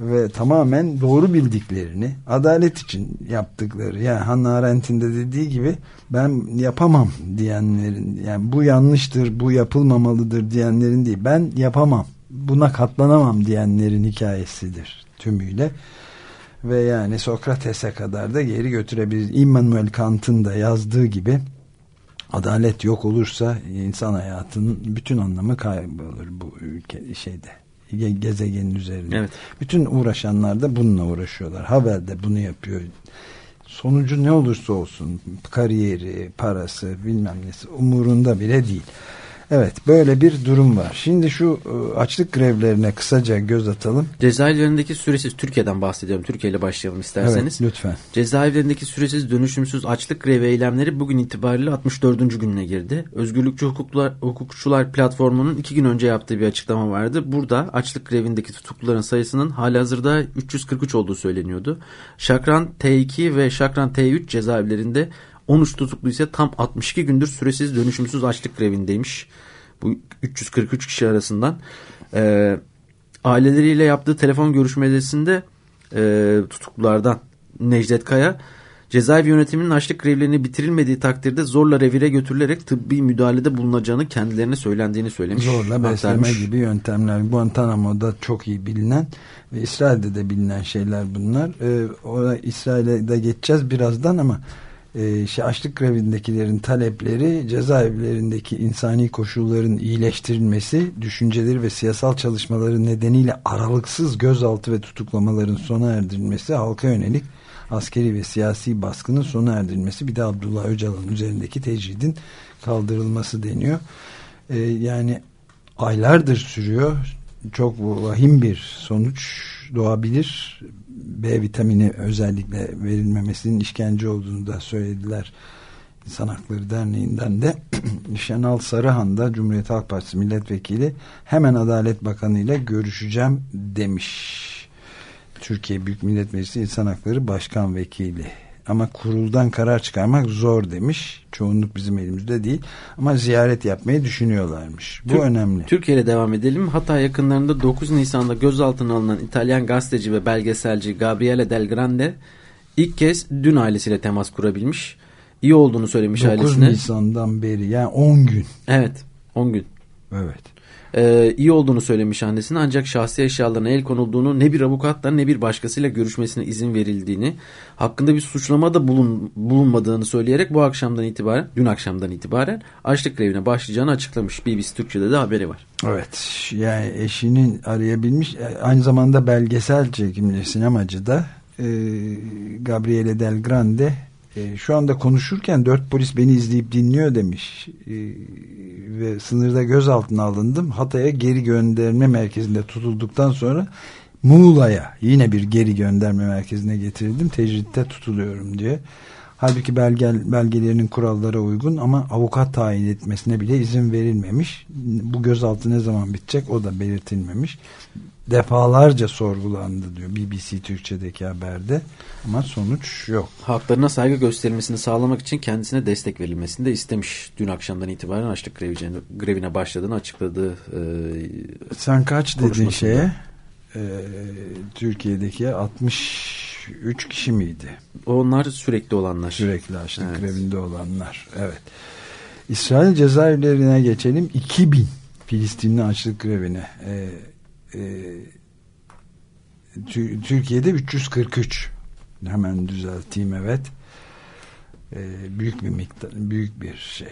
ve tamamen doğru bildiklerini adalet için yaptıkları yani Hannah Arendt'in de dediği gibi ben yapamam diyenlerin yani bu yanlıştır bu yapılmamalıdır diyenlerin değil ben yapamam buna katlanamam diyenlerin hikayesidir tümüyle ve yani Sokrates'e kadar da geri götürebilir. Immanuel Kant'ın da yazdığı gibi adalet yok olursa insan hayatının bütün anlamı kaybolur bu ülke şeyde gezegenin üzerinde. Evet. Bütün uğraşanlar da bununla uğraşıyorlar. Havel de bunu yapıyor. Sonucu ne olursa olsun kariyeri, parası bilmem nesi umurunda bile değil. Evet böyle bir durum var. Şimdi şu e, açlık grevlerine kısaca göz atalım. Cezaevlerindeki süresiz Türkiye'den bahsediyorum. Türkiye ile başlayalım isterseniz. Evet lütfen. Cezaevlerindeki süresiz dönüşümsüz açlık grevi eylemleri bugün itibariyle 64. gününe girdi. Özgürlükçü hukuklar, Hukukçular Platformu'nun iki gün önce yaptığı bir açıklama vardı. Burada açlık grevindeki tutukluların sayısının halihazırda 343 olduğu söyleniyordu. Şakran T2 ve Şakran T3 cezaevlerinde 13 tutuklu ise tam 62 gündür süresiz dönüşümsüz açlık grevindeymiş. Bu 343 kişi arasından. E, aileleriyle yaptığı telefon görüşmesinde e, tutuklulardan Necdet Kaya cezaevi yönetiminin açlık grevlerini bitirilmediği takdirde zorla revire götürülerek tıbbi müdahalede bulunacağını kendilerine söylendiğini söylemiş. Zorla besleme aktarmış. gibi yöntemler Guantanamo'da çok iyi bilinen ve İsrail'de de bilinen şeyler bunlar. Ee, İsrail'e de geçeceğiz birazdan ama e, şey, açlık grevindekilerin talepleri cezaevlerindeki insani koşulların iyileştirilmesi, düşünceleri ve siyasal çalışmaları nedeniyle aralıksız gözaltı ve tutuklamaların sona erdirilmesi, halka yönelik askeri ve siyasi baskının sona erdirilmesi, bir de Abdullah Öcalan üzerindeki tecridin kaldırılması deniyor. E, yani aylardır sürüyor. Çok vahim bir sonuç doğabilir. B vitamini özellikle verilmemesinin işkence olduğunu da söylediler. İnsan Hakları Derneği'nden de Şenal Sarıhan da Cumhuriyet Halk Partisi milletvekili hemen Adalet Bakanı ile görüşeceğim demiş. Türkiye Büyük Millet Meclisi İnsan Hakları Başkan Vekili. Ama kuruldan karar çıkarmak zor demiş. Çoğunluk bizim elimizde değil. Ama ziyaret yapmayı düşünüyorlarmış. Bu Tür önemli. Türkiye ile devam edelim. Hatay yakınlarında 9 Nisan'da gözaltına alınan İtalyan gazeteci ve belgeselci Gabriele Del Grande ilk kez dün ailesiyle temas kurabilmiş. İyi olduğunu söylemiş 9 ailesine. Nisan'dan beri yani 10 gün. Evet 10 gün. Evet. Ee, iyi olduğunu söylemiş annesine ancak şahsi eşyalarına el konulduğunu ne bir avukatla ne bir başkasıyla görüşmesine izin verildiğini hakkında bir suçlama da bulun, bulunmadığını söyleyerek bu akşamdan itibaren dün akşamdan itibaren açlık grevine başlayacağını açıklamış. BBC Türkçe'de de haberi var. Evet yani eşinin arayabilmiş aynı zamanda belgesel çekimli sinemacı da e, Gabriele Del Grande e, şu anda konuşurken dört polis beni izleyip dinliyor demiş. E, ve sınırda gözaltına alındım. Hatay'a geri gönderme merkezinde tutulduktan sonra Muğla'ya yine bir geri gönderme merkezine getirildim. Tecritte tutuluyorum diye halbuki belgel, belgelerinin kurallara uygun ama avukat tayin etmesine bile izin verilmemiş bu gözaltı ne zaman bitecek o da belirtilmemiş defalarca sorgulandı diyor BBC Türkçe'deki haberde ama sonuç yok. Haklarına saygı gösterilmesini sağlamak için kendisine destek verilmesini de istemiş. Dün akşamdan itibaren açlık grevine, grevine başladığını açıkladığı e, Sen kaç dedin şeye? E, Türkiye'deki 63 kişi miydi? Onlar sürekli olanlar. Sürekli açlık Evet. grevinde olanlar. Evet. İsrail cezaevlerine geçelim. 2000 Filistinli açlık grevine. E, e, Tü- Türkiye'de 343. Hemen düzelteyim evet. E, büyük bir miktar, büyük bir şey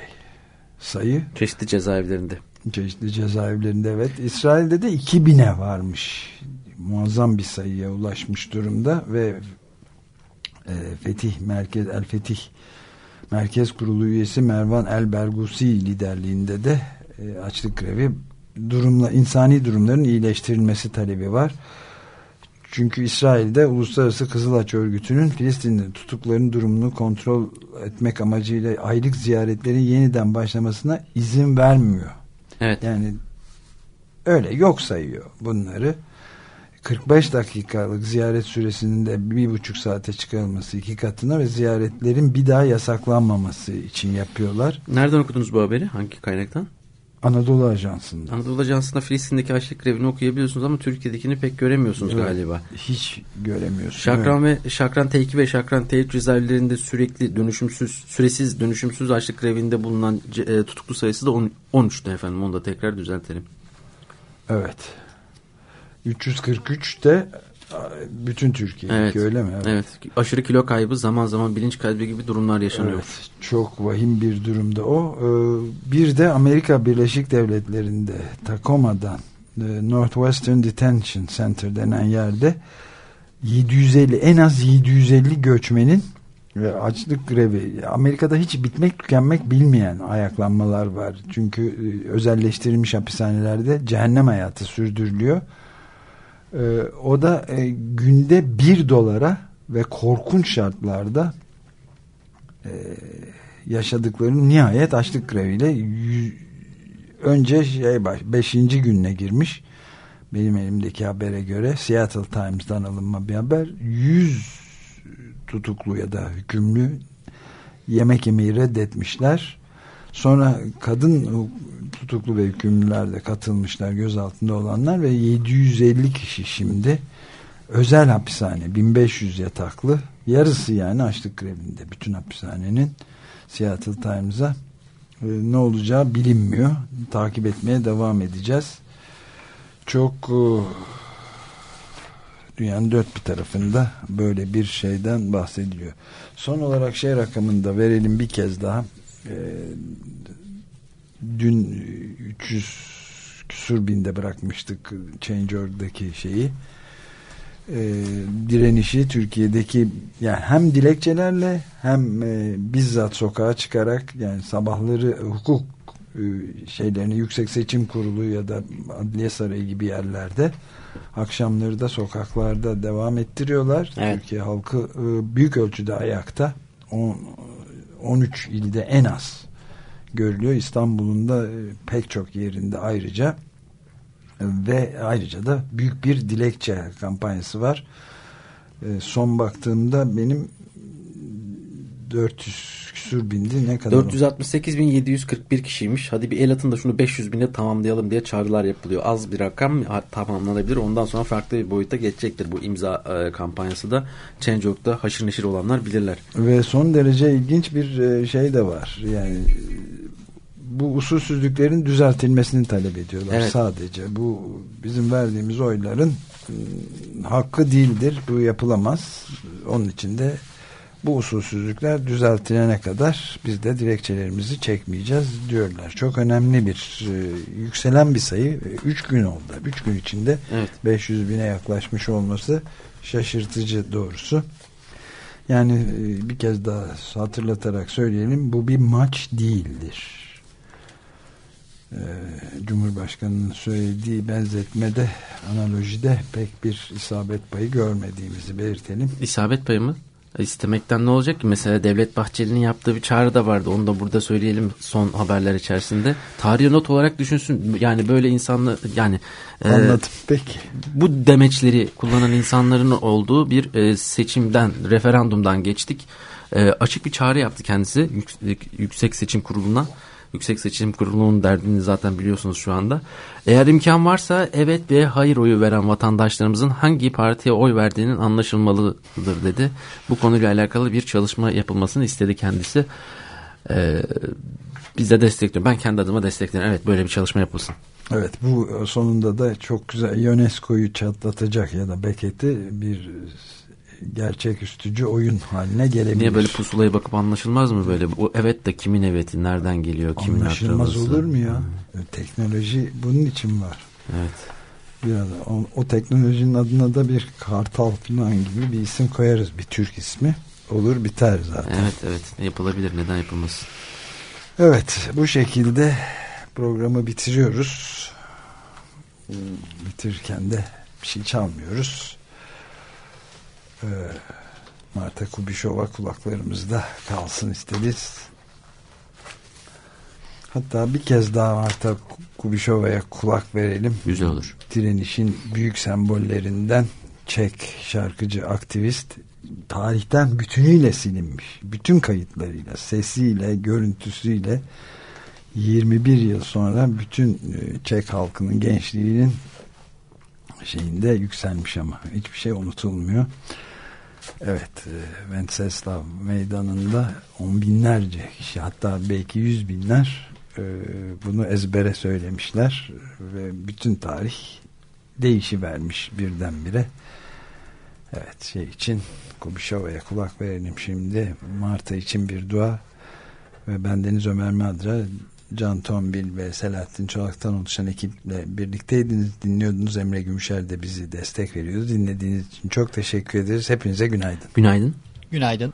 sayı. Çeşitli cezaevlerinde. Çeşitli cezaevlerinde evet. İsrail'de de 2000'e varmış. Muazzam bir sayıya ulaşmış durumda ve e, Fetih Merkez El Fetih Merkez Kurulu üyesi Mervan El Bergusi liderliğinde de e, açlık grevi durumla insani durumların iyileştirilmesi talebi var. Çünkü İsrail'de Uluslararası Kızılaç Örgütü'nün Filistin'de tutukların durumunu kontrol etmek amacıyla aylık ziyaretlerin yeniden başlamasına izin vermiyor. Evet. Yani öyle yok sayıyor bunları. 45 dakikalık ziyaret süresinin de bir buçuk saate çıkarılması iki katına ve ziyaretlerin bir daha yasaklanmaması için yapıyorlar. Nereden okudunuz bu haberi? Hangi kaynaktan? Anadolu Ajansı'nda. Anadolu Ajansı'nda Filistin'deki açlık grevini okuyabiliyorsunuz ama Türkiye'dekini pek göremiyorsunuz Evet, galiba. Hiç göremiyorsun. Şakran ve Şakran Tevki ve Şakran Tevk cezaevlerinde sürekli dönüşümsüz, süresiz dönüşümsüz açlık grevinde bulunan e, tutuklu sayısı da on- 13'tü efendim. Onu da tekrar düzeltelim. Evet. 343 de bütün Türkiye Evet. öyle mi? Evet. Aşırı kilo kaybı, zaman zaman bilinç kaybı gibi durumlar yaşanıyor. Evet, çok vahim bir durumda o. Ee, Bir de Amerika Birleşik Devletleri'nde Tacoma'dan e, Northwestern Detention Center denen yerde 750 en az 750 göçmenin ve açlık grevi Amerika'da hiç bitmek tükenmek bilmeyen ayaklanmalar var. Çünkü e, özelleştirilmiş hapishanelerde cehennem hayatı sürdürülüyor. Ee, o da e, günde bir dolara ve korkunç şartlarda e, yaşadıklarını nihayet açlık greviyle önce şey baş, beşinci gününe girmiş. Benim elimdeki habere göre Seattle Times'dan alınma bir haber. 100 tutuklu ya da hükümlü yemek yemeyi reddetmişler. Sonra kadın tutuklu ve hükümlüler de katılmışlar gözaltında olanlar ve 750 kişi şimdi özel hapishane 1500 yataklı yarısı yani açlık grevinde bütün hapishanenin Seattle Times'a e, ne olacağı bilinmiyor. Takip etmeye devam edeceğiz. Çok e, dünyanın dört bir tarafında böyle bir şeyden bahsediliyor. Son olarak şey rakamında verelim bir kez daha. E, dün 300 küsur binde bırakmıştık Change.org'daki şeyi e, direnişi Türkiye'deki yani hem dilekçelerle hem e, bizzat sokağa çıkarak yani sabahları hukuk e, şeylerini Yüksek Seçim Kurulu ya da Adliye Sarayı gibi yerlerde akşamları da sokaklarda devam ettiriyorlar. Evet. Türkiye halkı e, büyük ölçüde ayakta. On- 13 ilde en az görülüyor. İstanbul'un da e, pek çok yerinde ayrıca ve ayrıca da büyük bir dilekçe kampanyası var. E, son baktığımda benim 400 küsur bindi ne kadar? 468.741 kişiymiş. Hadi bir el atın da şunu 500 bine tamamlayalım diye çağrılar yapılıyor. Az bir rakam tamamlanabilir. Ondan sonra farklı bir boyuta geçecektir bu imza e, kampanyası da. Change.org'da haşır neşir olanlar bilirler. Ve son derece ilginç bir e, şey de var. Yani e, bu usulsüzlüklerin düzeltilmesini talep ediyorlar Evet. sadece. Bu bizim verdiğimiz oyların e, hakkı değildir. Bu yapılamaz. Onun için de bu usulsüzlükler düzeltilene kadar biz de dilekçelerimizi çekmeyeceğiz diyorlar. Çok önemli bir e, yükselen bir sayı. 3 gün oldu. 3 gün içinde Evet. 500 bine yaklaşmış olması şaşırtıcı doğrusu. Yani e, bir kez daha hatırlatarak söyleyelim bu bir maç değildir. Ee, Cumhurbaşkanı'nın söylediği benzetmede analojide pek bir isabet payı görmediğimizi belirtelim. İsabet payı mı? E, İstemekten ne olacak ki? Mesela Devlet Bahçeli'nin yaptığı bir çağrı da vardı. Onu da burada söyleyelim son haberler içerisinde. Tarihi not olarak düşünsün. Yani böyle insanlar yani e, Anladım peki. bu demeçleri kullanan insanların olduğu bir e, seçimden, referandumdan geçtik. E, açık bir çağrı yaptı kendisi Yüksek, Yüksek Seçim Kurulu'na. Yüksek Seçim Kurulu'nun derdini zaten biliyorsunuz şu anda. Eğer imkan varsa evet ve hayır oyu veren vatandaşlarımızın hangi partiye oy verdiğinin anlaşılmalıdır dedi. Bu konuyla alakalı bir çalışma yapılmasını istedi kendisi. E, biz de destekliyorum. Ben kendi adıma destekliyorum. Evet böyle bir çalışma yapılsın. Evet bu sonunda da çok güzel UNESCO'yu çatlatacak ya da Beckett'i bir gerçek üstücü oyun haline gelebilir. Niye böyle pusulaya bakıp anlaşılmaz mı böyle? O evet de kimin eveti, nereden geliyor, kimin Anlaşılmaz akrabası? olur mu ya? Teknoloji bunun için var. Evet. Biraz o, o teknolojinin adına da bir kartal falan gibi bir isim koyarız. Bir Türk ismi. Olur biter zaten. Evet evet yapılabilir neden yapılmasın? Evet bu şekilde programı bitiriyoruz. Bitirirken de bir şey çalmıyoruz. Ee, Marta Kubişova kulaklarımızda kalsın isteriz. Hatta bir kez daha Marta Kubişova'ya kulak verelim. Güzel olur. Direnişin büyük sembollerinden Çek şarkıcı aktivist tarihten bütünüyle silinmiş. Bütün kayıtlarıyla, sesiyle, görüntüsüyle 21 yıl sonra bütün e, Çek halkının gençliğinin şeyinde yükselmiş ama hiçbir şey unutulmuyor. Evet, e, Venceslav meydanında on binlerce kişi hatta belki yüz binler e, bunu ezbere söylemişler ve bütün tarih değişivermiş birdenbire. Evet şey için Kubişova'ya kulak verelim şimdi. Marta için bir dua ve ben Deniz Ömer Madra Can Tombil ve Selahattin Çolak'tan oluşan ekiple birlikteydiniz. Dinliyordunuz. Emre Gümüşer de bizi destek veriyordu. Dinlediğiniz için çok teşekkür ederiz. Hepinize günaydın. Günaydın. Günaydın.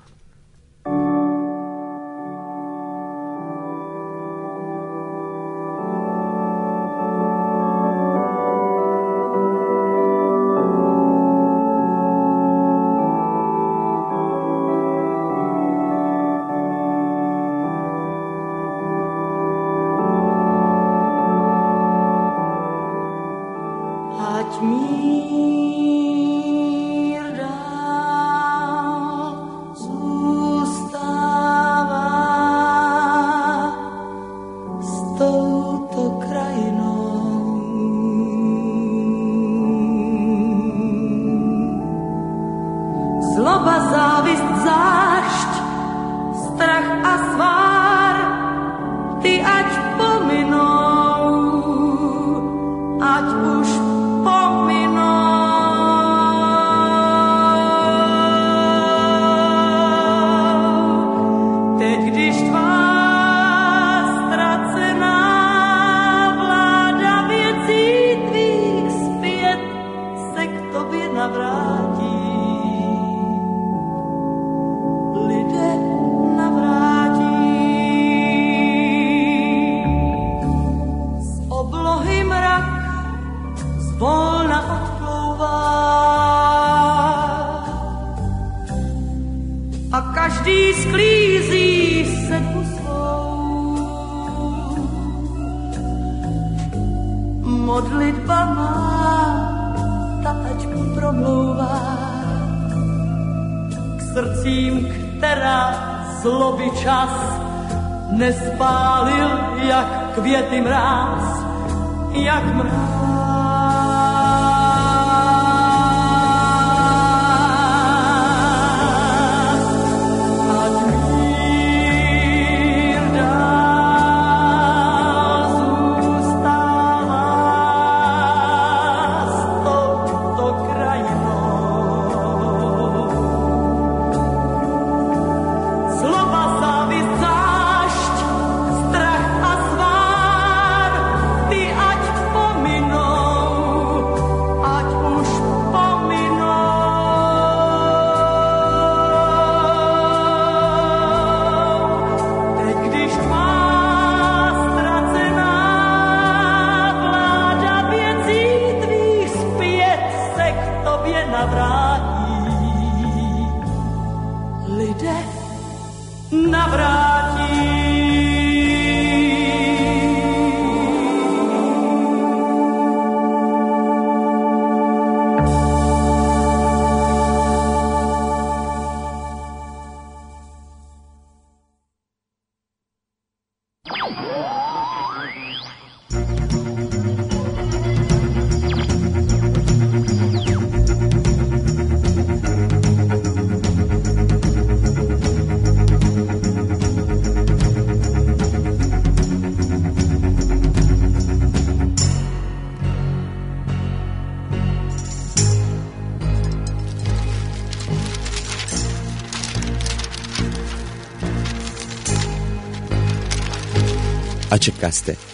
Açık Gazete